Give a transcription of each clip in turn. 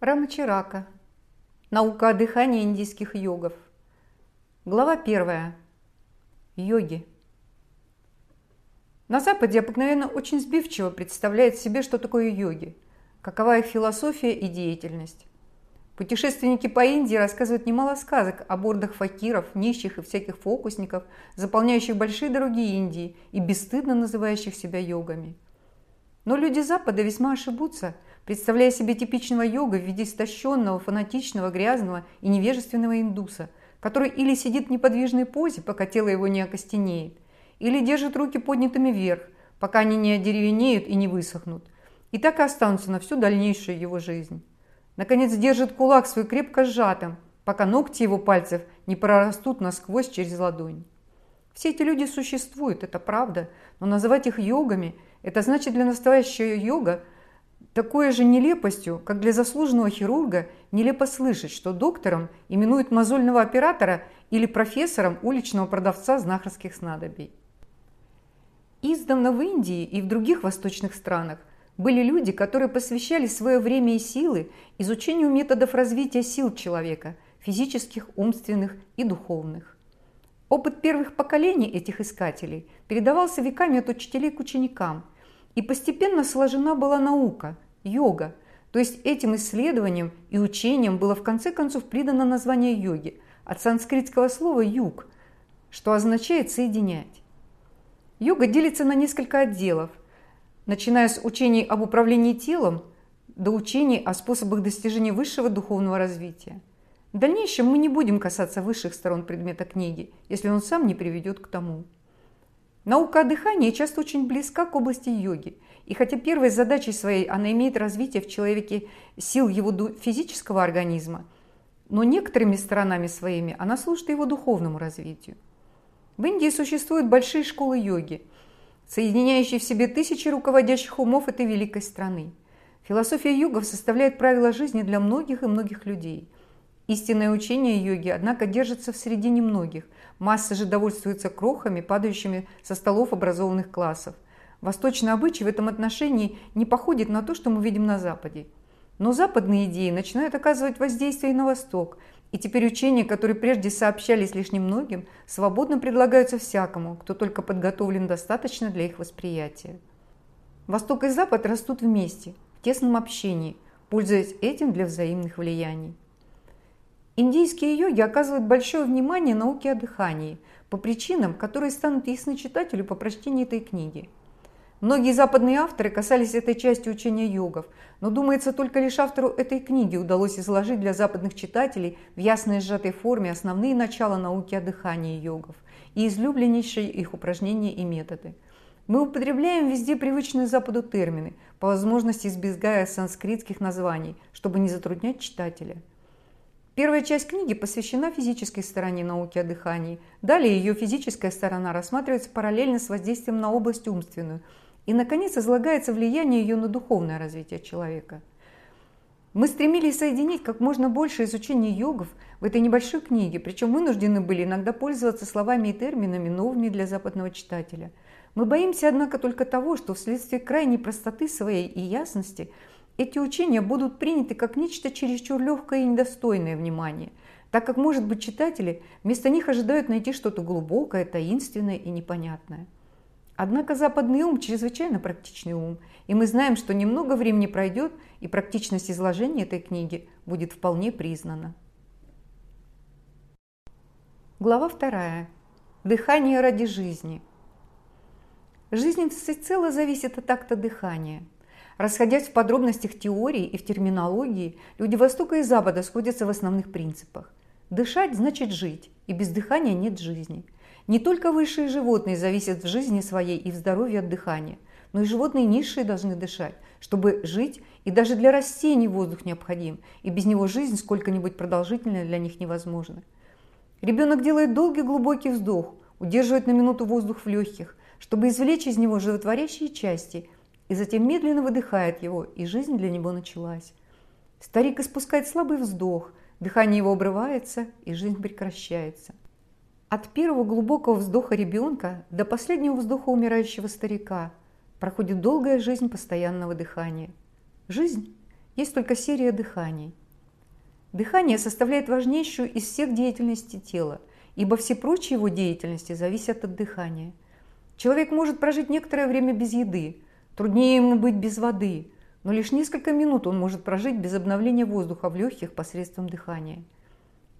Рамачарака. Наука о дыхании индийских йогов. Глава первая. Йоги. На Западе обыкновенно очень сбивчиво представляют себе, что такое йоги, какова их философия и деятельность. Путешественники по Индии рассказывают немало сказок о бордах факиров, нищих и всяких фокусников, заполняющих большие дороги Индии и бесстыдно называющих себя йогами. Но люди Запада весьма ошибутся – представляя себе типичного йога в виде истощенного, фанатичного, грязного и невежественного индуса, который или сидит в неподвижной позе, пока тело его не окостенеет, или держит руки поднятыми вверх, пока они не одеревенеют и не высохнут, и так и останутся на всю дальнейшую его жизнь. Наконец держит кулак свой крепко сжатым, пока ногти его пальцев не прорастут насквозь через ладонь. Все эти люди существуют, это правда, но называть их йогами – это значит для настоящего йога Такой же нелепостью, как для заслуженного хирурга, нелепо слышать, что доктором именуют мозольного оператора или профессором уличного продавца знахарских снадобий. Издавна в Индии и в других восточных странах были люди, которые посвящали свое время и силы изучению методов развития сил человека, физических, умственных и духовных. Опыт первых поколений этих искателей передавался веками от учителей к ученикам – и постепенно сложена была наука, йога, то есть этим исследованием и учением было в конце концов придано название йоги от санскритского слова «юг», что означает «соединять». Йога делится на несколько отделов, начиная с учений об управлении телом до учений о способах достижения высшего духовного развития. В дальнейшем мы не будем касаться высших сторон предмета книги, если он сам не приведет к тому. Наука о дыхании часто очень близка к области йоги. И хотя первой задачей своей она имеет развитие в человеке сил его физического организма, но некоторыми сторонами своими она служит его духовному развитию. В Индии существуют большие школы йоги, соединяющие в себе тысячи руководящих умов этой великой страны. Философия йогов составляет правила жизни для многих и многих людей – Истинное учение йоги, однако, держится в среде немногих. Масса же довольствуется крохами, падающими со столов образованных классов. Восточный обычай в этом отношении не походит на то, что мы видим на Западе. Но западные идеи начинают оказывать воздействие и на Восток, и теперь учения, которые прежде сообщались лишь немногим, свободно предлагаются всякому, кто только подготовлен достаточно для их восприятия. Восток и Запад растут вместе, в тесном общении, пользуясь этим для взаимных влияний. Индийские йоги оказывают большое внимание науке о дыхании по причинам, которые станут ясны читателю по прочтении этой книги. Многие западные авторы касались этой части учения йогов, но, думается, только лишь автору этой книги удалось изложить для западных читателей в ясной сжатой форме основные начала науки о дыхании йогов и излюбленнейшие их упражнения и методы. Мы употребляем везде привычные Западу термины, по возможности избегая санскритских названий, чтобы не затруднять читателя – Первая часть книги посвящена физической стороне науки о дыхании. Далее ее физическая сторона рассматривается параллельно с воздействием на область умственную. И, наконец, излагается влияние ее на духовное развитие человека. Мы стремились соединить как можно больше изучения йогов в этой небольшой книге, причем вынуждены были иногда пользоваться словами и терминами, новыми для западного читателя. Мы боимся, однако, только того, что вследствие крайней простоты своей и ясности – эти учения будут приняты как нечто чересчур легкое и недостойное внимания, так как, может быть, читатели вместо них ожидают найти что-то глубокое, таинственное и непонятное. Однако западный ум чрезвычайно практичный ум, и мы знаем, что немного времени пройдет, и практичность изложения этой книги будет вполне признана. Глава вторая. Дыхание ради жизни. Жизнь всецело зависит от акта дыхания – Расходясь в подробностях теории и в терминологии, люди Востока и Запада сходятся в основных принципах. Дышать значит жить, и без дыхания нет жизни. Не только высшие животные зависят в жизни своей и в здоровье от дыхания, но и животные низшие должны дышать, чтобы жить, и даже для растений воздух необходим, и без него жизнь сколько-нибудь продолжительная для них невозможна. Ребенок делает долгий глубокий вздох, удерживает на минуту воздух в легких, чтобы извлечь из него животворящие части – и затем медленно выдыхает его, и жизнь для него началась. Старик испускает слабый вздох, дыхание его обрывается, и жизнь прекращается. От первого глубокого вздоха ребенка до последнего вздоха умирающего старика проходит долгая жизнь постоянного дыхания. Жизнь есть только серия дыханий. Дыхание составляет важнейшую из всех деятельностей тела, ибо все прочие его деятельности зависят от дыхания. Человек может прожить некоторое время без еды, труднее ему быть без воды, но лишь несколько минут он может прожить без обновления воздуха в легких посредством дыхания.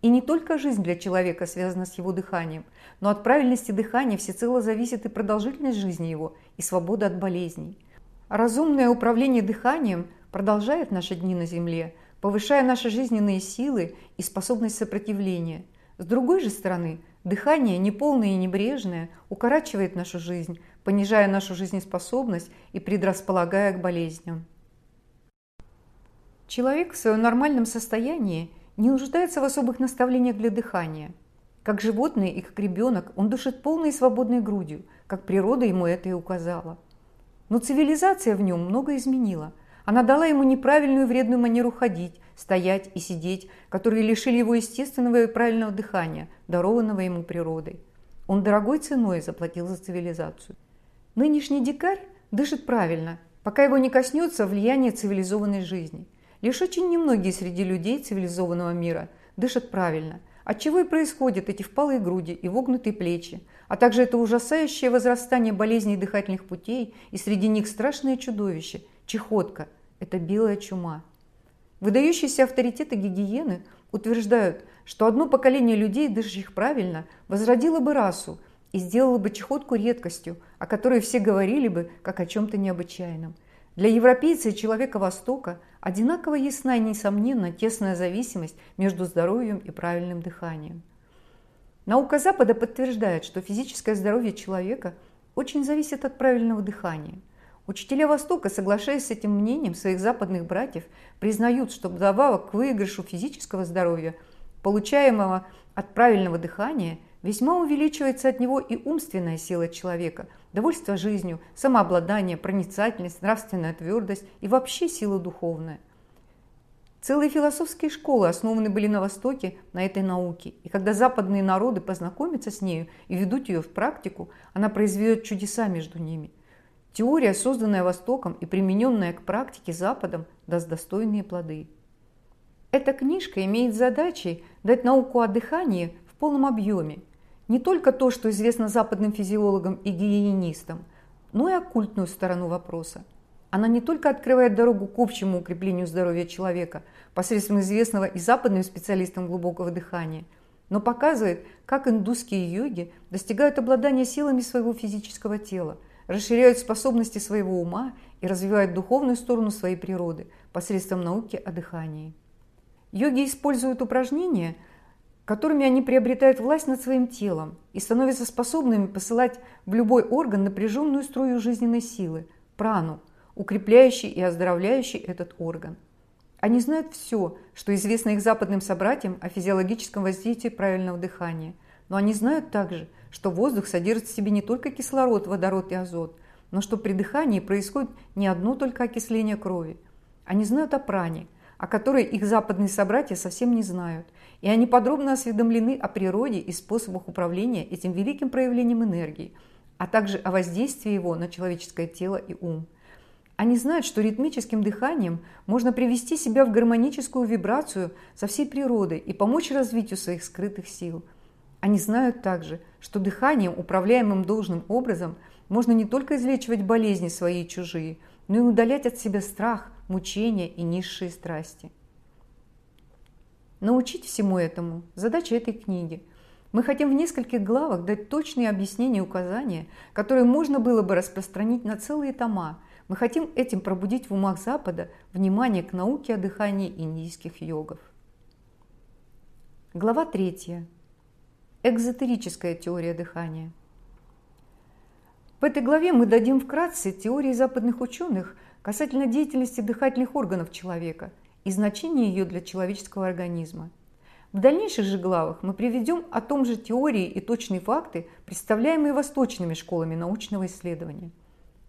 И не только жизнь для человека связана с его дыханием, но от правильности дыхания всецело зависит и продолжительность жизни его, и свобода от болезней. Разумное управление дыханием продолжает наши дни на Земле, повышая наши жизненные силы и способность сопротивления. С другой же стороны, дыхание, неполное и небрежное, укорачивает нашу жизнь, понижая нашу жизнеспособность и предрасполагая к болезням. Человек в своем нормальном состоянии не нуждается в особых наставлениях для дыхания. Как животное и как ребенок он дышит полной и свободной грудью, как природа ему это и указала. Но цивилизация в нем много изменила. Она дала ему неправильную вредную манеру ходить, стоять и сидеть, которые лишили его естественного и правильного дыхания, дарованного ему природой. Он дорогой ценой заплатил за цивилизацию. Нынешний дикарь дышит правильно, пока его не коснется влияние цивилизованной жизни – Лишь очень немногие среди людей цивилизованного мира дышат правильно, отчего и происходят эти впалые груди и вогнутые плечи, а также это ужасающее возрастание болезней дыхательных путей и среди них страшное чудовище – чехотка – это белая чума. Выдающиеся авторитеты гигиены утверждают, что одно поколение людей, дышащих правильно, возродило бы расу и сделало бы чехотку редкостью, о которой все говорили бы как о чем-то необычайном – для европейца и человека Востока одинаково ясна и несомненно тесная зависимость между здоровьем и правильным дыханием. Наука Запада подтверждает, что физическое здоровье человека очень зависит от правильного дыхания. Учителя Востока, соглашаясь с этим мнением своих западных братьев, признают, что вдобавок к выигрышу физического здоровья, получаемого от правильного дыхания – весьма увеличивается от него и умственная сила человека, довольство жизнью, самообладание, проницательность, нравственная твердость и вообще сила духовная. Целые философские школы основаны были на Востоке на этой науке, и когда западные народы познакомятся с нею и ведут ее в практику, она произведет чудеса между ними. Теория, созданная Востоком и примененная к практике Западом, даст достойные плоды. Эта книжка имеет задачей дать науку о дыхании в полном объеме не только то, что известно западным физиологам и гигиенистам, но и оккультную сторону вопроса. Она не только открывает дорогу к общему укреплению здоровья человека посредством известного и западным специалистам глубокого дыхания, но показывает, как индусские йоги достигают обладания силами своего физического тела, расширяют способности своего ума и развивают духовную сторону своей природы посредством науки о дыхании. Йоги используют упражнения – которыми они приобретают власть над своим телом и становятся способными посылать в любой орган напряженную струю жизненной силы, прану, укрепляющий и оздоровляющий этот орган. Они знают все, что известно их западным собратьям о физиологическом воздействии правильного дыхания, но они знают также, что воздух содержит в себе не только кислород, водород и азот, но что при дыхании происходит не одно только окисление крови. Они знают о пране, о которой их западные собратья совсем не знают – и они подробно осведомлены о природе и способах управления этим великим проявлением энергии, а также о воздействии его на человеческое тело и ум. Они знают, что ритмическим дыханием можно привести себя в гармоническую вибрацию со всей природой и помочь развитию своих скрытых сил. Они знают также, что дыханием, управляемым должным образом, можно не только излечивать болезни свои и чужие, но и удалять от себя страх, мучения и низшие страсти. Научить всему этому – задача этой книги. Мы хотим в нескольких главах дать точные объяснения и указания, которые можно было бы распространить на целые тома. Мы хотим этим пробудить в умах Запада внимание к науке о дыхании индийских йогов. Глава 3. Экзотерическая теория дыхания. В этой главе мы дадим вкратце теории западных ученых касательно деятельности дыхательных органов человека – и значение ее для человеческого организма. В дальнейших же главах мы приведем о том же теории и точные факты, представляемые восточными школами научного исследования.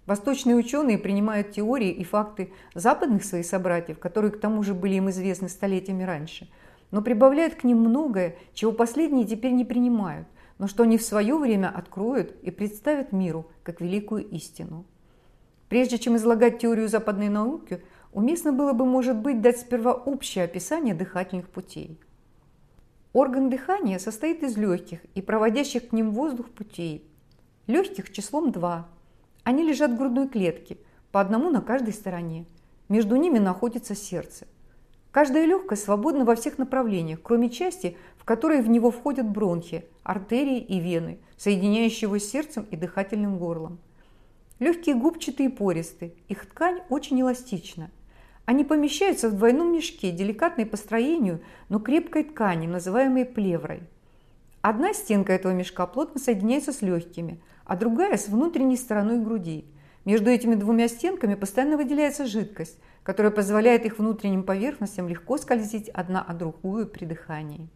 Восточные ученые принимают теории и факты западных своих собратьев, которые к тому же были им известны столетиями раньше, но прибавляют к ним многое, чего последние теперь не принимают, но что они в свое время откроют и представят миру как великую истину. Прежде чем излагать теорию западной науки, уместно было бы, может быть, дать сперва общее описание дыхательных путей. Орган дыхания состоит из легких и проводящих к ним воздух путей. Легких числом 2. Они лежат в грудной клетке, по одному на каждой стороне. Между ними находится сердце. Каждая легкая свободна во всех направлениях, кроме части, в которой в него входят бронхи, артерии и вены, соединяющие его с сердцем и дыхательным горлом. Легкие губчатые и пористы, их ткань очень эластична. Они помещаются в двойном мешке, деликатной по строению, но крепкой ткани, называемой плеврой. Одна стенка этого мешка плотно соединяется с легкими, а другая с внутренней стороной груди. Между этими двумя стенками постоянно выделяется жидкость, которая позволяет их внутренним поверхностям легко скользить одна от другую при дыхании.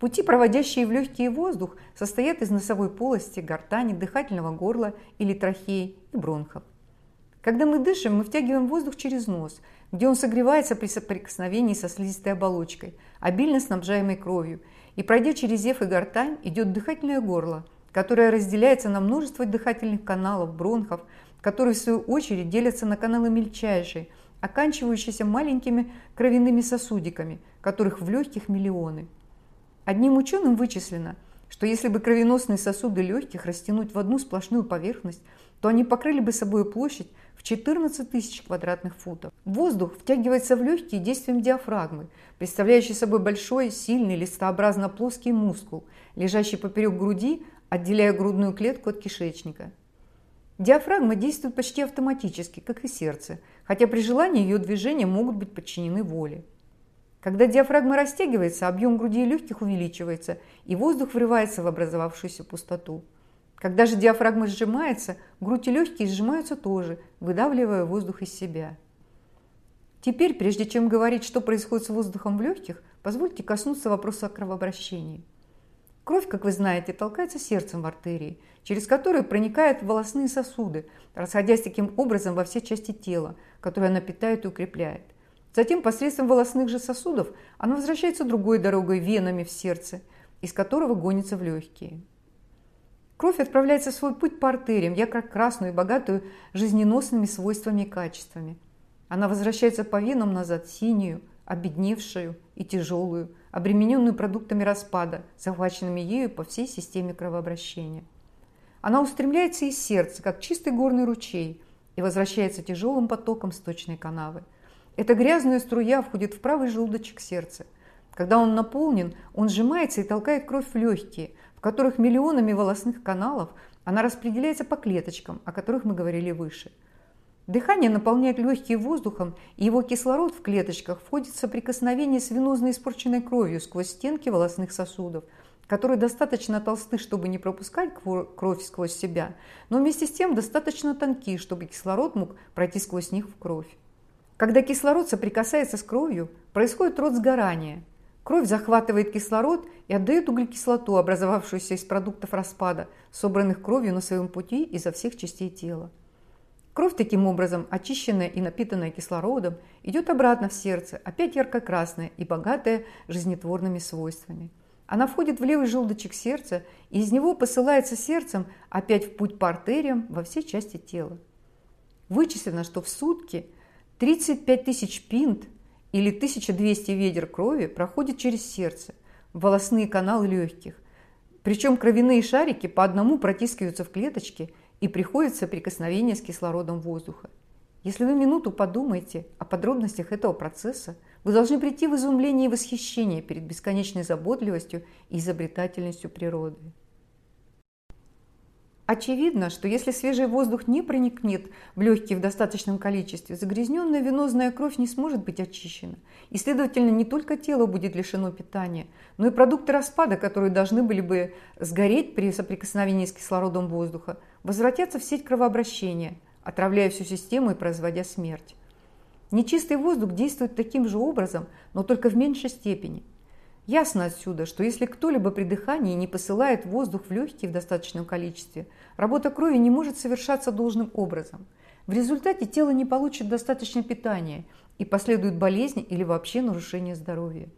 Пути, проводящие в легкий воздух, состоят из носовой полости, гортани, дыхательного горла или трахеи и бронхов. Когда мы дышим, мы втягиваем воздух через нос, где он согревается при соприкосновении со слизистой оболочкой, обильно снабжаемой кровью, и пройдя через зев и гортань, идет дыхательное горло, которое разделяется на множество дыхательных каналов, бронхов, которые в свою очередь делятся на каналы мельчайшие, оканчивающиеся маленькими кровяными сосудиками, которых в легких миллионы – Одним ученым вычислено, что если бы кровеносные сосуды легких растянуть в одну сплошную поверхность, то они покрыли бы собой площадь в 14 тысяч квадратных футов. Воздух втягивается в легкие действием диафрагмы, представляющей собой большой, сильный, листообразно-плоский мускул, лежащий поперек груди, отделяя грудную клетку от кишечника. Диафрагма действует почти автоматически, как и сердце, хотя при желании ее движения могут быть подчинены воле. Когда диафрагма растягивается, объем груди и легких увеличивается, и воздух врывается в образовавшуюся пустоту. Когда же диафрагма сжимается, грудь и легкие сжимаются тоже, выдавливая воздух из себя. Теперь, прежде чем говорить, что происходит с воздухом в легких, позвольте коснуться вопроса о кровообращении. Кровь, как вы знаете, толкается сердцем в артерии, через которые проникают волосные сосуды, расходясь таким образом во все части тела, которые она питает и укрепляет – Затем посредством волосных же сосудов оно возвращается другой дорогой, венами в сердце, из которого гонится в легкие. Кровь отправляется в свой путь по артериям, ярко-красную и богатую жизненосными свойствами и качествами. Она возвращается по венам назад синюю, обедневшую и тяжелую, обремененную продуктами распада, захваченными ею по всей системе кровообращения. Она устремляется из сердца, как чистый горный ручей, и возвращается тяжелым потоком сточной канавы – эта грязная струя входит в правый желудочек сердца. Когда он наполнен, он сжимается и толкает кровь в легкие, в которых миллионами волосных каналов она распределяется по клеточкам, о которых мы говорили выше. Дыхание наполняет легкие воздухом, и его кислород в клеточках входит в соприкосновение с венозно испорченной кровью сквозь стенки волосных сосудов, которые достаточно толсты, чтобы не пропускать кровь сквозь себя, но вместе с тем достаточно тонкие, чтобы кислород мог пройти сквозь них в кровь. Когда кислород соприкасается с кровью, происходит род сгорания. Кровь захватывает кислород и отдает углекислоту, образовавшуюся из продуктов распада, собранных кровью на своем пути изо всех частей тела. Кровь таким образом, очищенная и напитанная кислородом, идет обратно в сердце, опять ярко-красная и богатая жизнетворными свойствами. Она входит в левый желудочек сердца, и из него посылается сердцем опять в путь по артериям во все части тела. Вычислено, что в сутки – 35 тысяч пинт или 1200 ведер крови проходит через сердце, волосные каналы легких. Причем кровяные шарики по одному протискиваются в клеточки и приходят в соприкосновение с кислородом воздуха. Если вы минуту подумаете о подробностях этого процесса, вы должны прийти в изумление и восхищение перед бесконечной заботливостью и изобретательностью природы. Очевидно, что если свежий воздух не проникнет в легкие в достаточном количестве, загрязненная венозная кровь не сможет быть очищена. И, следовательно, не только тело будет лишено питания, но и продукты распада, которые должны были бы сгореть при соприкосновении с кислородом воздуха, возвратятся в сеть кровообращения, отравляя всю систему и производя смерть. Нечистый воздух действует таким же образом, но только в меньшей степени. Ясно отсюда, что если кто-либо при дыхании не посылает воздух в легкие в достаточном количестве, работа крови не может совершаться должным образом. В результате тело не получит достаточно питания и последуют болезни или вообще нарушение здоровья.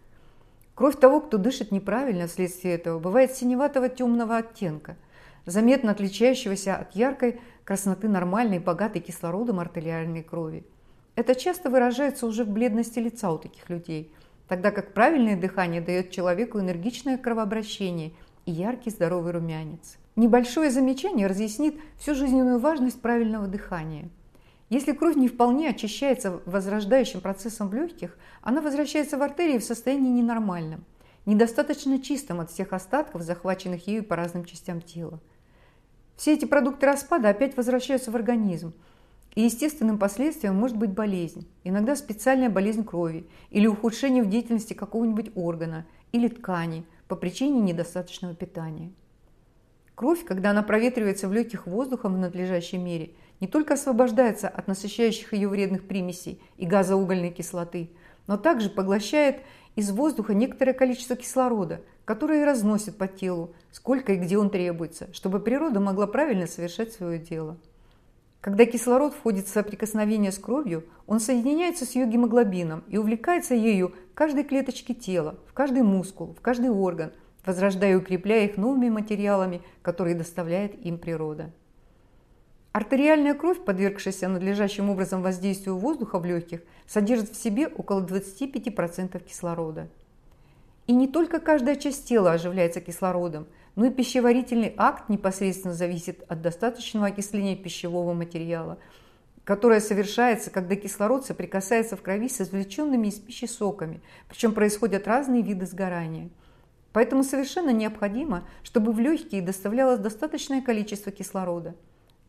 Кровь того, кто дышит неправильно вследствие этого, бывает синеватого темного оттенка, заметно отличающегося от яркой красноты нормальной, богатой кислородом артериальной крови. Это часто выражается уже в бледности лица у таких людей, тогда как правильное дыхание дает человеку энергичное кровообращение и яркий здоровый румянец. Небольшое замечание разъяснит всю жизненную важность правильного дыхания. Если кровь не вполне очищается возрождающим процессом в легких, она возвращается в артерии в состоянии ненормальном, недостаточно чистым от всех остатков, захваченных ею по разным частям тела. Все эти продукты распада опять возвращаются в организм, и естественным последствием может быть болезнь, иногда специальная болезнь крови или ухудшение в деятельности какого-нибудь органа или ткани по причине недостаточного питания. Кровь, когда она проветривается в легких воздухом в надлежащей мере, не только освобождается от насыщающих ее вредных примесей и газа угольной кислоты, но также поглощает из воздуха некоторое количество кислорода, которое и разносит по телу, сколько и где он требуется, чтобы природа могла правильно совершать свое дело. Когда кислород входит в соприкосновение с кровью, он соединяется с ее гемоглобином и увлекается ею в каждой клеточке тела, в каждый мускул, в каждый орган, возрождая и укрепляя их новыми материалами, которые доставляет им природа. Артериальная кровь, подвергшаяся надлежащим образом воздействию воздуха в легких, содержит в себе около 25% кислорода. И не только каждая часть тела оживляется кислородом – ну и пищеварительный акт непосредственно зависит от достаточного окисления пищевого материала, которое совершается, когда кислород соприкасается в крови с извлеченными из пищи соками, причем происходят разные виды сгорания. Поэтому совершенно необходимо, чтобы в легкие доставлялось достаточное количество кислорода.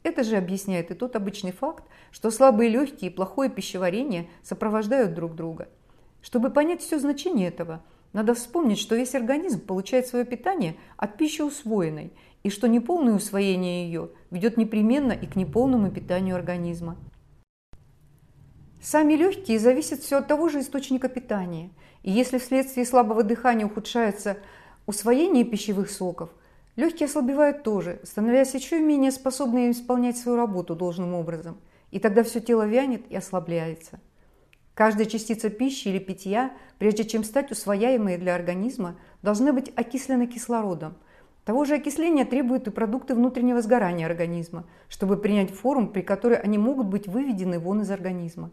Это же объясняет и тот обычный факт, что слабые легкие и плохое пищеварение сопровождают друг друга. Чтобы понять все значение этого – надо вспомнить, что весь организм получает свое питание от пищи усвоенной, и что неполное усвоение ее ведет непременно и к неполному питанию организма. Сами легкие зависят все от того же источника питания, и если вследствие слабого дыхания ухудшается усвоение пищевых соков, легкие ослабевают тоже, становясь еще менее способными исполнять свою работу должным образом, и тогда все тело вянет и ослабляется. Каждая частица пищи или питья, прежде чем стать усвояемой для организма, должны быть окислены кислородом. Того же окисления требуют и продукты внутреннего сгорания организма, чтобы принять форму, при которой они могут быть выведены вон из организма.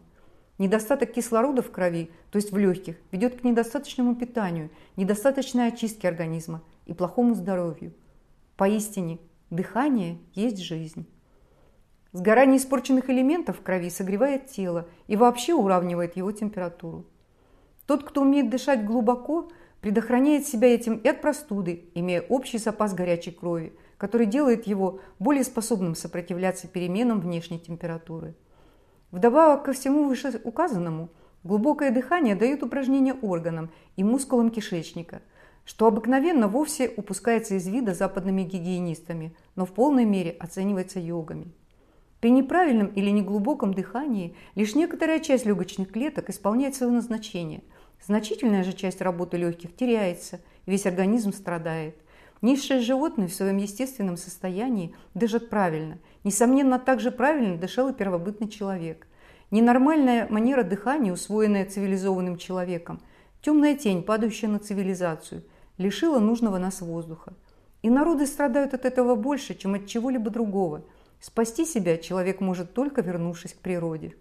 Недостаток кислорода в крови, то есть в легких, ведет к недостаточному питанию, недостаточной очистке организма и плохому здоровью. Поистине, дыхание есть жизнь. Сгорание испорченных элементов в крови согревает тело и вообще уравнивает его температуру. Тот, кто умеет дышать глубоко, предохраняет себя этим и от простуды, имея общий запас горячей крови, который делает его более способным сопротивляться переменам внешней температуры. Вдобавок ко всему вышеуказанному, глубокое дыхание дает упражнения органам и мускулам кишечника, что обыкновенно вовсе упускается из вида западными гигиенистами, но в полной мере оценивается йогами. При неправильном или неглубоком дыхании лишь некоторая часть легочных клеток исполняет свое назначение. Значительная же часть работы легких теряется, весь организм страдает. Низшие животные в своем естественном состоянии дышат правильно. Несомненно, также правильно дышал и первобытный человек. Ненормальная манера дыхания, усвоенная цивилизованным человеком, темная тень, падающая на цивилизацию, лишила нужного нас воздуха. И народы страдают от этого больше, чем от чего-либо другого – Спасти себя человек может только вернувшись к природе.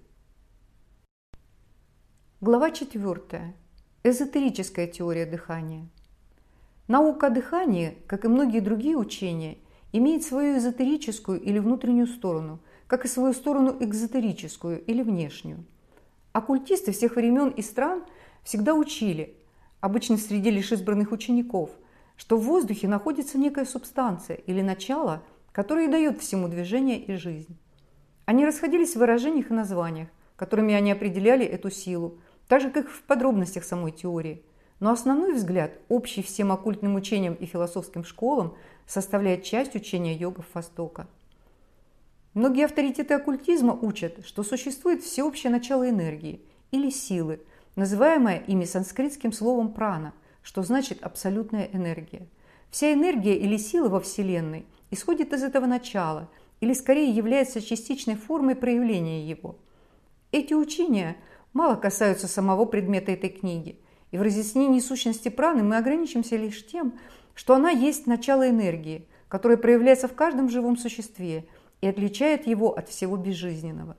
Глава 4. Эзотерическая теория дыхания. Наука о дыхании, как и многие другие учения, имеет свою эзотерическую или внутреннюю сторону, как и свою сторону экзотерическую или внешнюю. Оккультисты всех времен и стран всегда учили, обычно среди лишь избранных учеников, что в воздухе находится некая субстанция или начало – который и дает всему движение и жизнь. Они расходились в выражениях и названиях, которыми они определяли эту силу, так же, как и в подробностях самой теории. Но основной взгляд, общий всем оккультным учениям и философским школам, составляет часть учения йогов Востока. Многие авторитеты оккультизма учат, что существует всеобщее начало энергии или силы, называемое ими санскритским словом прана, что значит абсолютная энергия. Вся энергия или сила во Вселенной – исходит из этого начала или скорее является частичной формой проявления его. Эти учения мало касаются самого предмета этой книги, и в разъяснении сущности праны мы ограничимся лишь тем, что она есть начало энергии, которая проявляется в каждом живом существе и отличает его от всего безжизненного.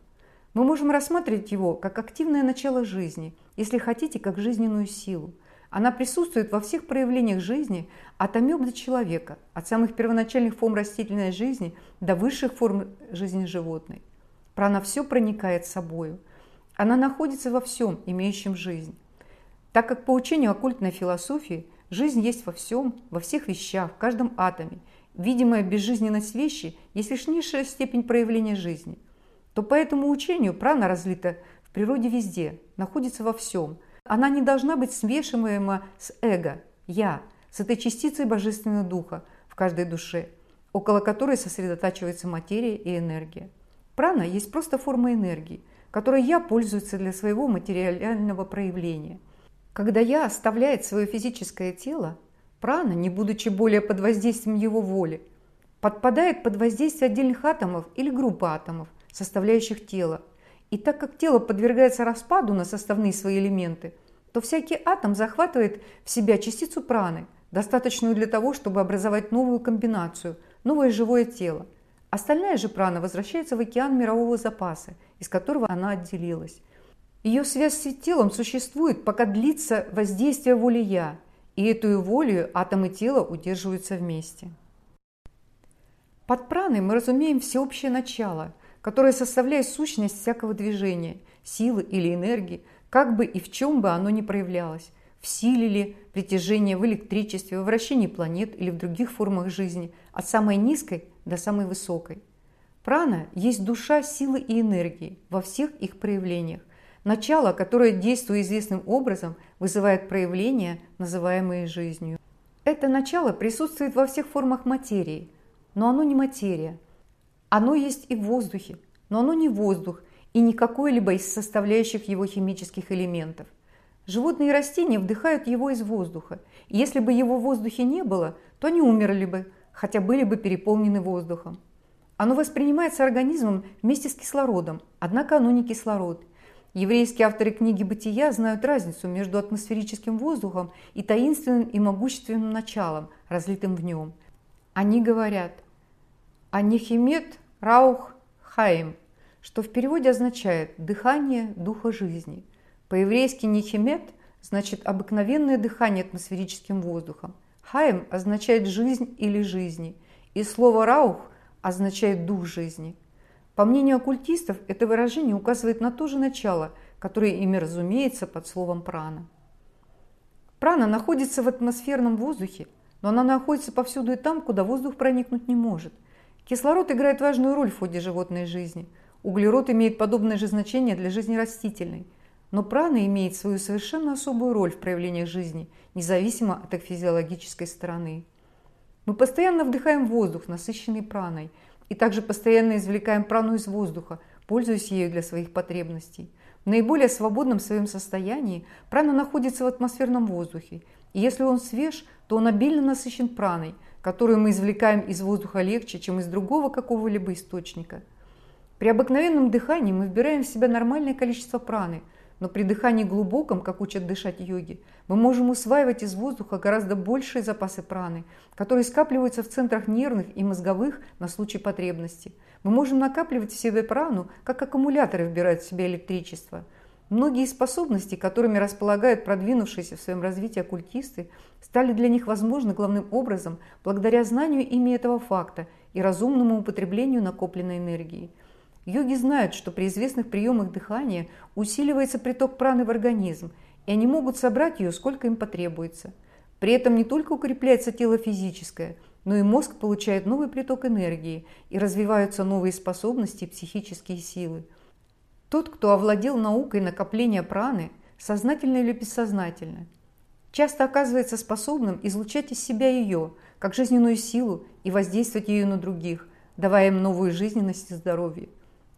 Мы можем рассматривать его как активное начало жизни, если хотите, как жизненную силу. Она присутствует во всех проявлениях жизни, от амеб до человека, от самых первоначальных форм растительной жизни до высших форм жизни животной. Прана все проникает собою. Она находится во всем, имеющем жизнь. Так как по учению оккультной философии жизнь есть во всем, во всех вещах, в каждом атоме, видимая безжизненность вещи есть лишь низшая степень проявления жизни, то по этому учению прана разлита в природе везде, находится во всем – она не должна быть смешиваема с эго, я, с этой частицей Божественного Духа в каждой душе, около которой сосредотачивается материя и энергия. Прана есть просто форма энергии, которой я пользуется для своего материального проявления. Когда я оставляет свое физическое тело, прана, не будучи более под воздействием его воли, подпадает под воздействие отдельных атомов или группы атомов, составляющих тело, и так как тело подвергается распаду на составные свои элементы, то всякий атом захватывает в себя частицу праны, достаточную для того, чтобы образовать новую комбинацию, новое живое тело. Остальная же прана возвращается в океан мирового запаса, из которого она отделилась. Ее связь с телом существует, пока длится воздействие воли «я», и эту волю атомы тела удерживаются вместе. Под праной мы разумеем всеобщее начало – которое составляет сущность всякого движения, силы или энергии, как бы и в чем бы оно ни проявлялось, в силе ли притяжения, в электричестве, в вращении планет или в других формах жизни, от самой низкой до самой высокой. Прана есть душа силы и энергии во всех их проявлениях, начало, которое, действуя известным образом, вызывает проявления, называемые жизнью. Это начало присутствует во всех формах материи, но оно не материя – оно есть и в воздухе, но оно не воздух и не какой-либо из составляющих его химических элементов. Животные и растения вдыхают его из воздуха, и если бы его в воздухе не было, то они умерли бы, хотя были бы переполнены воздухом. Оно воспринимается организмом вместе с кислородом, однако оно не кислород. Еврейские авторы книги «Бытия» знают разницу между атмосферическим воздухом и таинственным и могущественным началом, разлитым в нем. Они говорят «Анихимет Раух Хаим, что в переводе означает «дыхание духа жизни». По-еврейски «нихимет» значит «обыкновенное дыхание атмосферическим воздухом». Хаим означает «жизнь» или «жизни», и слово «раух» означает «дух жизни». По мнению оккультистов, это выражение указывает на то же начало, которое ими разумеется под словом прана. Прана находится в атмосферном воздухе, но она находится повсюду и там, куда воздух проникнуть не может – Кислород играет важную роль в ходе животной жизни. Углерод имеет подобное же значение для жизни растительной. Но прана имеет свою совершенно особую роль в проявлениях жизни, независимо от их физиологической стороны. Мы постоянно вдыхаем воздух, насыщенный праной, и также постоянно извлекаем прану из воздуха, пользуясь ею для своих потребностей. В наиболее свободном своем состоянии прана находится в атмосферном воздухе, и если он свеж, то он обильно насыщен праной – которую мы извлекаем из воздуха легче, чем из другого какого-либо источника. При обыкновенном дыхании мы вбираем в себя нормальное количество праны, но при дыхании глубоком, как учат дышать йоги, мы можем усваивать из воздуха гораздо большие запасы праны, которые скапливаются в центрах нервных и мозговых на случай потребности. Мы можем накапливать в себе прану, как аккумуляторы вбирают в себя электричество – Многие способности, которыми располагают продвинувшиеся в своем развитии оккультисты, стали для них возможны главным образом благодаря знанию ими этого факта и разумному употреблению накопленной энергии. Йоги знают, что при известных приемах дыхания усиливается приток праны в организм, и они могут собрать ее, сколько им потребуется. При этом не только укрепляется тело физическое, но и мозг получает новый приток энергии и развиваются новые способности и психические силы. Тот, кто овладел наукой накопления праны, сознательно или бессознательно, часто оказывается способным излучать из себя ее, как жизненную силу, и воздействовать ею на других, давая им новую жизненность и здоровье.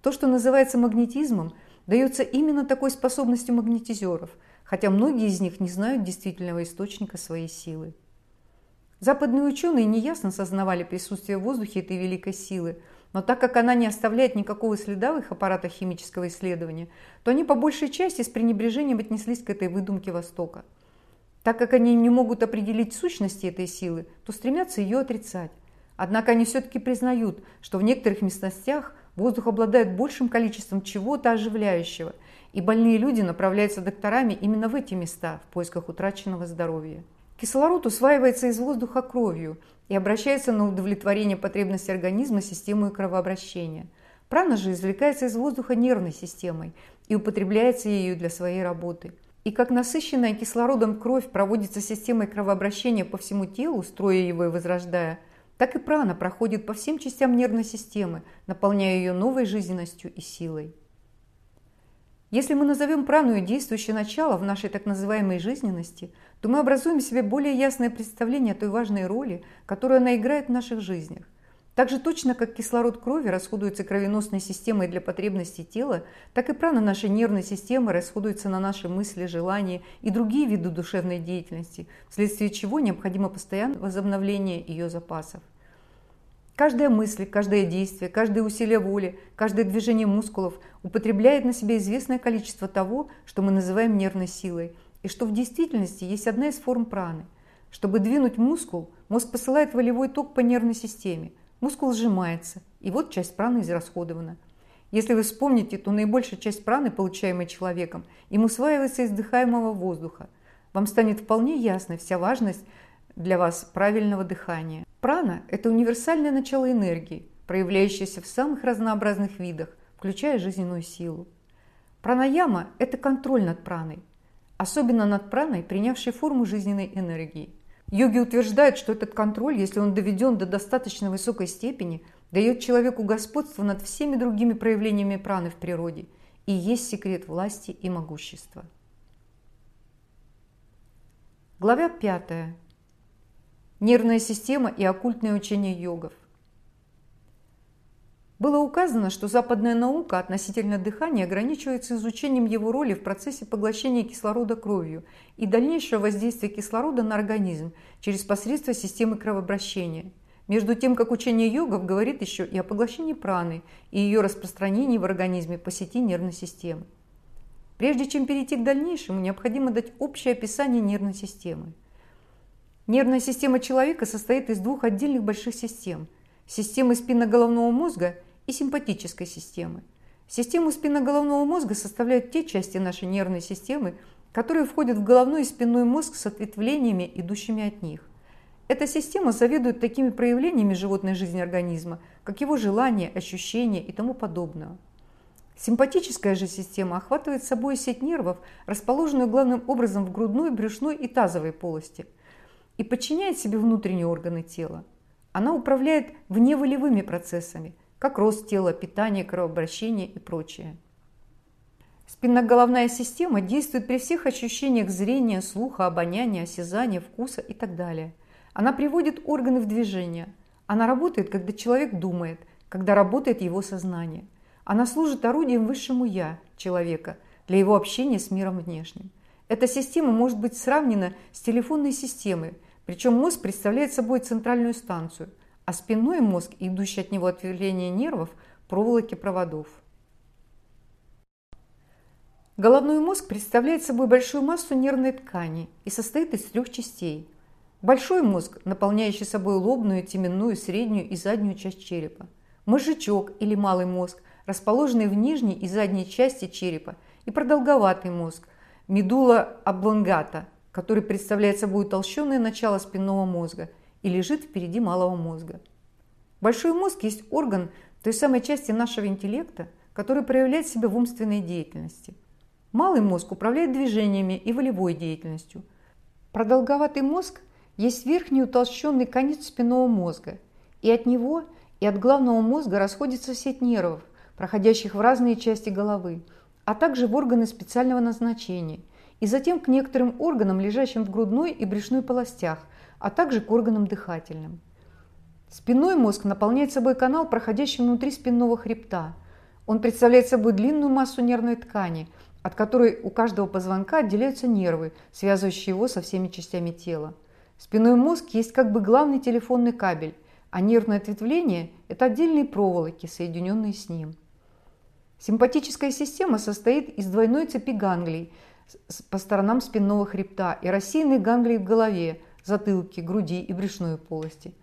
То, что называется магнетизмом, дается именно такой способностью магнетизеров, хотя многие из них не знают действительного источника своей силы. Западные ученые неясно сознавали присутствие в воздухе этой великой силы – но так как она не оставляет никакого следа в их аппаратах химического исследования, то они по большей части с пренебрежением отнеслись к этой выдумке Востока. Так как они не могут определить сущности этой силы, то стремятся ее отрицать. Однако они все-таки признают, что в некоторых местностях воздух обладает большим количеством чего-то оживляющего, и больные люди направляются докторами именно в эти места в поисках утраченного здоровья. Кислород усваивается из воздуха кровью и обращается на удовлетворение потребностей организма системой кровообращения. Прана же извлекается из воздуха нервной системой и употребляется ею для своей работы. И как насыщенная кислородом кровь проводится системой кровообращения по всему телу, строя его и возрождая, так и прана проходит по всем частям нервной системы, наполняя ее новой жизненностью и силой. Если мы назовем прану действующее начало в нашей так называемой жизненности, то мы образуем себе более ясное представление о той важной роли, которую она играет в наших жизнях. Так же точно, как кислород крови расходуется кровеносной системой для потребностей тела, так и прана нашей нервной системы расходуется на наши мысли, желания и другие виды душевной деятельности, вследствие чего необходимо постоянное возобновление ее запасов. Каждая мысль, каждое действие, каждое усилие воли, каждое движение мускулов употребляет на себя известное количество того, что мы называем нервной силой, и что в действительности есть одна из форм праны. Чтобы двинуть мускул, мозг посылает волевой ток по нервной системе. Мускул сжимается, и вот часть праны израсходована. Если вы вспомните, то наибольшая часть праны, получаемой человеком, им усваивается из дыхаемого воздуха. Вам станет вполне ясна вся важность для вас правильного дыхания. Прана – это универсальное начало энергии, проявляющееся в самых разнообразных видах, включая жизненную силу. Пранаяма – это контроль над праной, особенно над праной, принявшей форму жизненной энергии. Йоги утверждают, что этот контроль, если он доведен до достаточно высокой степени, дает человеку господство над всеми другими проявлениями праны в природе и есть секрет власти и могущества. Глава пятая. Нервная система и оккультное учение йогов. Было указано, что западная наука относительно дыхания ограничивается изучением его роли в процессе поглощения кислорода кровью и дальнейшего воздействия кислорода на организм через посредство системы кровообращения. Между тем, как учение йогов говорит еще и о поглощении праны и ее распространении в организме по сети нервной системы. Прежде чем перейти к дальнейшему, необходимо дать общее описание нервной системы. Нервная система человека состоит из двух отдельных больших систем – системы спинноголовного мозга и симпатической системы. Систему спинноголовного мозга составляют те части нашей нервной системы, которые входят в головной и спинной мозг с ответвлениями, идущими от них. Эта система заведует такими проявлениями животной жизни организма, как его желания, ощущения и тому подобное. Симпатическая же система охватывает собой сеть нервов, расположенную главным образом в грудной, брюшной и тазовой полости – и подчиняет себе внутренние органы тела. Она управляет вневолевыми процессами, как рост тела, питание, кровообращение и прочее. Спинноголовная система действует при всех ощущениях зрения, слуха, обоняния, осязания, вкуса и так далее. Она приводит органы в движение. Она работает, когда человек думает, когда работает его сознание. Она служит орудием высшему «я» человека для его общения с миром внешним. Эта система может быть сравнена с телефонной системой, причем мозг представляет собой центральную станцию, а спинной мозг, идущий от него ответвление нервов, проволоки проводов. Головной мозг представляет собой большую массу нервной ткани и состоит из трех частей. Большой мозг, наполняющий собой лобную, теменную, среднюю и заднюю часть черепа. Мозжечок или малый мозг, расположенный в нижней и задней части черепа, и продолговатый мозг, медула облонгата, который представляет собой толщенное начало спинного мозга и лежит впереди малого мозга. Большой мозг есть орган той самой части нашего интеллекта, который проявляет себя в умственной деятельности. Малый мозг управляет движениями и волевой деятельностью. Продолговатый мозг есть верхний утолщенный конец спинного мозга, и от него и от главного мозга расходится сеть нервов, проходящих в разные части головы, а также в органы специального назначения – и затем к некоторым органам, лежащим в грудной и брюшной полостях, а также к органам дыхательным. Спинной мозг наполняет собой канал, проходящий внутри спинного хребта. Он представляет собой длинную массу нервной ткани, от которой у каждого позвонка отделяются нервы, связывающие его со всеми частями тела. Спинной мозг есть как бы главный телефонный кабель, а нервное ответвление – это отдельные проволоки, соединенные с ним. Симпатическая система состоит из двойной цепи ганглий – по сторонам спинного хребта и рассеянные ганглии в голове, затылке, груди и брюшной полости.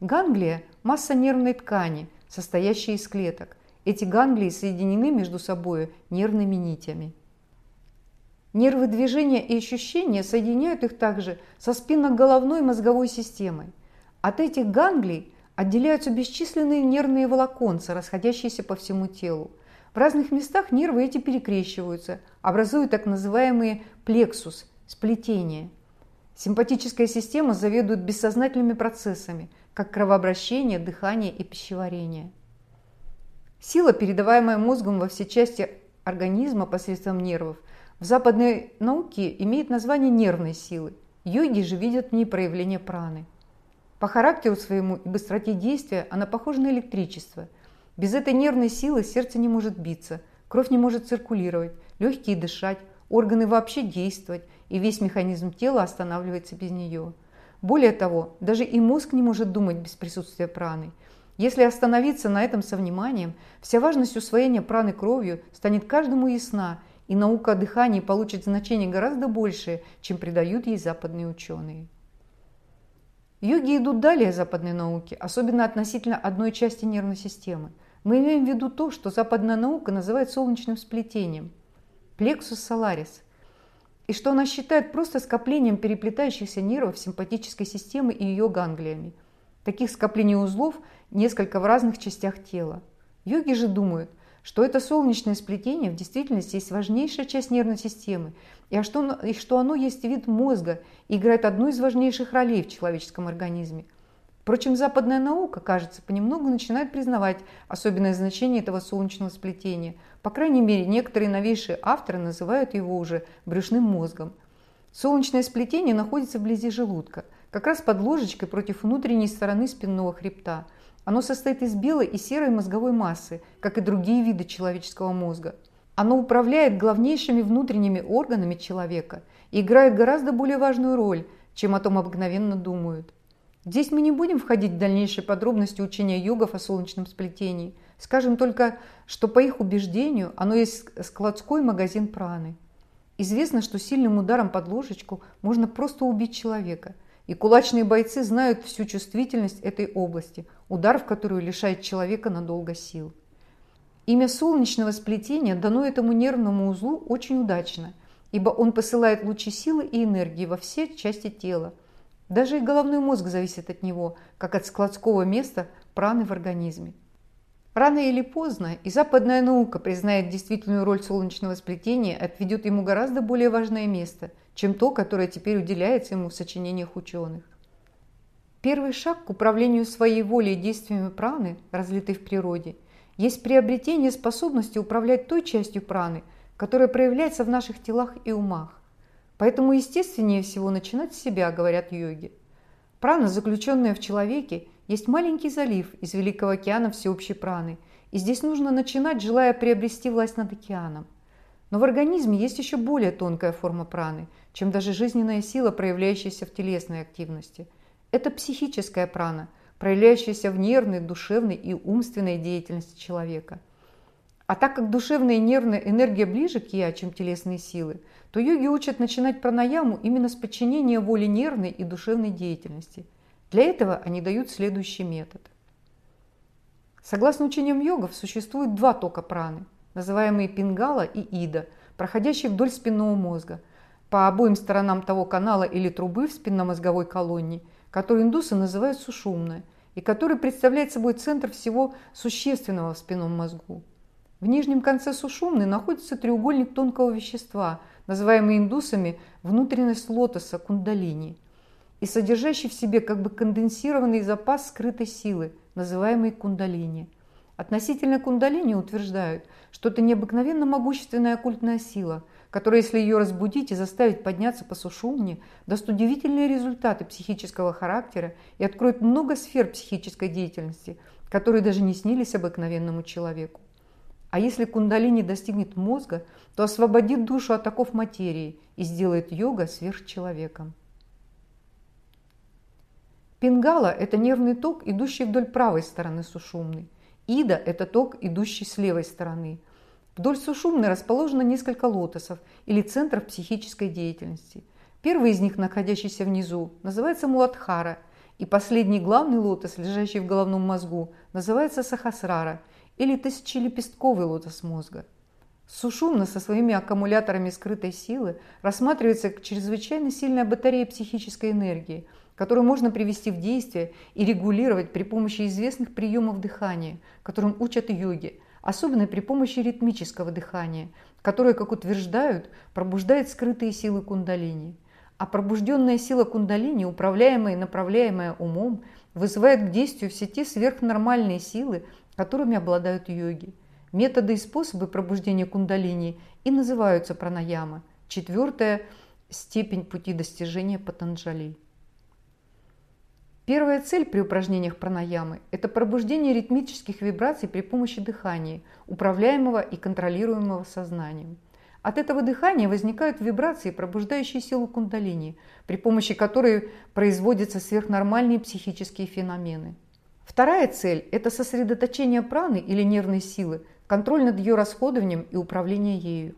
Ганглия – масса нервной ткани, состоящая из клеток. Эти ганглии соединены между собой нервными нитями. Нервы движения и ощущения соединяют их также со спинно-головной мозговой системой. От этих ганглий отделяются бесчисленные нервные волоконца, расходящиеся по всему телу. В разных местах нервы эти перекрещиваются, образуя так называемые плексус – сплетения. Симпатическая система заведует бессознательными процессами, как кровообращение, дыхание и пищеварение. Сила, передаваемая мозгом во все части организма посредством нервов, в западной науке имеет название нервной силы. Йоги же видят в ней проявление праны. По характеру своему и быстроте действия она похожа на электричество. Без этой нервной силы сердце не может биться, кровь не может циркулировать, легкие дышать, органы вообще действовать, и весь механизм тела останавливается без нее. Более того, даже и мозг не может думать без присутствия праны. Если остановиться на этом со вниманием, вся важность усвоения праны кровью станет каждому ясна, и наука о дыхании получит значение гораздо большее, чем придают ей западные ученые. Йоги идут далее западной науки, особенно относительно одной части нервной системы. Мы имеем в виду то, что западная наука называет солнечным сплетением – плексус соларис, и что она считает просто скоплением переплетающихся нервов симпатической системы и ее ганглиями. Таких скоплений узлов несколько в разных частях тела. Йоги же думают, что это солнечное сплетение в действительности есть важнейшая часть нервной системы, и что, и что оно есть вид мозга и играет одну из важнейших ролей в человеческом организме. Впрочем, западная наука, кажется, понемногу начинает признавать особенное значение этого солнечного сплетения. По крайней мере, некоторые новейшие авторы называют его уже брюшным мозгом. Солнечное сплетение находится вблизи желудка, как раз под ложечкой против внутренней стороны спинного хребта – оно состоит из белой и серой мозговой массы, как и другие виды человеческого мозга. Оно управляет главнейшими внутренними органами человека и играет гораздо более важную роль, чем о том обыкновенно думают. Здесь мы не будем входить в дальнейшие подробности учения йогов о солнечном сплетении. Скажем только, что по их убеждению оно есть складской магазин праны. Известно, что сильным ударом под ложечку можно просто убить человека – и кулачные бойцы знают всю чувствительность этой области, удар в которую лишает человека надолго сил. Имя солнечного сплетения дано этому нервному узлу очень удачно, ибо он посылает лучи силы и энергии во все части тела. Даже и головной мозг зависит от него, как от складского места праны в организме. Рано или поздно и западная наука признает действительную роль солнечного сплетения и отведет ему гораздо более важное место, чем то, которое теперь уделяется ему в сочинениях ученых. Первый шаг к управлению своей волей действиями праны, разлитой в природе, есть приобретение способности управлять той частью праны, которая проявляется в наших телах и умах. Поэтому естественнее всего начинать с себя, говорят йоги. Прана, заключенная в человеке, есть маленький залив из Великого океана всеобщей праны, и здесь нужно начинать, желая приобрести власть над океаном. Но в организме есть еще более тонкая форма праны – чем даже жизненная сила, проявляющаяся в телесной активности. Это психическая прана, проявляющаяся в нервной, душевной и умственной деятельности человека. А так как душевная и нервная энергия ближе к «я», чем телесные силы, то йоги учат начинать пранаяму именно с подчинения воли нервной и душевной деятельности. Для этого они дают следующий метод. Согласно учениям йогов, существует два тока праны, называемые пингала и ида, проходящие вдоль спинного мозга – по обоим сторонам того канала или трубы в спинномозговой колонне, который индусы называют сушумной, и который представляет собой центр всего существенного в спинном мозгу. В нижнем конце сушумны находится треугольник тонкого вещества, называемый индусами внутренность лотоса кундалини, и содержащий в себе как бы конденсированный запас скрытой силы, называемый кундалини. Относительно кундалини утверждают, что это необыкновенно могущественная оккультная сила – которая, если ее разбудить и заставить подняться по сушумне, даст удивительные результаты психического характера и откроет много сфер психической деятельности, которые даже не снились обыкновенному человеку. А если кундалини достигнет мозга, то освободит душу от оков материи и сделает йога сверхчеловеком. Пингала – это нервный ток, идущий вдоль правой стороны сушумной. Ида – это ток, идущий с левой стороны – Вдоль Сушумны расположено несколько лотосов или центров психической деятельности. Первый из них, находящийся внизу, называется Муладхара, и последний главный лотос, лежащий в головном мозгу, называется Сахасрара, или тысячелепестковый лотос мозга. Сушумна со своими аккумуляторами скрытой силы рассматривается как чрезвычайно сильная батарея психической энергии, которую можно привести в действие и регулировать при помощи известных приемов дыхания, которым учат йоги, особенно при помощи ритмического дыхания, которое, как утверждают, пробуждает скрытые силы кундалини. А пробужденная сила кундалини, управляемая и направляемая умом, вызывает к действию все те сверхнормальные силы, которыми обладают йоги. Методы и способы пробуждения кундалини и называются пранаяма, четвертая степень пути достижения патанджали. Первая цель при упражнениях пранаямы – это пробуждение ритмических вибраций при помощи дыхания, управляемого и контролируемого сознанием. От этого дыхания возникают вибрации, пробуждающие силу кундалини, при помощи которой производятся сверхнормальные психические феномены. Вторая цель – это сосредоточение праны или нервной силы, контроль над ее расходованием и управление ею.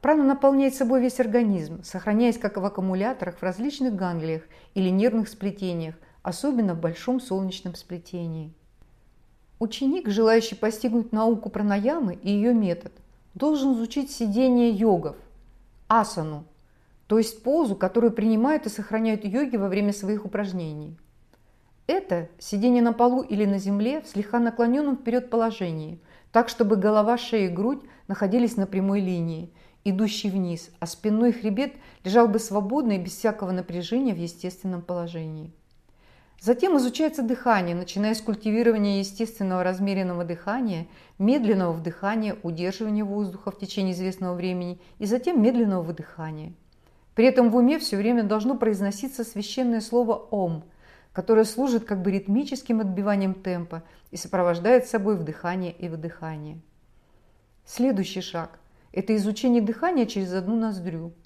Прана наполняет собой весь организм, сохраняясь как в аккумуляторах в различных ганглиях или нервных сплетениях, особенно в большом солнечном сплетении. Ученик, желающий постигнуть науку пранаямы и ее метод, должен изучить сидение йогов, асану, то есть позу, которую принимают и сохраняют йоги во время своих упражнений. Это сидение на полу или на земле в слегка наклоненном вперед положении, так, чтобы голова, шея и грудь находились на прямой линии, идущей вниз, а спинной хребет лежал бы свободно и без всякого напряжения в естественном положении. Затем изучается дыхание, начиная с культивирования естественного размеренного дыхания, медленного вдыхания, удерживания воздуха в течение известного времени и затем медленного выдыхания. При этом в уме все время должно произноситься священное слово «Ом», которое служит как бы ритмическим отбиванием темпа и сопровождает собой вдыхание и выдыхание. Следующий шаг – это изучение дыхания через одну ноздрю –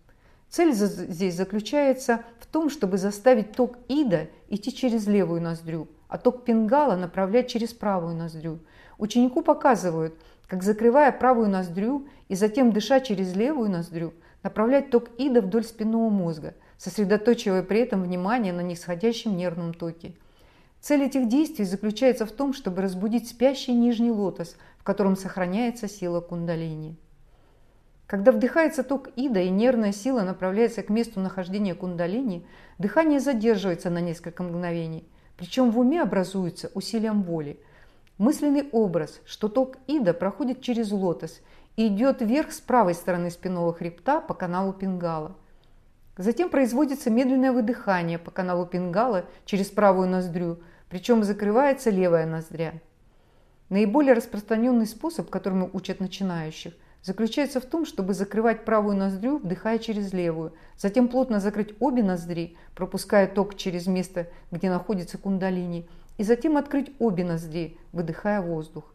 Цель здесь заключается в том, чтобы заставить ток Ида идти через левую ноздрю, а ток Пингала направлять через правую ноздрю. Ученику показывают, как закрывая правую ноздрю и затем дыша через левую ноздрю, направлять ток Ида вдоль спинного мозга, сосредоточивая при этом внимание на нисходящем нервном токе. Цель этих действий заключается в том, чтобы разбудить спящий нижний лотос, в котором сохраняется сила кундалини. Когда вдыхается ток ида и нервная сила направляется к месту нахождения кундалини, дыхание задерживается на несколько мгновений, причем в уме образуется усилием воли. Мысленный образ, что ток ида проходит через лотос и идет вверх с правой стороны спинного хребта по каналу Пингала. Затем производится медленное выдыхание по каналу Пингала через правую ноздрю, причем закрывается левая ноздря. Наиболее распространенный способ, которому учат начинающих – заключается в том, чтобы закрывать правую ноздрю, вдыхая через левую, затем плотно закрыть обе ноздри, пропуская ток через место, где находится кундалини, и затем открыть обе ноздри, выдыхая воздух.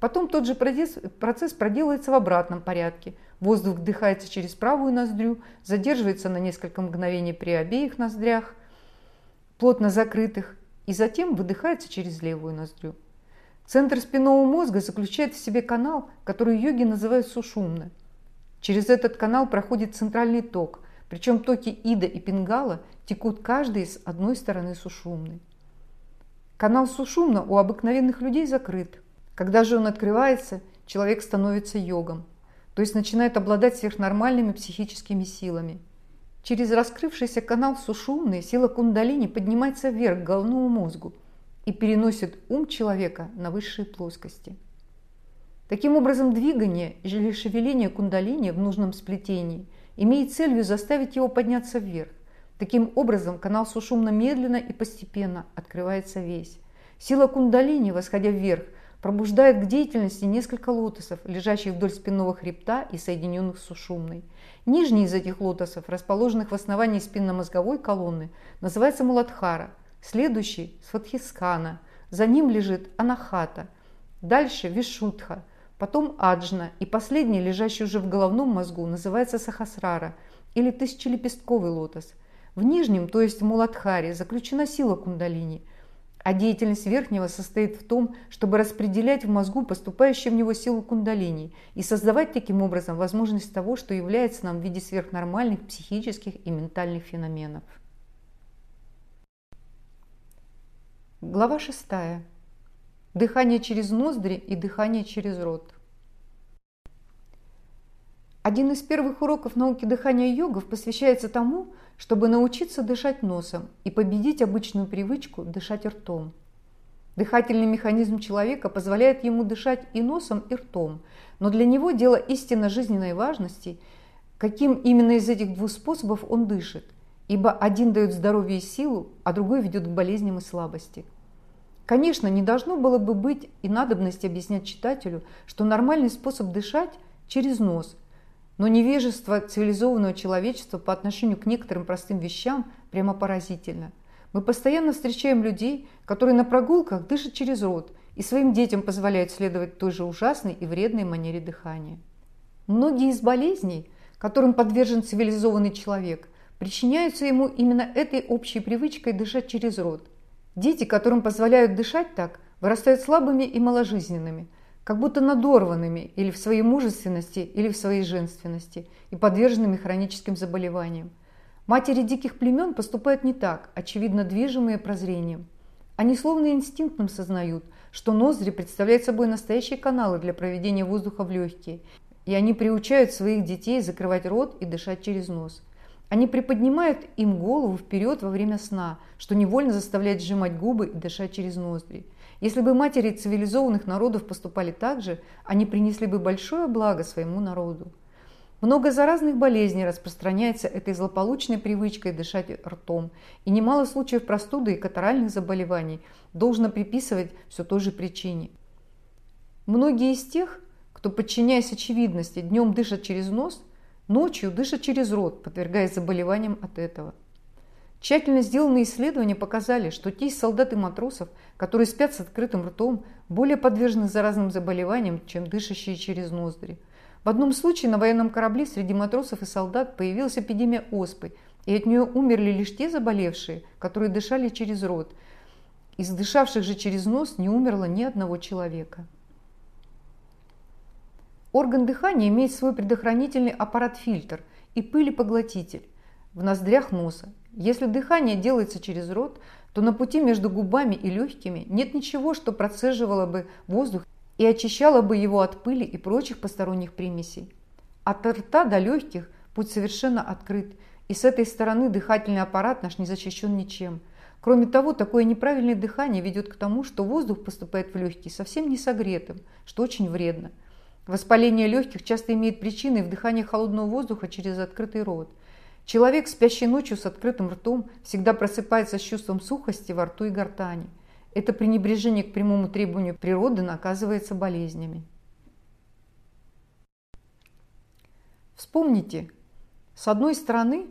Потом тот же процесс проделается в обратном порядке. Воздух вдыхается через правую ноздрю, задерживается на несколько мгновений при обеих ноздрях, плотно закрытых, и затем выдыхается через левую ноздрю. Центр спинного мозга заключает в себе канал, который йоги называют сушумна. Через этот канал проходит центральный ток, причем токи Ида и Пингала текут каждый с одной стороны сушумны. Канал сушумна у обыкновенных людей закрыт. Когда же он открывается, человек становится йогом, то есть начинает обладать сверхнормальными психическими силами. Через раскрывшийся канал сушумны сила кундалини поднимается вверх к головному мозгу – и переносит ум человека на высшие плоскости. Таким образом, двигание или шевеление кундалини в нужном сплетении имеет целью заставить его подняться вверх. Таким образом, канал сушумно медленно и постепенно открывается весь. Сила кундалини, восходя вверх, пробуждает к деятельности несколько лотосов, лежащих вдоль спинного хребта и соединенных с сушумной. Нижний из этих лотосов, расположенных в основании спинномозговой колонны, называется Муладхара – Следующий – Сватхискана, за ним лежит Анахата, дальше Вишудха, потом Аджна и последний, лежащий уже в головном мозгу, называется Сахасрара или тысячелепестковый лотос. В нижнем, то есть в Муладхаре, заключена сила кундалини, а деятельность верхнего состоит в том, чтобы распределять в мозгу поступающую в него силу кундалини и создавать таким образом возможность того, что является нам в виде сверхнормальных психических и ментальных феноменов. Глава 6. дыхание через ноздри и дыхание через рот. Один из первых уроков науки дыхания йогов посвящается тому, чтобы научиться дышать носом и победить обычную привычку дышать ртом. Дыхательный механизм человека позволяет ему дышать и носом, и ртом, но для него дело истинно жизненной важности, каким именно из этих двух способов он дышит, ибо один дает здоровье и силу, а другой ведет к болезням и слабости. Конечно, не должно было бы быть и надобности объяснять читателю, что нормальный способ дышать через нос, но невежество цивилизованного человечества по отношению к некоторым простым вещам прямо поразительно – мы постоянно встречаем людей, которые на прогулках дышат через рот и своим детям позволяют следовать той же ужасной и вредной манере дыхания. Многие из болезней, которым подвержен цивилизованный человек, причиняются ему именно этой общей привычкой дышать через рот. Дети, которым позволяют дышать так, вырастают слабыми и маложизненными, как будто надорванными или в своей мужественности, или в своей женственности и подверженными хроническим заболеваниям. Матери диких племен поступают не так, очевидно движимые прозрением. Они словно инстинктом сознают, что ноздри представляют собой настоящие каналы для проведения воздуха в легкие, и они приучают своих детей закрывать рот и дышать через нос. Они приподнимают им голову вперед во время сна, что невольно заставляет сжимать губы и дышать через ноздри. Если бы матери цивилизованных народов поступали так же, они принесли бы большое благо своему народу. Много заразных болезней распространяется этой злополучной привычкой дышать ртом, и немало случаев простуды и катаральных заболеваний должно приписывать все той же причине. Многие из тех, кто, подчиняясь очевидности, днем дышат через нос, ночью дышат через рот, подвергаясь заболеваниям от этого. Тщательно сделанные исследования показали, что те из солдат и матросов, которые спят с открытым ртом, более подвержены заразным заболеваниям, чем дышащие через ноздри – в одном случае на военном корабле среди матросов и солдат появилась эпидемия оспы, и от нее умерли лишь те заболевшие, которые дышали через рот. Из дышавших же через нос не умерло ни одного человека. Орган дыхания имеет свой предохранительный аппарат-фильтр и пылепоглотитель в ноздрях носа. Если дыхание делается через рот, то на пути между губами и легкими нет ничего, что процеживало бы воздух и очищала бы его от пыли и прочих посторонних примесей. От рта до легких путь совершенно открыт, и с этой стороны дыхательный аппарат наш не защищен ничем. Кроме того, такое неправильное дыхание ведет к тому, что воздух поступает в легкие совсем не согретым, что очень вредно. Воспаление легких часто имеет причины в дыхании холодного воздуха через открытый рот. Человек, спящий ночью с открытым ртом, всегда просыпается с чувством сухости во рту и гортани. Это пренебрежение к прямому требованию природы наказывается болезнями. Вспомните, с одной стороны,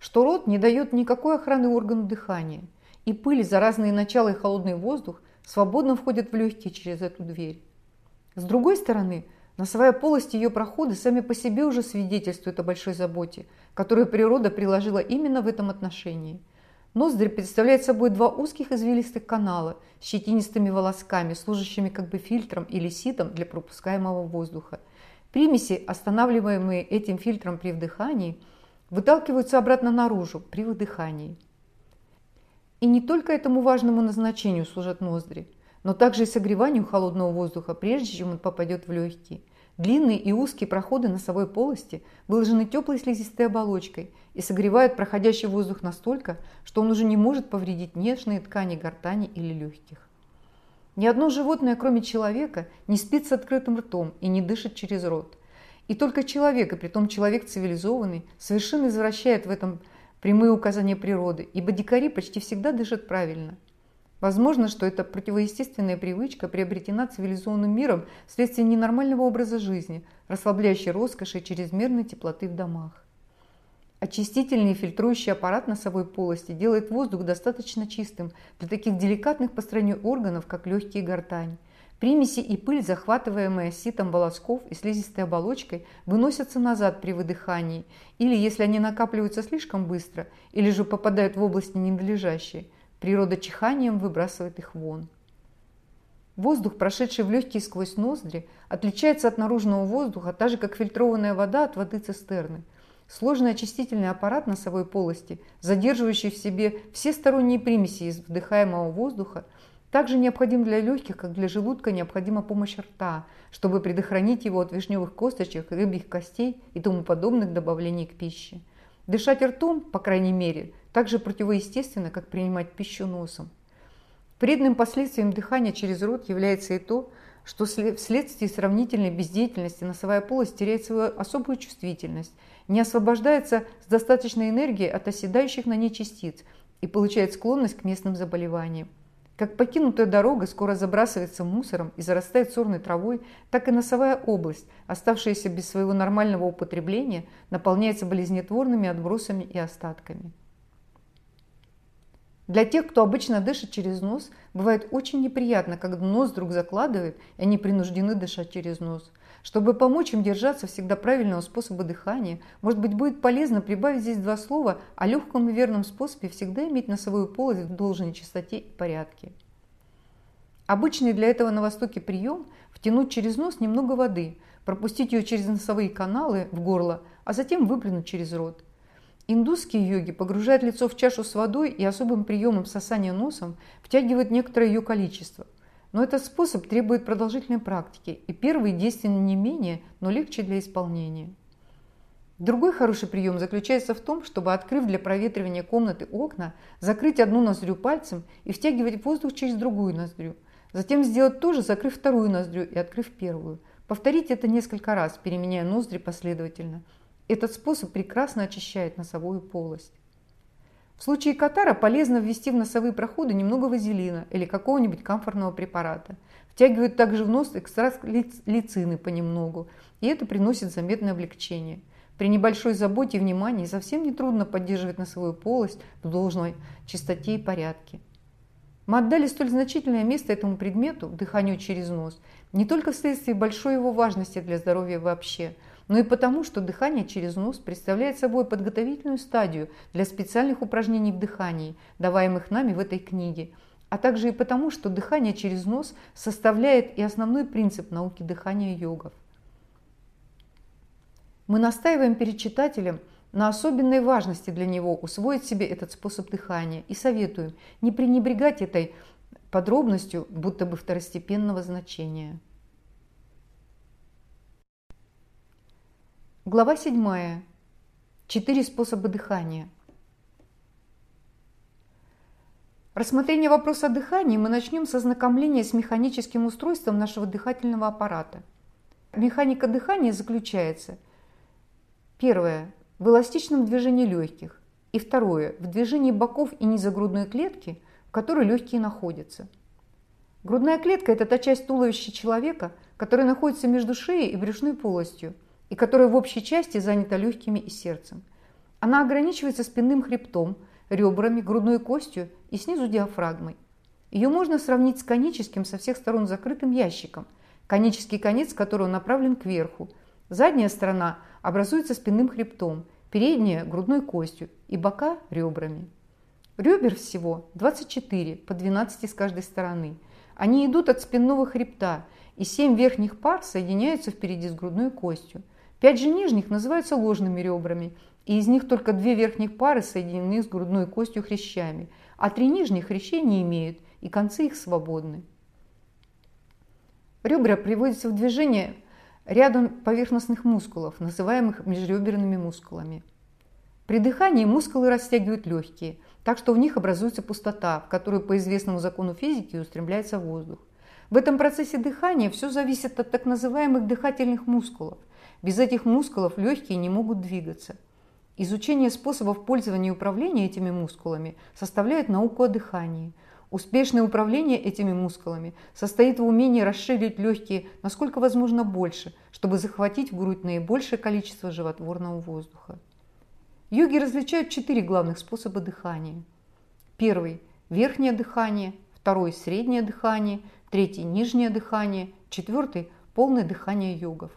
что рот не дает никакой охраны органу дыхания, и пыль, заразные начала и холодный воздух свободно входят в легкие через эту дверь. С другой стороны, носовая полость и ее проходы сами по себе уже свидетельствуют о большой заботе, которую природа приложила именно в этом отношении – Ноздри представляет собой два узких извилистых канала с щетинистыми волосками, служащими как бы фильтром или ситом для пропускаемого воздуха. Примеси, останавливаемые этим фильтром при вдыхании, выталкиваются обратно наружу при выдыхании. И не только этому важному назначению служат ноздри, но также и согреванию холодного воздуха, прежде чем он попадет в легкие. Длинные и узкие проходы носовой полости выложены теплой слизистой оболочкой и согревают проходящий воздух настолько, что он уже не может повредить нежные ткани гортани или легких. Ни одно животное, кроме человека, не спит с открытым ртом и не дышит через рот. И только человек, и притом человек цивилизованный, совершенно извращает в этом прямые указания природы, ибо дикари почти всегда дышат правильно – Возможно, что эта противоестественная привычка приобретена цивилизованным миром вследствие ненормального образа жизни, расслабляющей роскоши и чрезмерной теплоты в домах. Очистительный и фильтрующий аппарат носовой полости делает воздух достаточно чистым для таких деликатных по строению органов, как легкие гортань. Примеси и пыль, захватываемые ситом волосков и слизистой оболочкой, выносятся назад при выдыхании, или если они накапливаются слишком быстро, или же попадают в области ненадлежащие – Природа чиханием выбрасывает их вон. Воздух, прошедший в легкие сквозь ноздри, отличается от наружного воздуха, так же как фильтрованная вода от воды цистерны. Сложный очистительный аппарат носовой полости, задерживающий в себе все сторонние примеси из вдыхаемого воздуха, Также необходим для легких, как для желудка, необходима помощь рта, чтобы предохранить его от вишневых косточек, рыбьих костей и тому подобных добавлений к пище. Дышать ртом, по крайней мере, так же противоестественно, как принимать пищу носом. Вредным последствием дыхания через рот является и то, что вследствие сравнительной бездеятельности носовая полость теряет свою особую чувствительность, не освобождается с достаточной энергией от оседающих на ней частиц и получает склонность к местным заболеваниям. Как покинутая дорога скоро забрасывается мусором и зарастает сорной травой, так и носовая область, оставшаяся без своего нормального употребления, наполняется болезнетворными отбросами и остатками. Для тех, кто обычно дышит через нос, бывает очень неприятно, когда нос вдруг закладывает, и они принуждены дышать через нос. Чтобы помочь им держаться всегда правильного способа дыхания, может быть, будет полезно прибавить здесь два слова о легком и верном способе всегда иметь носовую полость в должной чистоте и порядке. Обычный для этого на Востоке прием – втянуть через нос немного воды, пропустить ее через носовые каналы в горло, а затем выплюнуть через рот – Индусские йоги погружают лицо в чашу с водой и особым приемом сосания носом втягивают некоторое ее количество. Но этот способ требует продолжительной практики, и первый действенен не менее, но легче для исполнения. Другой хороший прием заключается в том, чтобы, открыв для проветривания комнаты окна, закрыть одну ноздрю пальцем и втягивать воздух через другую ноздрю. Затем сделать то же, закрыв вторую ноздрю и открыв первую. Повторить это несколько раз, переменяя ноздри последовательно – этот способ прекрасно очищает носовую полость. В случае катара полезно ввести в носовые проходы немного вазелина или какого-нибудь камфорного препарата. Втягивают также в нос экстракт лицины понемногу, и это приносит заметное облегчение. При небольшой заботе и внимании совсем не трудно поддерживать носовую полость в должной чистоте и порядке. Мы отдали столь значительное место этому предмету, дыханию через нос, не только вследствие большой его важности для здоровья вообще – но и потому, что дыхание через нос представляет собой подготовительную стадию для специальных упражнений в дыхании, даваемых нами в этой книге, а также и потому, что дыхание через нос составляет и основной принцип науки дыхания йогов. Мы настаиваем перед читателем на особенной важности для него усвоить себе этот способ дыхания и советуем не пренебрегать этой подробностью, будто бы второстепенного значения. Глава 7. Четыре способа дыхания. Рассмотрение вопроса о дыхании мы начнем с ознакомления с механическим устройством нашего дыхательного аппарата. Механика дыхания заключается первое – в эластичном движении легких и второе – в движении боков и низа грудной клетки, в которой легкие находятся. Грудная клетка – это та часть туловища человека, которая находится между шеей и брюшной полостью – и которая в общей части занята легкими и сердцем. Она ограничивается спинным хребтом, ребрами, грудной костью и снизу диафрагмой. Ее можно сравнить с коническим со всех сторон закрытым ящиком, конический конец которого направлен кверху. Задняя сторона образуется спинным хребтом, передняя – грудной костью и бока – ребрами. Ребер всего 24, по 12 с каждой стороны. Они идут от спинного хребта, и 7 верхних пар соединяются впереди с грудной костью. Пять же нижних называются ложными ребрами, и из них только две верхних пары соединены с грудной костью хрящами, а три нижних хрящей не имеют, и концы их свободны. Ребра приводятся в движение рядом поверхностных мускулов, называемых межреберными мускулами. При дыхании мускулы растягивают легкие, так что в них образуется пустота, в которую по известному закону физики устремляется воздух. В этом процессе дыхания все зависит от так называемых дыхательных мускулов. Без этих мускулов легкие не могут двигаться. Изучение способов пользования и управления этими мускулами составляет науку о дыхании. Успешное управление этими мускулами состоит в умении расширить легкие насколько возможно больше, чтобы захватить в грудь наибольшее количество животворного воздуха. Йоги различают четыре главных способа дыхания. Первый – верхнее дыхание, второй – среднее дыхание, третий – нижнее дыхание, четвертый – полное дыхание йогов.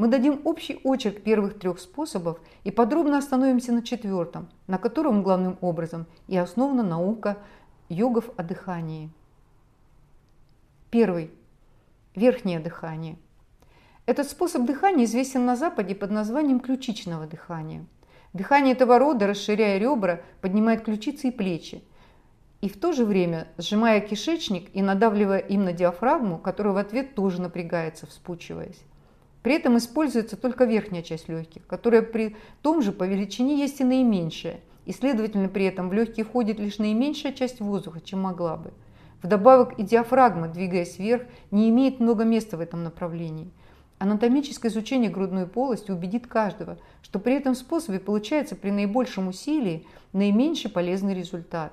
Мы дадим общий очерк первых трех способов и подробно остановимся на четвертом, на котором главным образом и основана наука йогов о дыхании. Первый. Верхнее дыхание. Этот способ дыхания известен на Западе под названием ключичного дыхания. Дыхание этого рода, расширяя ребра, поднимает ключицы и плечи. и в то же время сжимая кишечник и надавливая им на диафрагму, которая в ответ тоже напрягается, вспучиваясь. При этом используется только верхняя часть легких, которая при том же по величине есть и наименьшая, и, следовательно, при этом в легкие входит лишь наименьшая часть воздуха, чем могла бы. Вдобавок и диафрагма, двигаясь вверх, не имеет много места в этом направлении. Анатомическое изучение грудной полости убедит каждого, что при этом способе получается при наибольшем усилии наименьший полезный результат.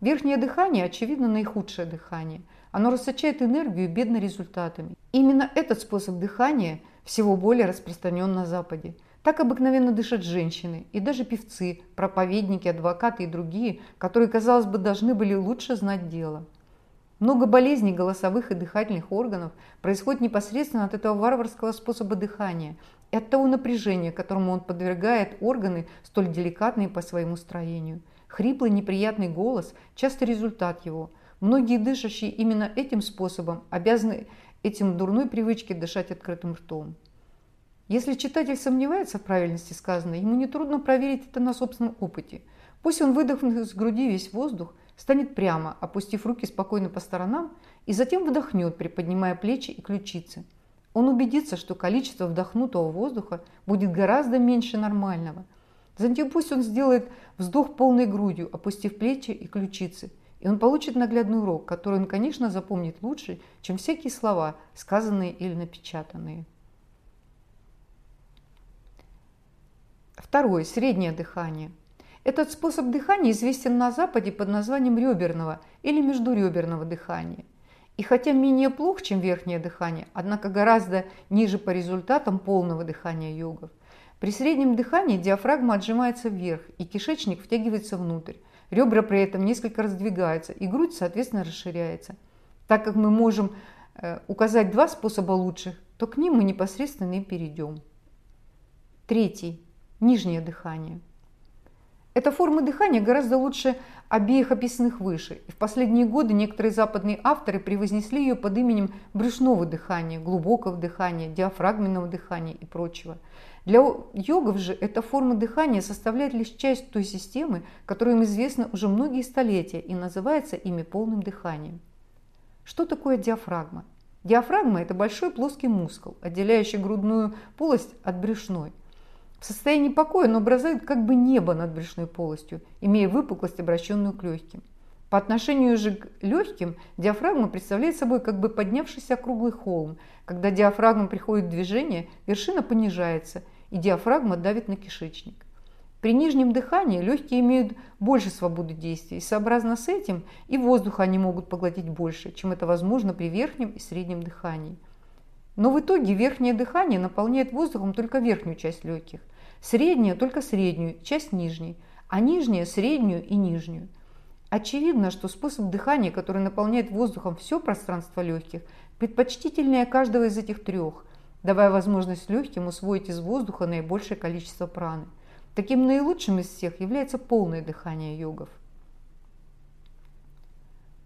Верхнее дыхание, очевидно, наихудшее дыхание. Оно расточает энергию бедно результатами. Именно этот способ дыхания всего более распространен на Западе. Так обыкновенно дышат женщины и даже певцы, проповедники, адвокаты и другие, которые, казалось бы, должны были лучше знать дело. Много болезней голосовых и дыхательных органов происходит непосредственно от этого варварского способа дыхания и от того напряжения, которому он подвергает органы, столь деликатные по своему строению. Хриплый неприятный голос – часто результат его. Многие дышащие именно этим способом обязаны этим дурной привычке дышать открытым ртом. Если читатель сомневается в правильности сказанного, ему нетрудно проверить это на собственном опыте. Пусть он выдохнет из груди весь воздух, станет прямо, опустив руки спокойно по сторонам, и затем вдохнет, приподнимая плечи и ключицы. Он убедится, что количество вдохнутого воздуха будет гораздо меньше нормального. Затем пусть он сделает вздох полной грудью, опустив плечи и ключицы, и он получит наглядный урок, который он, конечно, запомнит лучше, чем всякие слова, сказанные или напечатанные. Второе. Среднее дыхание – этот способ дыхания известен на Западе под названием реберного или междуреберного дыхания. И хотя менее плох, чем верхнее дыхание, однако гораздо ниже по результатам полного дыхания йогов. При среднем дыхании диафрагма отжимается вверх, и кишечник втягивается внутрь. Ребра при этом несколько раздвигаются, и грудь, соответственно, расширяется. Так как мы можем э, указать два способа лучших, то к ним мы непосредственно и перейдем. Третий. Нижнее дыхание. Эта форма дыхания гораздо лучше обеих описанных выше, и в последние годы некоторые западные авторы превознесли ее под именем брюшного дыхания, глубокого дыхания, диафрагменного дыхания и прочего. Для йогов же эта форма дыхания составляет лишь часть той системы, которая им известна уже многие столетия и называется ими полным дыханием. Что такое диафрагма? Диафрагма – это большой плоский мускул, отделяющий грудную полость от брюшной. В состоянии покоя он образует как бы небо над брюшной полостью, имея выпуклость, обращенную к легким. По отношению же к легким диафрагма представляет собой как бы поднявшийся круглый холм. Когда диафрагма приходит в движение, вершина понижается, и диафрагма давит на кишечник. При нижнем дыхании легкие имеют больше свободы действий, и сообразно с этим и воздуха они могут поглотить больше, чем это возможно при верхнем и среднем дыхании. Но в итоге верхнее дыхание наполняет воздухом только верхнюю часть легких, Средняя только среднюю, часть нижней, а нижняя – среднюю и нижнюю. Очевидно, что способ дыхания, который наполняет воздухом все пространство легких, предпочтительнее каждого из этих трех, давая возможность легким усвоить из воздуха наибольшее количество праны. Таким наилучшим из всех является полное дыхание йогов.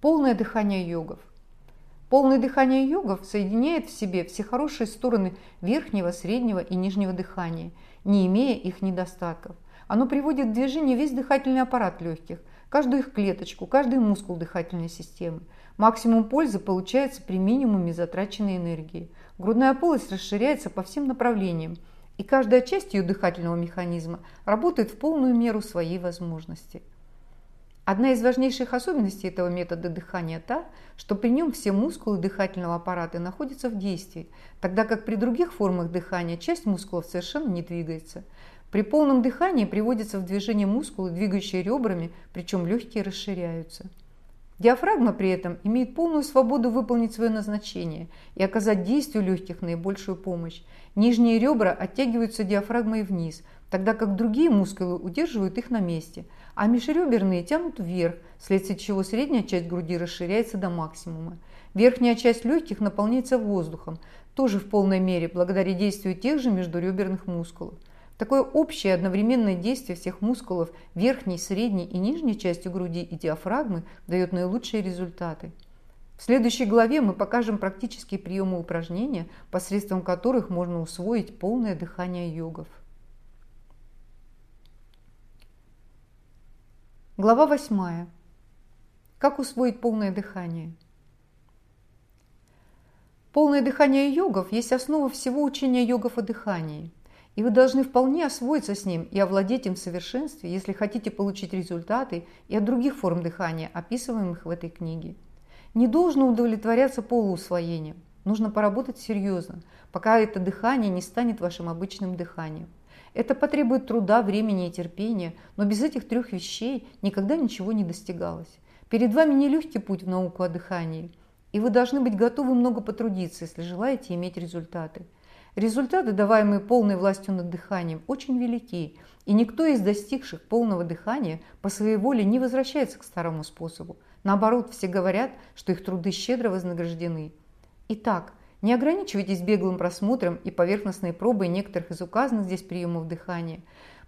Полное дыхание йогов – Полное дыхание йогов соединяет в себе все хорошие стороны верхнего, среднего и нижнего дыхания, не имея их недостатков. Оно приводит в движение весь дыхательный аппарат легких, каждую их клеточку, каждый мускул дыхательной системы. Максимум пользы получается при минимуме затраченной энергии. Грудная полость расширяется по всем направлениям, и каждая часть ее дыхательного механизма работает в полную меру своей возможности. Одна из важнейших особенностей этого метода дыхания та, что при нем все мускулы дыхательного аппарата находятся в действии, тогда как при других формах дыхания часть мускулов совершенно не двигается. При полном дыхании приводятся в движение мускулы, двигающие ребрами, причем легкие расширяются. Диафрагма при этом имеет полную свободу выполнить свое назначение и оказать действию легких наибольшую помощь. Нижние ребра оттягиваются диафрагмой вниз, тогда как другие мускулы удерживают их на месте – а межреберные тянут вверх, вследствие чего средняя часть груди расширяется до максимума. Верхняя часть легких наполняется воздухом, тоже в полной мере, благодаря действию тех же междуреберных мускулов. Такое общее одновременное действие всех мускулов верхней, средней и нижней части груди и диафрагмы дает наилучшие результаты. В следующей главе мы покажем практические приемы упражнения, посредством которых можно усвоить полное дыхание йогов. Глава 8. Как усвоить полное дыхание? Полное дыхание йогов есть основа всего учения йогов о дыхании. И вы должны вполне освоиться с ним и овладеть им в совершенстве, если хотите получить результаты и от других форм дыхания, описываемых в этой книге. Не должно удовлетворяться полуусвоением. Нужно поработать серьезно, пока это дыхание не станет вашим обычным дыханием. Это потребует труда, времени и терпения, но без этих трех вещей никогда ничего не достигалось. Перед вами нелегкий путь в науку о дыхании, и вы должны быть готовы много потрудиться, если желаете иметь результаты. Результаты, даваемые полной властью над дыханием, очень велики, и никто из достигших полного дыхания по своей воле не возвращается к старому способу. Наоборот, все говорят, что их труды щедро вознаграждены. Итак, не ограничивайтесь беглым просмотром и поверхностной пробой некоторых из указанных здесь приемов дыхания,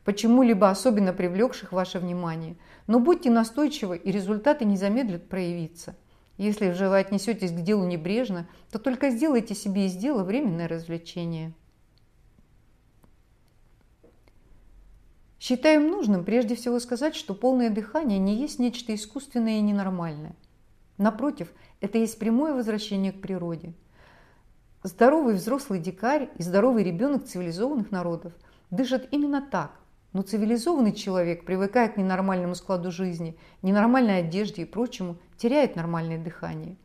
почему-либо особенно привлекших ваше внимание, но будьте настойчивы, и результаты не замедлят проявиться. Если же вы отнесетесь к делу небрежно, то только сделайте себе из дела временное развлечение. Считаем нужным прежде всего сказать, что полное дыхание не есть нечто искусственное и ненормальное. Напротив, это есть прямое возвращение к природе. Здоровый взрослый дикарь и здоровый ребенок цивилизованных народов дышат именно так, но цивилизованный человек, привыкая к ненормальному складу жизни, ненормальной одежде и прочему, теряет нормальное дыхание.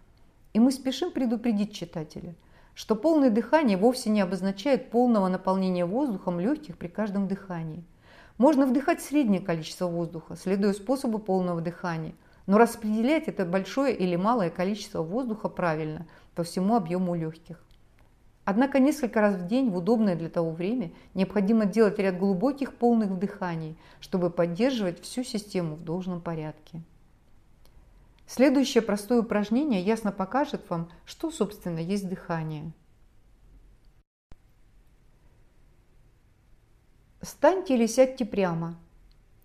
И мы спешим предупредить читателя, что полное дыхание вовсе не обозначает полного наполнения воздухом легких при каждом дыхании. Можно вдыхать среднее количество воздуха, следуя способу полного дыхания, но распределять это большое или малое количество воздуха правильно по всему объему легких. Однако несколько раз в день в удобное для того время необходимо делать ряд глубоких полных вдыханий, чтобы поддерживать всю систему в должном порядке. Следующее простое упражнение ясно покажет вам, что, собственно, есть дыхание. Встаньте или сядьте прямо.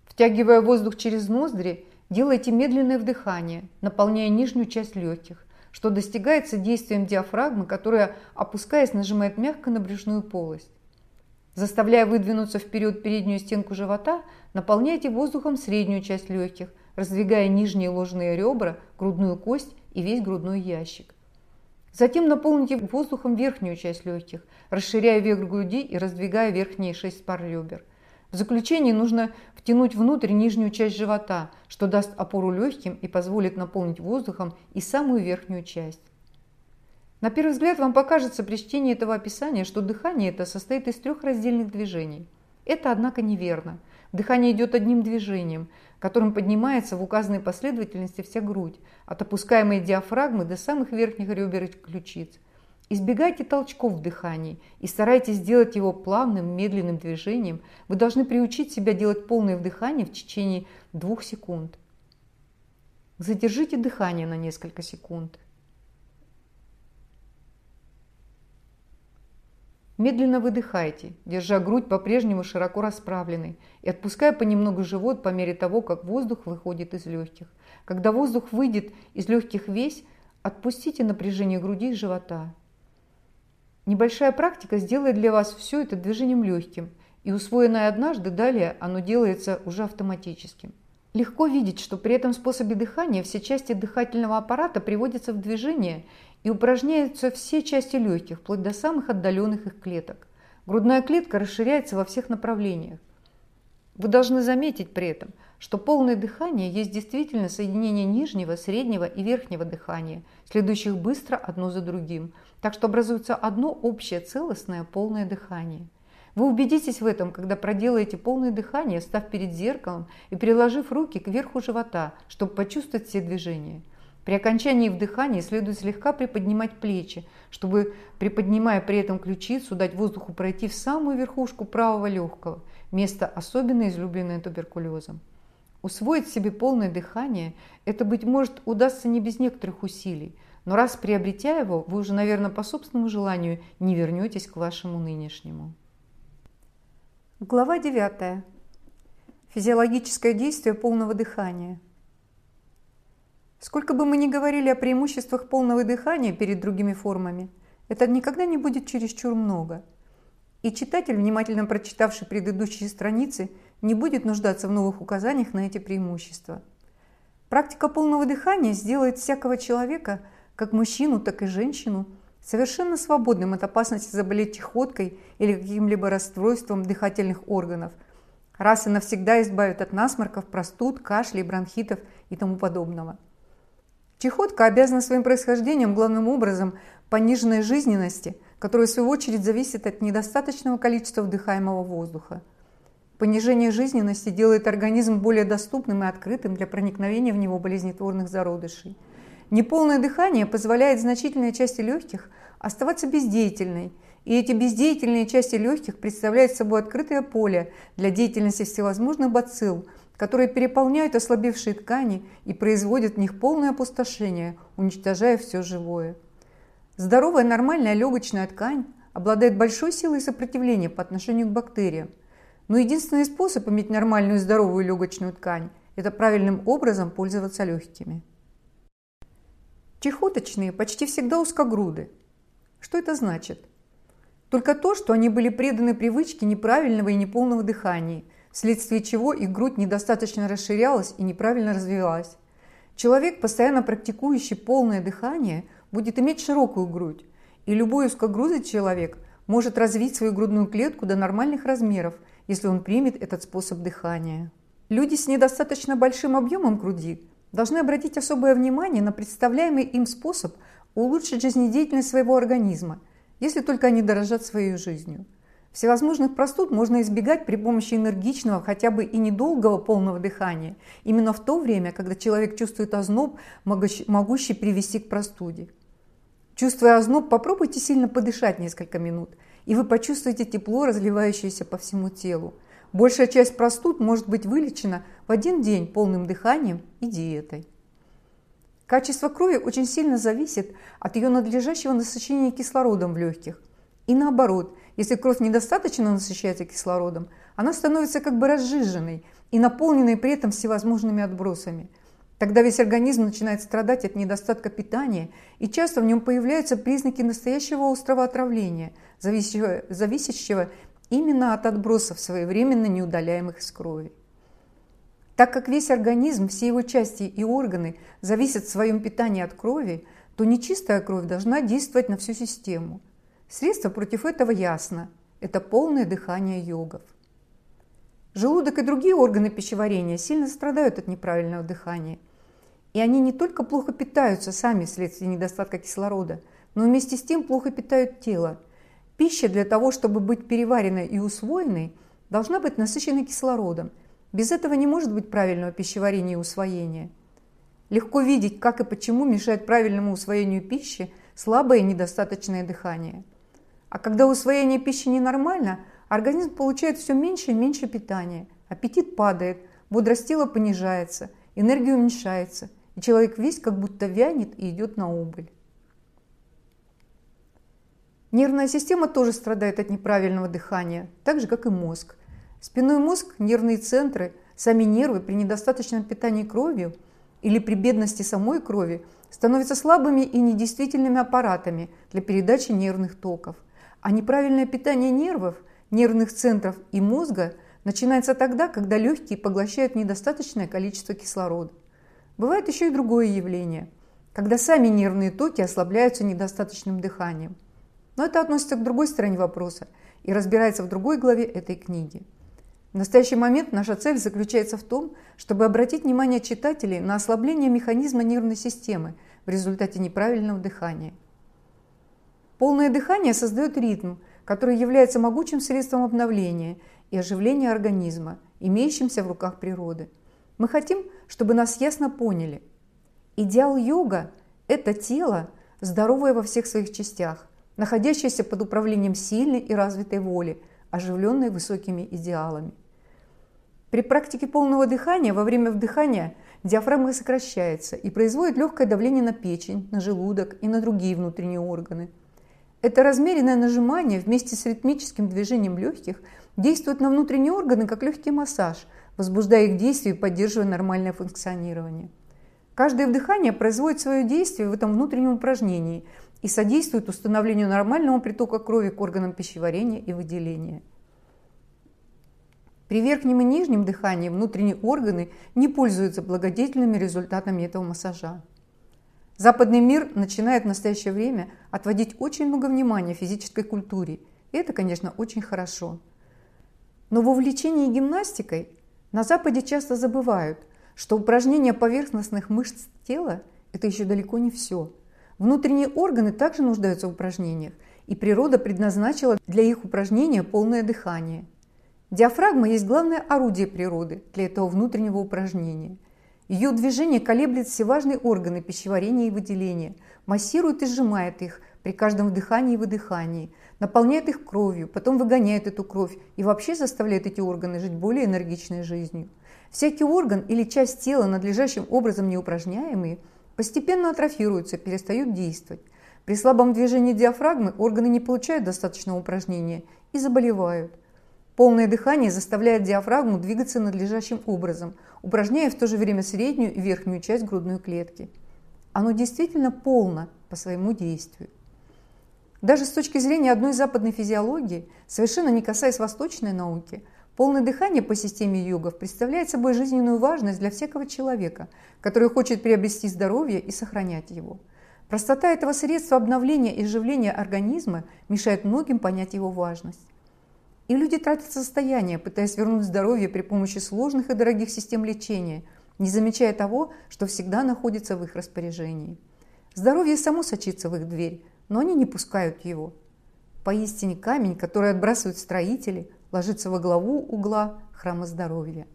Втягивая воздух через ноздри, делайте медленное вдыхание, наполняя нижнюю часть легких, что достигается действием диафрагмы, которая, опускаясь, нажимает мягко на брюшную полость. Заставляя выдвинуться вперед переднюю стенку живота, наполняйте воздухом среднюю часть легких, раздвигая нижние ложные ребра, грудную кость и весь грудной ящик. Затем наполните воздухом верхнюю часть легких, расширяя верх груди и раздвигая верхние шесть пар ребер – в заключение нужно втянуть внутрь нижнюю часть живота, что даст опору легким и позволит наполнить воздухом и самую верхнюю часть. На первый взгляд вам покажется при чтении этого описания, что дыхание это состоит из трех раздельных движений. Это, однако, неверно. Дыхание идет одним движением, которым поднимается в указанной последовательности вся грудь, от опускаемой диафрагмы до самых верхних ребер и ключиц. Избегайте толчков в дыхании и старайтесь сделать его плавным, медленным движением. Вы должны приучить себя делать полное вдыхание в течение двух секунд. Задержите дыхание на несколько секунд. Медленно выдыхайте, держа грудь по-прежнему широко расправленной и отпуская понемногу живот по мере того, как воздух выходит из легких. Когда воздух выйдет из легких весь, отпустите напряжение груди и живота. Небольшая практика сделает для вас все это движением легким, и усвоенное однажды далее оно делается уже автоматическим. Легко видеть, что при этом способе дыхания все части дыхательного аппарата приводятся в движение и упражняются все части легких, вплоть до самых отдаленных их клеток. Грудная клетка расширяется во всех направлениях. Вы должны заметить при этом, что полное дыхание есть действительно соединение нижнего, среднего и верхнего дыхания, следующих быстро одно за другим – так что образуется одно общее целостное полное дыхание. Вы убедитесь в этом, когда проделаете полное дыхание, став перед зеркалом и приложив руки к верху живота, чтобы почувствовать все движения. При окончании вдыхания следует слегка приподнимать плечи, чтобы, приподнимая при этом ключицу, дать воздуху пройти в самую верхушку правого легкого, место особенно излюбленное туберкулезом. Усвоить себе полное дыхание – это, быть может, удастся не без некоторых усилий – но раз приобретя его, вы уже, наверное, по собственному желанию не вернетесь к вашему нынешнему. Глава 9. Физиологическое действие полного дыхания. Сколько бы мы ни говорили о преимуществах полного дыхания перед другими формами, это никогда не будет чересчур много. И читатель, внимательно прочитавший предыдущие страницы, не будет нуждаться в новых указаниях на эти преимущества – Практика полного дыхания сделает всякого человека, как мужчину, так и женщину, совершенно свободным от опасности заболеть чехоткой или каким-либо расстройством дыхательных органов, раз и навсегда избавит от насморков, простуд, кашлей, бронхитов и тому подобного. Чехотка обязана своим происхождением главным образом пониженной жизненности, которая в свою очередь зависит от недостаточного количества вдыхаемого воздуха. Понижение жизненности делает организм более доступным и открытым для проникновения в него болезнетворных зародышей. Неполное дыхание позволяет значительной части легких оставаться бездеятельной, и эти бездеятельные части легких представляют собой открытое поле для деятельности всевозможных бацилл, которые переполняют ослабевшие ткани и производят в них полное опустошение, уничтожая все живое. Здоровая нормальная легочная ткань обладает большой силой сопротивления по отношению к бактериям, но единственный способ иметь нормальную здоровую легочную ткань – это правильным образом пользоваться легкими. Чехоточные почти всегда узкогруды. Что это значит? Только то, что они были преданы привычке неправильного и неполного дыхания, вследствие чего их грудь недостаточно расширялась и неправильно развивалась. Человек, постоянно практикующий полное дыхание, будет иметь широкую грудь, и любой узкогрудый человек может развить свою грудную клетку до нормальных размеров, если он примет этот способ дыхания. Люди с недостаточно большим объемом груди должны обратить особое внимание на представляемый им способ улучшить жизнедеятельность своего организма, если только они дорожат своей жизнью. Всевозможных простуд можно избегать при помощи энергичного, хотя бы и недолгого полного дыхания, именно в то время, когда человек чувствует озноб, могущий привести к простуде. Чувствуя озноб, попробуйте сильно подышать несколько минут, и вы почувствуете тепло, разливающееся по всему телу. Большая часть простуд может быть вылечена в один день полным дыханием и диетой. Качество крови очень сильно зависит от ее надлежащего насыщения кислородом в легких. И наоборот, если кровь недостаточно насыщается кислородом, она становится как бы разжиженной и наполненной при этом всевозможными отбросами. Тогда весь организм начинает страдать от недостатка питания, и часто в нем появляются признаки настоящего острого отравления, зависящего, зависящего именно от отбросов, своевременно неудаляемых из крови. Так как весь организм, все его части и органы зависят в своем питании от крови, то нечистая кровь должна действовать на всю систему. Средство против этого ясно – это полное дыхание йогов. Желудок и другие органы пищеварения сильно страдают от неправильного дыхания. И они не только плохо питаются сами вследствие недостатка кислорода, но вместе с тем плохо питают тело – Пища для того, чтобы быть переваренной и усвоенной, должна быть насыщена кислородом. Без этого не может быть правильного пищеварения и усвоения. Легко видеть, как и почему мешает правильному усвоению пищи слабое и недостаточное дыхание. А когда усвоение пищи ненормально, организм получает все меньше и меньше питания. Аппетит падает, бодрость тела понижается, энергия уменьшается, и человек весь как будто вянет и идет на убыль. Нервная система тоже страдает от неправильного дыхания, так же, как и мозг. Спинной мозг, нервные центры, сами нервы при недостаточном питании кровью или при бедности самой крови становятся слабыми и недействительными аппаратами для передачи нервных токов. А неправильное питание нервов, нервных центров и мозга начинается тогда, когда легкие поглощают недостаточное количество кислорода. Бывает еще и другое явление, когда сами нервные токи ослабляются недостаточным дыханием – но это относится к другой стороне вопроса и разбирается в другой главе этой книги. В настоящий момент наша цель заключается в том, чтобы обратить внимание читателей на ослабление механизма нервной системы в результате неправильного дыхания. Полное дыхание создает ритм, который является могучим средством обновления и оживления организма, имеющимся в руках природы. Мы хотим, чтобы нас ясно поняли. Идеал йога – это тело, здоровое во всех своих частях, находящаяся под управлением сильной и развитой воли, оживленной высокими идеалами. При практике полного дыхания во время вдыхания диафрагма сокращается и производит легкое давление на печень, на желудок и на другие внутренние органы. Это размеренное нажимание вместе с ритмическим движением легких действует на внутренние органы как легкий массаж, возбуждая их действие и поддерживая нормальное функционирование. Каждое вдыхание производит свое действие в этом внутреннем упражнении – и содействует установлению нормального притока крови к органам пищеварения и выделения. При верхнем и нижнем дыхании внутренние органы не пользуются благодетельными результатами этого массажа. Западный мир начинает в настоящее время отводить очень много внимания физической культуре, и это, конечно, очень хорошо. Но в увлечении гимнастикой на Западе часто забывают, что упражнения поверхностных мышц тела – это еще далеко не все. Внутренние органы также нуждаются в упражнениях, и природа предназначила для их упражнения полное дыхание – Диафрагма есть главное орудие природы для этого внутреннего упражнения. Ее движение колеблет все важные органы пищеварения и выделения, массирует и сжимает их при каждом вдыхании и выдыхании, наполняет их кровью, потом выгоняет эту кровь и вообще заставляет эти органы жить более энергичной жизнью. Всякий орган или часть тела, надлежащим образом не упражняемые, постепенно атрофируются, перестают действовать. При слабом движении диафрагмы органы не получают достаточного упражнения и заболевают – Полное дыхание заставляет диафрагму двигаться надлежащим образом, упражняя в то же время среднюю и верхнюю часть грудной клетки. Оно действительно полно по своему действию. Даже с точки зрения одной западной физиологии, совершенно не касаясь восточной науки, полное дыхание по системе йогов представляет собой жизненную важность для всякого человека, который хочет приобрести здоровье и сохранять его. Простота этого средства обновления и оживления организма мешает многим понять его важность. И люди тратят состояние, пытаясь вернуть здоровье при помощи сложных и дорогих систем лечения, не замечая того, что всегда находится в их распоряжении. Здоровье само сочится в их дверь, но они не пускают его. Поистине камень, который отбрасывают строители, ложится во главу угла храма здоровья.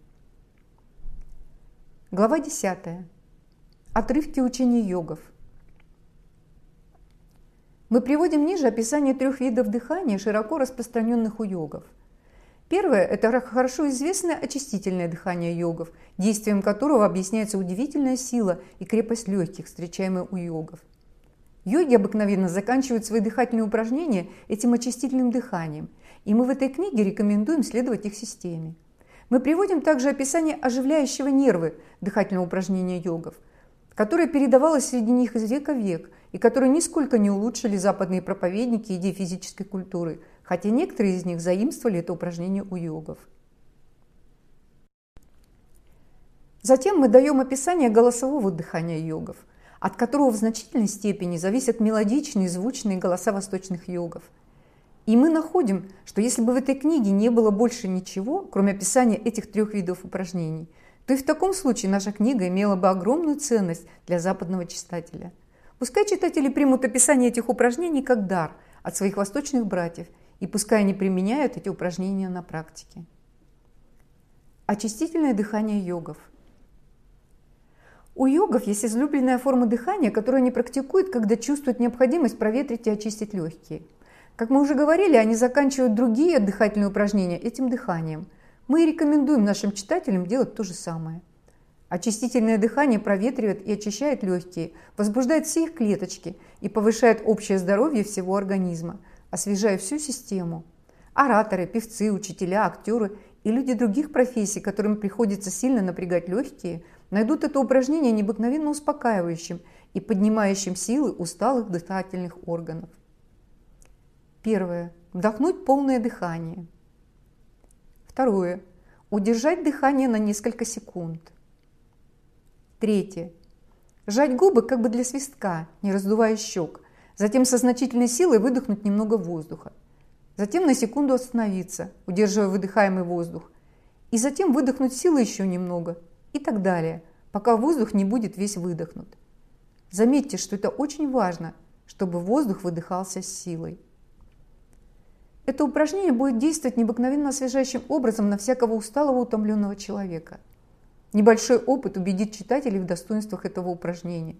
Глава 10. Отрывки учений йогов. Мы приводим ниже описание трех видов дыхания, широко распространенных у йогов. Первое – это хорошо известное очистительное дыхание йогов, действием которого объясняется удивительная сила и крепость легких, встречаемые у йогов. Йоги обыкновенно заканчивают свои дыхательные упражнения этим очистительным дыханием, и мы в этой книге рекомендуем следовать их системе. Мы приводим также описание оживляющего нервы дыхательного упражнения йогов, которое передавалось среди них из века в век – и которые нисколько не улучшили западные проповедники идеи физической культуры, хотя некоторые из них заимствовали это упражнение у йогов. Затем мы даем описание голосового дыхания йогов, от которого в значительной степени зависят мелодичные звучные голоса восточных йогов. И мы находим, что если бы в этой книге не было больше ничего, кроме описания этих трех видов упражнений, то и в таком случае наша книга имела бы огромную ценность для западного читателя – Пускай читатели примут описание этих упражнений как дар от своих восточных братьев, и пускай они применяют эти упражнения на практике. Очистительное дыхание йогов. У йогов есть излюбленная форма дыхания, которую они практикуют, когда чувствуют необходимость проветрить и очистить легкие. Как мы уже говорили, они заканчивают другие дыхательные упражнения этим дыханием. Мы рекомендуем нашим читателям делать то же самое – Очистительное дыхание проветривает и очищает легкие, возбуждает все их клеточки и повышает общее здоровье всего организма, освежая всю систему. Ораторы, певцы, учителя, актеры и люди других профессий, которым приходится сильно напрягать легкие, найдут это упражнение необыкновенно успокаивающим и поднимающим силы усталых дыхательных органов. Первое. Вдохнуть полное дыхание. Второе. Удержать дыхание на несколько секунд. Третье. Сжать губы как бы для свистка, не раздувая щек. Затем со значительной силой выдохнуть немного воздуха. Затем на секунду остановиться, удерживая выдыхаемый воздух. И затем выдохнуть силой еще немного. И так далее, пока воздух не будет весь выдохнут. Заметьте, что это очень важно, чтобы воздух выдыхался с силой. Это упражнение будет действовать необыкновенно освежающим образом на всякого усталого утомленного человека – Небольшой опыт убедит читателей в достоинствах этого упражнения.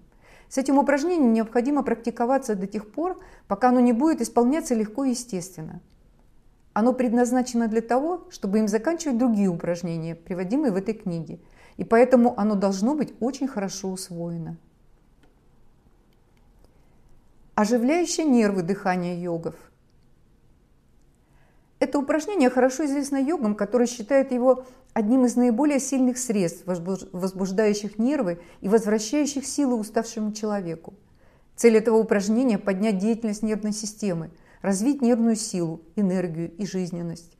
С этим упражнением необходимо практиковаться до тех пор, пока оно не будет исполняться легко и естественно. Оно предназначено для того, чтобы им заканчивать другие упражнения, приводимые в этой книге, и поэтому оно должно быть очень хорошо усвоено. Оживляющие нервы дыхания йогов. Это упражнение хорошо известно йогам, которые считают его одним из наиболее сильных средств, возбуждающих нервы и возвращающих силы уставшему человеку. Цель этого упражнения – поднять деятельность нервной системы, развить нервную силу, энергию и жизненность.